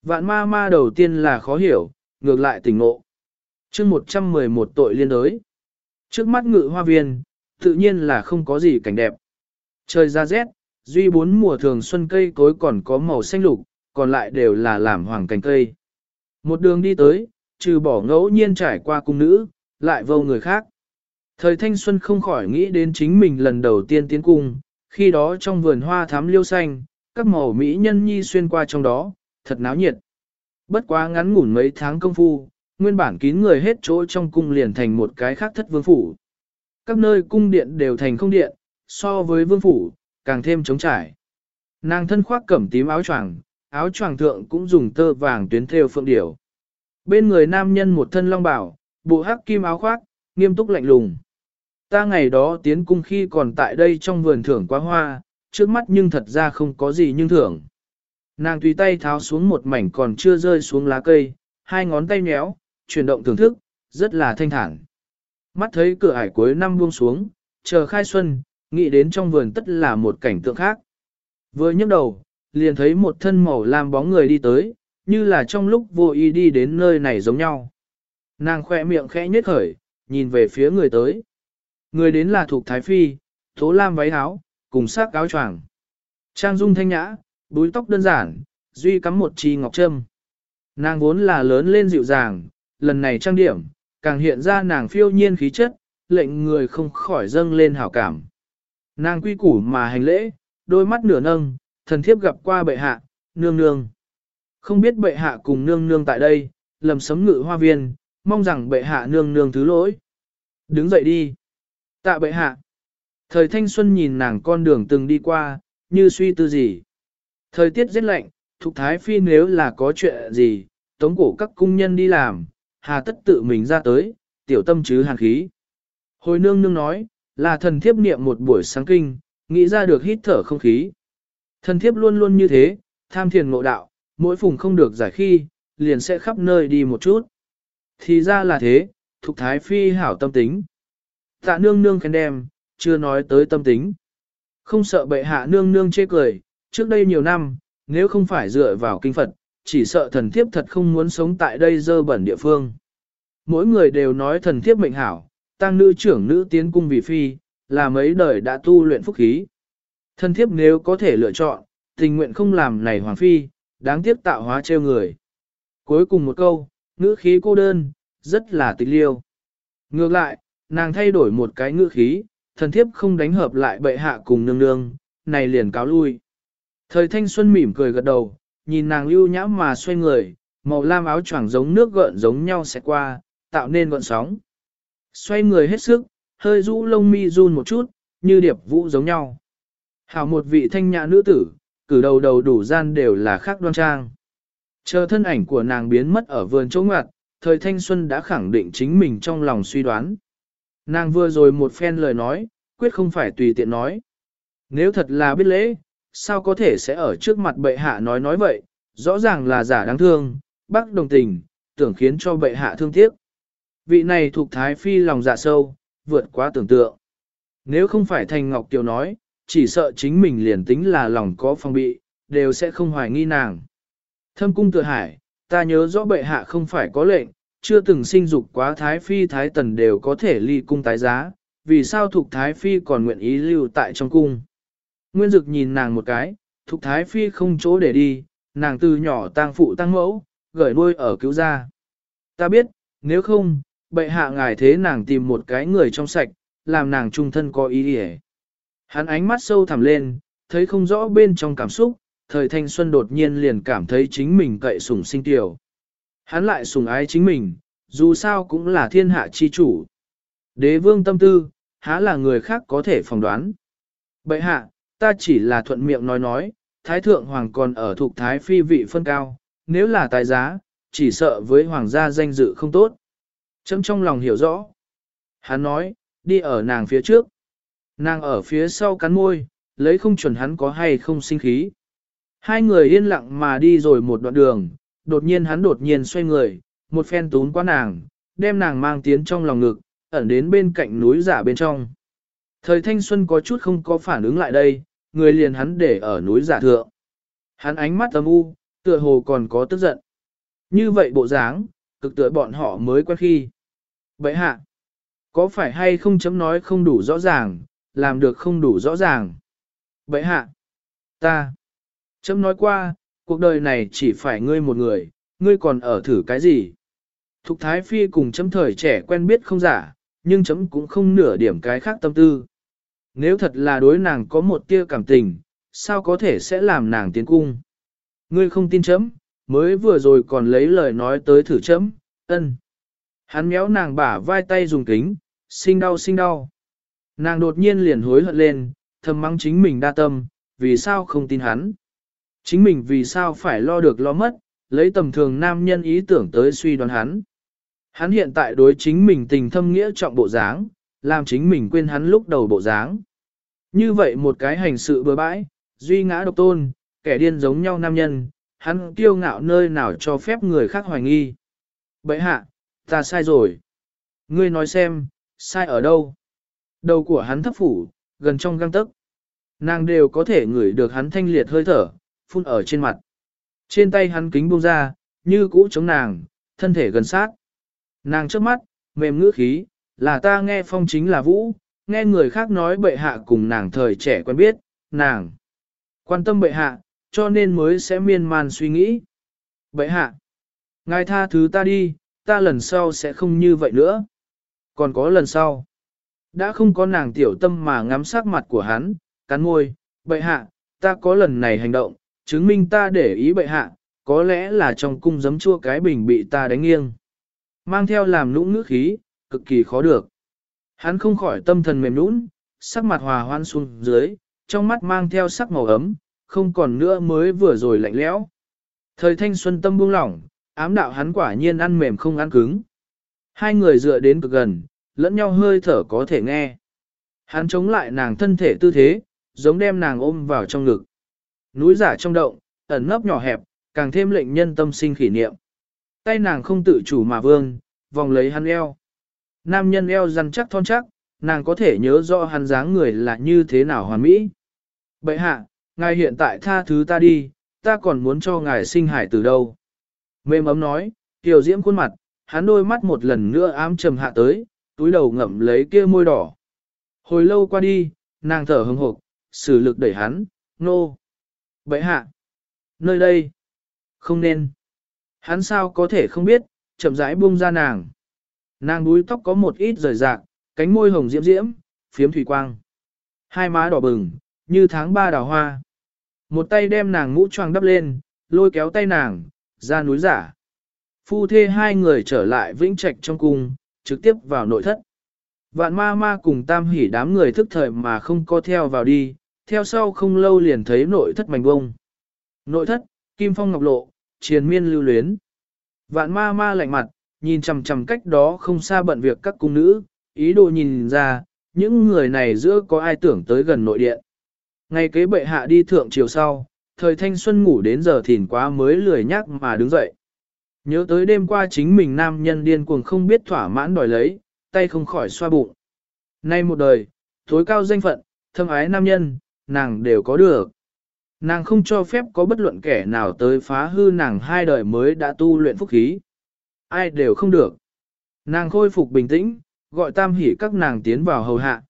Vạn ma ma đầu tiên là khó hiểu, ngược lại tỉnh ngộ. chương 111 tội liên đới. Trước mắt ngự hoa viên, tự nhiên là không có gì cảnh đẹp. Trời ra rét, duy bốn mùa thường xuân cây cối còn có màu xanh lục, còn lại đều là làm hoàng cành cây. Một đường đi tới, trừ bỏ ngẫu nhiên trải qua cung nữ, lại vô người khác. Thời thanh xuân không khỏi nghĩ đến chính mình lần đầu tiên tiến cung, khi đó trong vườn hoa thắm liêu xanh, các màu mỹ nhân nhi xuyên qua trong đó, thật náo nhiệt. Bất quá ngắn ngủn mấy tháng công phu, nguyên bản kín người hết chỗ trong cung liền thành một cái khác thất vương phủ. Các nơi cung điện đều thành không điện, so với vương phủ, càng thêm trống trải. Nàng thân khoác cẩm tím áo choàng, áo choàng thượng cũng dùng tơ vàng tuyến thêu phượng điểu. Bên người nam nhân một thân long bảo, bộ hắc kim áo khoác, nghiêm túc lạnh lùng. Ta ngày đó tiến cung khi còn tại đây trong vườn thưởng quá hoa, trước mắt nhưng thật ra không có gì nhưng thưởng. Nàng tùy tay tháo xuống một mảnh còn chưa rơi xuống lá cây, hai ngón tay nhéo, chuyển động thưởng thức, rất là thanh thản. Mắt thấy cửa ải cuối năm buông xuống, chờ khai xuân, nghĩ đến trong vườn tất là một cảnh tượng khác. Vừa nhấc đầu, liền thấy một thân màu lam bóng người đi tới, như là trong lúc vô ý đi đến nơi này giống nhau. Nàng khoe miệng khẽ nhếch khởi, nhìn về phía người tới. Người đến là thuộc Thái Phi, tố lam váy áo, cùng sắc áo choàng. Trang dung thanh nhã, búi tóc đơn giản, duy cắm một chi ngọc trâm. Nàng vốn là lớn lên dịu dàng, lần này trang điểm, càng hiện ra nàng phiêu nhiên khí chất, lệnh người không khỏi dâng lên hảo cảm. Nàng quy củ mà hành lễ, đôi mắt nửa nâng, thần thiếp gặp qua bệ hạ, nương nương. Không biết bệ hạ cùng nương nương tại đây, lầm sấm ngự hoa viên, mong rằng bệ hạ nương nương thứ lỗi. Đứng dậy đi. Tạ bệ hạ. Thời thanh xuân nhìn nàng con đường từng đi qua, như suy tư gì. Thời tiết rất lạnh, Thục Thái Phi nếu là có chuyện gì, tống cổ các cung nhân đi làm, hà tất tự mình ra tới, tiểu tâm chứ hàn khí. Hồi nương nương nói, là thần thiếp niệm một buổi sáng kinh, nghĩ ra được hít thở không khí. Thần thiếp luôn luôn như thế, tham thiền ngộ đạo, mỗi phùng không được giải khi, liền sẽ khắp nơi đi một chút. Thì ra là thế, Thục Thái Phi hảo tâm tính. Tạ nương nương khen đem, chưa nói tới tâm tính. Không sợ bệ hạ nương nương chê cười, trước đây nhiều năm, nếu không phải dựa vào kinh Phật, chỉ sợ thần thiếp thật không muốn sống tại đây dơ bẩn địa phương. Mỗi người đều nói thần thiếp mệnh hảo, tăng nữ trưởng nữ tiến cung vì phi, là mấy đời đã tu luyện phúc khí. Thần thiếp nếu có thể lựa chọn, tình nguyện không làm này hoàng phi, đáng tiếc tạo hóa trêu người. Cuối cùng một câu, ngữ khí cô đơn, rất là tịch liêu. Ngược lại, nàng thay đổi một cái ngữ khí, thần thiếp không đánh hợp lại bệ hạ cùng nương nương, này liền cáo lui. Thời thanh xuân mỉm cười gật đầu, nhìn nàng lưu nhã mà xoay người, màu lam áo choàng giống nước gợn giống nhau sẽ qua, tạo nên gợn sóng. Xoay người hết sức, hơi rũ lông mi run một chút, như điệp vũ giống nhau. Hảo một vị thanh nhã nữ tử, cử đầu đầu đủ gian đều là khác đoan trang. Chờ thân ảnh của nàng biến mất ở vườn chỗ ngoặt, thời thanh xuân đã khẳng định chính mình trong lòng suy đoán. Nàng vừa rồi một phen lời nói, quyết không phải tùy tiện nói. Nếu thật là biết lễ, sao có thể sẽ ở trước mặt bệ hạ nói nói vậy, rõ ràng là giả đáng thương, bác đồng tình, tưởng khiến cho bệ hạ thương tiếc. Vị này thuộc thái phi lòng dạ sâu, vượt quá tưởng tượng. Nếu không phải Thành Ngọc Kiều nói, chỉ sợ chính mình liền tính là lòng có phong bị, đều sẽ không hoài nghi nàng. Thâm cung tự hải, ta nhớ rõ bệ hạ không phải có lệnh, chưa từng sinh dục quá thái phi thái tần đều có thể ly cung tái giá, vì sao Thục thái phi còn nguyện ý lưu tại trong cung. Nguyên dực nhìn nàng một cái, Thục thái phi không chỗ để đi, nàng từ nhỏ tang phụ tăng mẫu, gửi nuôi ở cứu gia. Ta biết, nếu không, bệ hạ ngài thế nàng tìm một cái người trong sạch, làm nàng trung thân có ý nghĩa. Hắn ánh mắt sâu thẳm lên, thấy không rõ bên trong cảm xúc, thời thanh xuân đột nhiên liền cảm thấy chính mình cậy sủng sinh tiểu. Hắn lại sùng ái chính mình, dù sao cũng là thiên hạ chi chủ. Đế vương tâm tư, há là người khác có thể phỏng đoán. Bệ hạ, ta chỉ là thuận miệng nói nói, thái thượng hoàng còn ở thuộc thái phi vị phân cao, nếu là tài giá, chỉ sợ với hoàng gia danh dự không tốt. Chấm trong lòng hiểu rõ. Hắn nói, đi ở nàng phía trước. Nàng ở phía sau cắn môi, lấy không chuẩn hắn có hay không sinh khí. Hai người yên lặng mà đi rồi một đoạn đường, đột nhiên hắn đột nhiên xoay người, một phen tún qua nàng, đem nàng mang tiến trong lòng ngực, ẩn đến bên cạnh núi giả bên trong. Thời thanh xuân có chút không có phản ứng lại đây, người liền hắn để ở núi giả thượng. Hắn ánh mắt âm u, tựa hồ còn có tức giận. Như vậy bộ dáng, cực tựa bọn họ mới quen khi. Vậy hạ, có phải hay không chấm nói không đủ rõ ràng, làm được không đủ rõ ràng. Vậy hạ, ta, chấm nói qua, cuộc đời này chỉ phải ngươi một người, ngươi còn ở thử cái gì. Thục Thái Phi cùng chấm thời trẻ quen biết không giả, nhưng chấm cũng không nửa điểm cái khác tâm tư. Nếu thật là đối nàng có một tia cảm tình, sao có thể sẽ làm nàng tiến cung? Ngươi không tin chấm, mới vừa rồi còn lấy lời nói tới thử chấm, ân. Hắn méo nàng bả vai tay dùng kính, sinh đau sinh đau. Nàng đột nhiên liền hối hận lên, thầm mắng chính mình đa tâm, vì sao không tin hắn. Chính mình vì sao phải lo được lo mất, lấy tầm thường nam nhân ý tưởng tới suy đoán hắn. Hắn hiện tại đối chính mình tình thâm nghĩa trọng bộ dáng, làm chính mình quên hắn lúc đầu bộ dáng. Như vậy một cái hành sự bừa bãi, duy ngã độc tôn, kẻ điên giống nhau nam nhân, hắn kiêu ngạo nơi nào cho phép người khác hoài nghi. Bậy hạ, ta sai rồi. Ngươi nói xem, sai ở đâu? Đầu của hắn thấp phủ, gần trong găng tấc. Nàng đều có thể ngửi được hắn thanh liệt hơi thở, phun ở trên mặt. Trên tay hắn kính buông ra, như cũ chống nàng, thân thể gần sát. Nàng trước mắt, mềm ngữ khí, là ta nghe phong chính là vũ, nghe người khác nói bệ hạ cùng nàng thời trẻ quen biết, nàng quan tâm bệ hạ, cho nên mới sẽ miên man suy nghĩ. Bệ hạ, ngài tha thứ ta đi, ta lần sau sẽ không như vậy nữa. Còn có lần sau, đã không có nàng tiểu tâm mà ngắm sát mặt của hắn, cắn môi, bệ hạ, ta có lần này hành động, chứng minh ta để ý bệ hạ, có lẽ là trong cung giấm chua cái bình bị ta đánh nghiêng. Mang theo làm nũng ngữ khí, cực kỳ khó được. Hắn không khỏi tâm thần mềm nũng, sắc mặt hòa hoan xuống dưới, trong mắt mang theo sắc màu ấm, không còn nữa mới vừa rồi lạnh lẽo. Thời thanh xuân tâm buông lỏng, ám đạo hắn quả nhiên ăn mềm không ăn cứng. Hai người dựa đến cực gần, lẫn nhau hơi thở có thể nghe. Hắn chống lại nàng thân thể tư thế, giống đem nàng ôm vào trong ngực. Núi giả trong động, ẩn nấp nhỏ hẹp, càng thêm lệnh nhân tâm sinh kỷ niệm. Tay nàng không tự chủ mà vương, vòng lấy hắn eo. Nam nhân eo rắn chắc thon chắc, nàng có thể nhớ rõ hắn dáng người là như thế nào hoàn mỹ. Bậy hạ, ngài hiện tại tha thứ ta đi, ta còn muốn cho ngài sinh hải từ đâu. Mềm ấm nói, tiểu diễm khuôn mặt, hắn đôi mắt một lần nữa ám trầm hạ tới, túi đầu ngậm lấy kia môi đỏ. Hồi lâu qua đi, nàng thở hừng hộp, sử lực đẩy hắn, nô bệ hạ, nơi đây, không nên. Hắn sao có thể không biết, chậm rãi buông ra nàng. Nàng đuôi tóc có một ít rời rạc, cánh môi hồng diễm diễm, phiếm thủy quang. Hai má đỏ bừng, như tháng ba đào hoa. Một tay đem nàng mũ choàng đắp lên, lôi kéo tay nàng, ra núi giả. Phu thê hai người trở lại vĩnh trạch trong cung, trực tiếp vào nội thất. Vạn ma ma cùng tam hỉ đám người thức thời mà không có theo vào đi, theo sau không lâu liền thấy nội thất mảnh bông. Nội thất, kim phong ngọc lộ, triền miên lưu luyến. Vạn ma ma lạnh mặt, nhìn chằm chằm cách đó không xa bận việc các cung nữ, ý đồ nhìn ra, những người này giữa có ai tưởng tới gần nội điện. Ngày kế bệ hạ đi thượng chiều sau, thời thanh xuân ngủ đến giờ thìn quá mới lười nhắc mà đứng dậy. Nhớ tới đêm qua chính mình nam nhân điên cuồng không biết thỏa mãn đòi lấy, tay không khỏi xoa bụng. Nay một đời, tối cao danh phận, thâm ái nam nhân, nàng đều có được. Nàng không cho phép có bất luận kẻ nào tới phá hư nàng hai đời mới đã tu luyện phúc khí. Ai đều không được. Nàng khôi phục bình tĩnh, gọi tam hỉ các nàng tiến vào hầu hạ.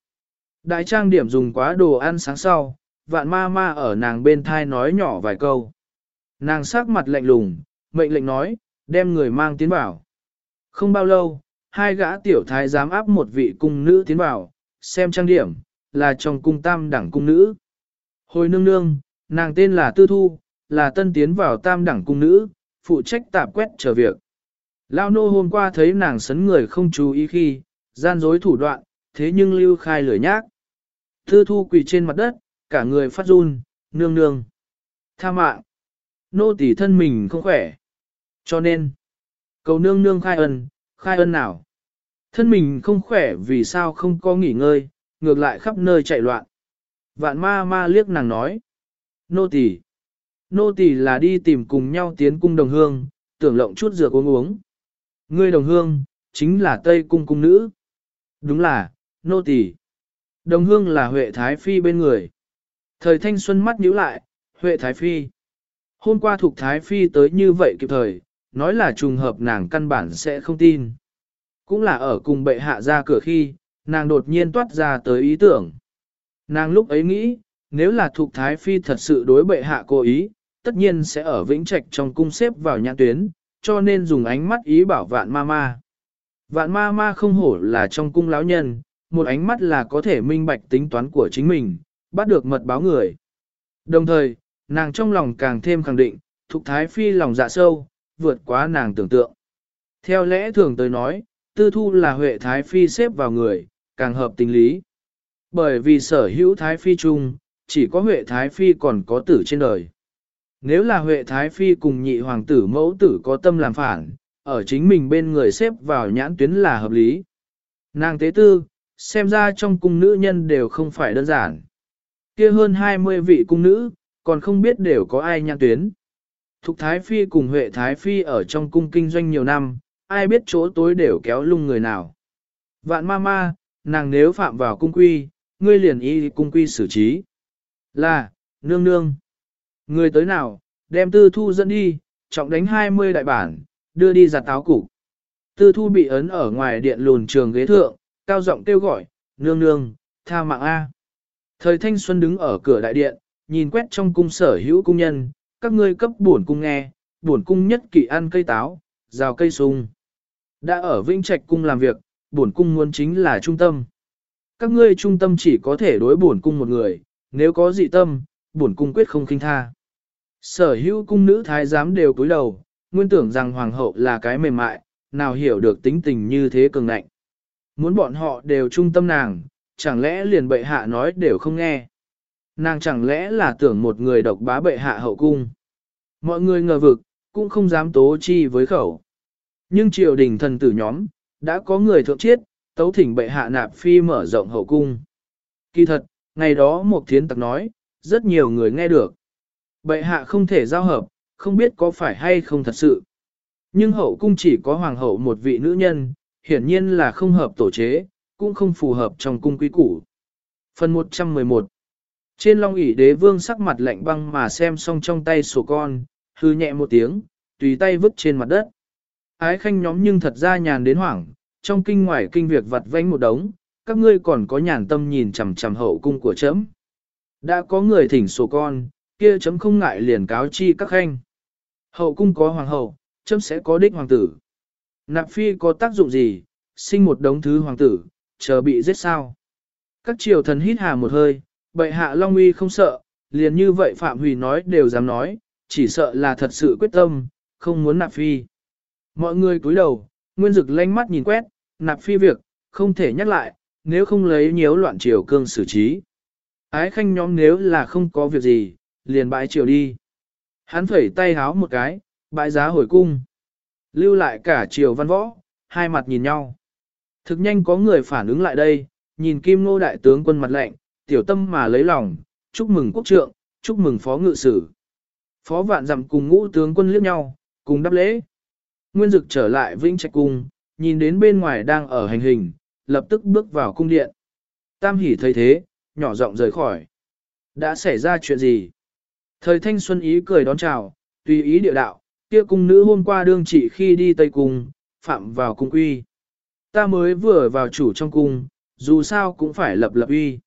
Đại trang điểm dùng quá đồ ăn sáng sau, vạn ma ma ở nàng bên thai nói nhỏ vài câu. Nàng sắc mặt lạnh lùng, mệnh lệnh nói, đem người mang tiến vào. Không bao lâu, hai gã tiểu thái giám áp một vị cung nữ tiến vào, xem trang điểm, là trong cung tam đẳng cung nữ. Hồi nương nương, nàng tên là Tư Thu, là tân tiến vào tam đẳng cung nữ, phụ trách tạp quét trở việc. Lao nô hôm qua thấy nàng sấn người không chú ý khi, gian dối thủ đoạn, thế nhưng lưu khai lửa nhác. Tư Thu quỳ trên mặt đất, cả người phát run, nương nương. Tha mạng. Nô tỳ thân mình không khỏe. Cho nên, cầu nương nương khai ân, khai ân nào. Thân mình không khỏe vì sao không có nghỉ ngơi, ngược lại khắp nơi chạy loạn. Vạn ma ma liếc nàng nói. Nô tỳ, Nô tỳ là đi tìm cùng nhau tiến cung đồng hương, tưởng lộng chút dược uống uống. Ngươi đồng hương, chính là Tây cung cung nữ. Đúng là, nô tỳ. Đồng hương là Huệ Thái Phi bên người. Thời thanh xuân mắt nhíu lại, Huệ Thái Phi. Hôm qua thuộc Thái Phi tới như vậy kịp thời, nói là trùng hợp nàng căn bản sẽ không tin. Cũng là ở cùng bệ hạ ra cửa khi, nàng đột nhiên toát ra tới ý tưởng. Nàng lúc ấy nghĩ, nếu là thuộc Thái Phi thật sự đối bệ hạ cố ý, tất nhiên sẽ ở vĩnh trạch trong cung xếp vào nhãn tuyến, cho nên dùng ánh mắt ý bảo vạn ma ma. Vạn ma ma không hổ là trong cung lão nhân, một ánh mắt là có thể minh bạch tính toán của chính mình, bắt được mật báo người. Đồng thời, nàng trong lòng càng thêm khẳng định, Thục Thái Phi lòng dạ sâu, vượt quá nàng tưởng tượng. Theo lẽ thường tới nói, tư thu là Huệ Thái Phi xếp vào người, càng hợp tình lý. Bởi vì sở hữu Thái Phi chung, chỉ có Huệ Thái Phi còn có tử trên đời. Nếu là Huệ Thái Phi cùng nhị hoàng tử mẫu tử có tâm làm phản, ở chính mình bên người xếp vào nhãn tuyến là hợp lý. Nàng tế tư, xem ra trong cung nữ nhân đều không phải đơn giản. kia hơn 20 vị cung nữ, còn không biết đều có ai nhãn tuyến. Thục Thái Phi cùng Huệ Thái Phi ở trong cung kinh doanh nhiều năm, ai biết chỗ tối đều kéo lung người nào. Vạn ma ma, nàng nếu phạm vào cung quy, ngươi liền y cung quy xử trí. Là, nương nương. Người tới nào, đem tư thu dẫn đi, trọng đánh 20 đại bản, đưa đi giặt táo củ. Tư thu bị ấn ở ngoài điện lùn trường ghế thượng, cao giọng kêu gọi, nương nương, tha mạng A. Thời thanh xuân đứng ở cửa đại điện, nhìn quét trong cung sở hữu cung nhân, các ngươi cấp bổn cung nghe, bổn cung nhất kỷ ăn cây táo, rào cây sung. Đã ở Vĩnh Trạch cung làm việc, bổn cung muốn chính là trung tâm. Các ngươi trung tâm chỉ có thể đối bổn cung một người, nếu có dị tâm, bổn cung quyết không khinh tha. Sở hữu cung nữ thái giám đều cúi đầu, nguyên tưởng rằng hoàng hậu là cái mềm mại, nào hiểu được tính tình như thế cường nạnh Muốn bọn họ đều trung tâm nàng, chẳng lẽ liền bệ hạ nói đều không nghe. Nàng chẳng lẽ là tưởng một người độc bá bệ hạ hậu cung. Mọi người ngờ vực, cũng không dám tố chi với khẩu. Nhưng triều đình thần tử nhóm, đã có người thượng chiết, tấu thỉnh bệ hạ nạp phi mở rộng hậu cung. Kỳ thật, ngày đó một thiến tặc nói, rất nhiều người nghe được. Bệ hạ không thể giao hợp, không biết có phải hay không thật sự. Nhưng hậu cung chỉ có hoàng hậu một vị nữ nhân, hiển nhiên là không hợp tổ chế, cũng không phù hợp trong cung quý củ. Phần 111 Trên long ỷ đế vương sắc mặt lạnh băng mà xem xong trong tay sổ con, hư nhẹ một tiếng, tùy tay vứt trên mặt đất. Ái khanh nhóm nhưng thật ra nhàn đến hoảng, trong kinh ngoài kinh việc vặt vãnh một đống, các ngươi còn có nhàn tâm nhìn chằm chằm hậu cung của chấm. Đã có người thỉnh sổ con, kia chấm không ngại liền cáo chi các khanh. Hậu cung có hoàng hậu, chấm sẽ có đích hoàng tử. Nạp phi có tác dụng gì, sinh một đống thứ hoàng tử, chờ bị giết sao. Các triều thần hít hà một hơi, bệ hạ Long Uy không sợ, liền như vậy Phạm Hủy nói đều dám nói, chỉ sợ là thật sự quyết tâm, không muốn nạp phi. Mọi người cúi đầu, nguyên dực lanh mắt nhìn quét, nạp phi việc, không thể nhắc lại, nếu không lấy nhiễu loạn triều cương xử trí. Ái khanh nhóm nếu là không có việc gì, liền bãi triều đi. Hắn phẩy tay háo một cái, bãi giá hồi cung. Lưu lại cả triều văn võ, hai mặt nhìn nhau. Thực nhanh có người phản ứng lại đây, nhìn kim ngô đại tướng quân mặt lạnh, tiểu tâm mà lấy lòng, chúc mừng quốc trượng, chúc mừng phó ngự sử. Phó vạn dặm cùng ngũ tướng quân liếc nhau, cùng đáp lễ. Nguyên dực trở lại vĩnh trạch cung, nhìn đến bên ngoài đang ở hành hình, lập tức bước vào cung điện. Tam hỉ thấy thế, nhỏ giọng rời khỏi. Đã xảy ra chuyện gì? Thời thanh xuân ý cười đón chào, tùy ý địa đạo, kia cung nữ hôm qua đương trị khi đi Tây Cung, phạm vào cung uy. Ta mới vừa vào chủ trong cung, dù sao cũng phải lập lập uy.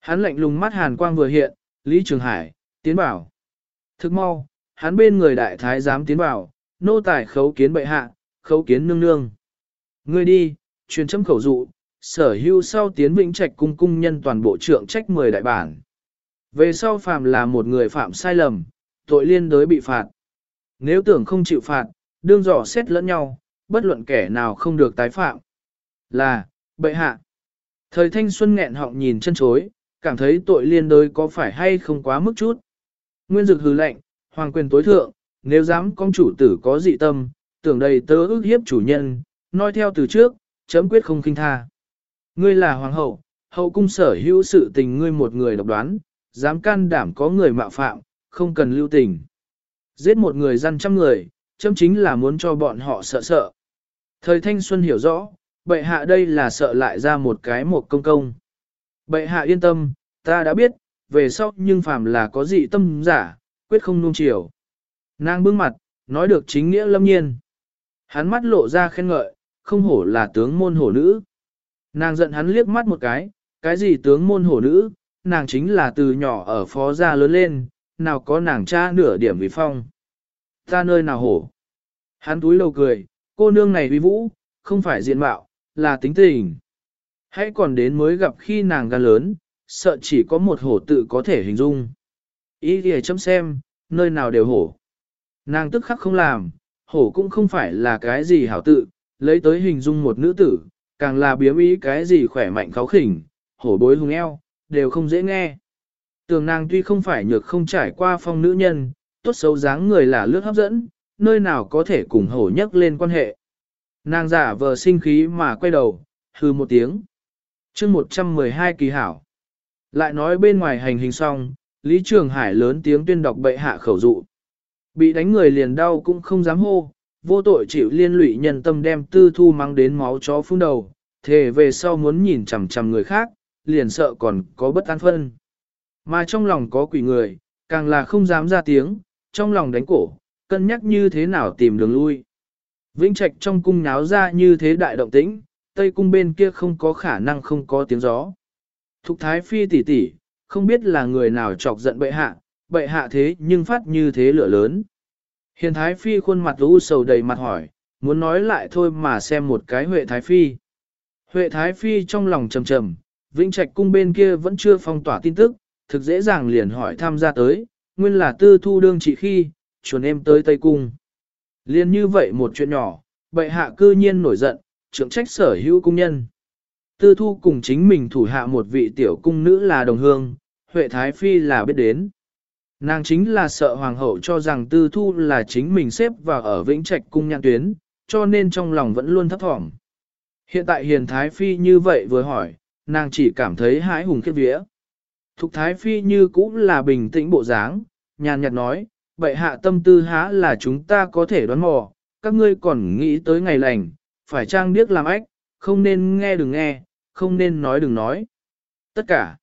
Hắn lạnh lùng mắt hàn quang vừa hiện, Lý Trường Hải, tiến bảo. Thức mau, hắn bên người đại thái dám tiến bảo, nô tài khấu kiến bệ hạ, khấu kiến nương nương. Ngươi đi, truyền chấm khẩu dụ, sở hưu sau tiến vĩnh trạch cung cung nhân toàn bộ trượng trách 10 đại bản. Về sau phạm là một người phạm sai lầm, tội liên đối bị phạt. Nếu tưởng không chịu phạt, đương dò xét lẫn nhau, bất luận kẻ nào không được tái phạm. Là, bệ hạ. Thời thanh xuân nghẹn họng nhìn chân chối, cảm thấy tội liên đối có phải hay không quá mức chút. Nguyên dực hừ lệnh, hoàng quyền tối thượng, nếu dám công chủ tử có dị tâm, tưởng đầy tớ ước hiếp chủ nhân, nói theo từ trước, chấm quyết không kinh tha. Ngươi là hoàng hậu, hậu cung sở hữu sự tình ngươi một người độc đoán, dám can đảm có người mạo phạm, không cần lưu tình. Giết một người dân trăm người, chấm chính là muốn cho bọn họ sợ sợ. Thời thanh xuân hiểu rõ, bệ hạ đây là sợ lại ra một cái một công công. Bệ hạ yên tâm, ta đã biết, về sau nhưng phàm là có dị tâm giả, quyết không nuông chiều. Nàng bưng mặt, nói được chính nghĩa lâm nhiên. Hắn mắt lộ ra khen ngợi, không hổ là tướng môn hổ nữ. Nàng giận hắn liếc mắt một cái, cái gì tướng môn hổ nữ, nàng chính là từ nhỏ ở phó gia lớn lên, nào có nàng cha nửa điểm vì phong. Ta nơi nào hổ. Hắn túi đầu cười, cô nương này uy vũ, không phải diện mạo, là tính tình. Hãy còn đến mới gặp khi nàng gan lớn, sợ chỉ có một hổ tự có thể hình dung. Ý kìa chấm xem, nơi nào đều hổ. Nàng tức khắc không làm, hổ cũng không phải là cái gì hảo tự, lấy tới hình dung một nữ tử, càng là biếm ý cái gì khỏe mạnh kháo khỉnh, hổ bối hùng eo, đều không dễ nghe. Tường nàng tuy không phải nhược không trải qua phong nữ nhân, tốt xấu dáng người là lướt hấp dẫn, nơi nào có thể cùng hổ nhắc lên quan hệ. Nàng giả vờ sinh khí mà quay đầu, hư một tiếng. chương 112 kỳ hảo. Lại nói bên ngoài hành hình xong, Lý Trường Hải lớn tiếng tuyên đọc bệ hạ khẩu dụ. Bị đánh người liền đau cũng không dám hô, vô tội chịu liên lụy nhân tâm đem tư thu mang đến máu chó phun đầu, thề về sau muốn nhìn chằm chằm người khác, liền sợ còn có bất an phân. Mà trong lòng có quỷ người, càng là không dám ra tiếng, trong lòng đánh cổ, cân nhắc như thế nào tìm đường lui. Vĩnh Trạch trong cung náo ra như thế đại động tĩnh, Tây cung bên kia không có khả năng không có tiếng gió. Thục Thái Phi tỷ tỷ, không biết là người nào chọc giận bệ hạ, bệ hạ thế nhưng phát như thế lửa lớn. Hiền Thái Phi khuôn mặt u sầu đầy mặt hỏi, muốn nói lại thôi mà xem một cái Huệ Thái Phi. Huệ Thái Phi trong lòng trầm trầm, Vĩnh Trạch cung bên kia vẫn chưa phong tỏa tin tức, thực dễ dàng liền hỏi tham gia tới, nguyên là tư thu đương trị khi, chuồn em tới Tây Cung. Liên như vậy một chuyện nhỏ, bệ hạ cư nhiên nổi giận, trưởng trách sở hữu cung nhân. Tư thu cùng chính mình thủ hạ một vị tiểu cung nữ là đồng hương, Huệ Thái Phi là biết đến. Nàng chính là sợ hoàng hậu cho rằng tư thu là chính mình xếp vào ở vĩnh trạch cung nhãn tuyến, cho nên trong lòng vẫn luôn thấp thỏm. Hiện tại hiền Thái Phi như vậy vừa hỏi, nàng chỉ cảm thấy hãi hùng khiếp vía. Thục Thái Phi như cũng là bình tĩnh bộ dáng, nhàn nhạt nói, bệ hạ tâm tư há là chúng ta có thể đoán mò, các ngươi còn nghĩ tới ngày lành, phải trang điếc làm ách, không nên nghe đừng nghe, không nên nói đừng nói. Tất cả,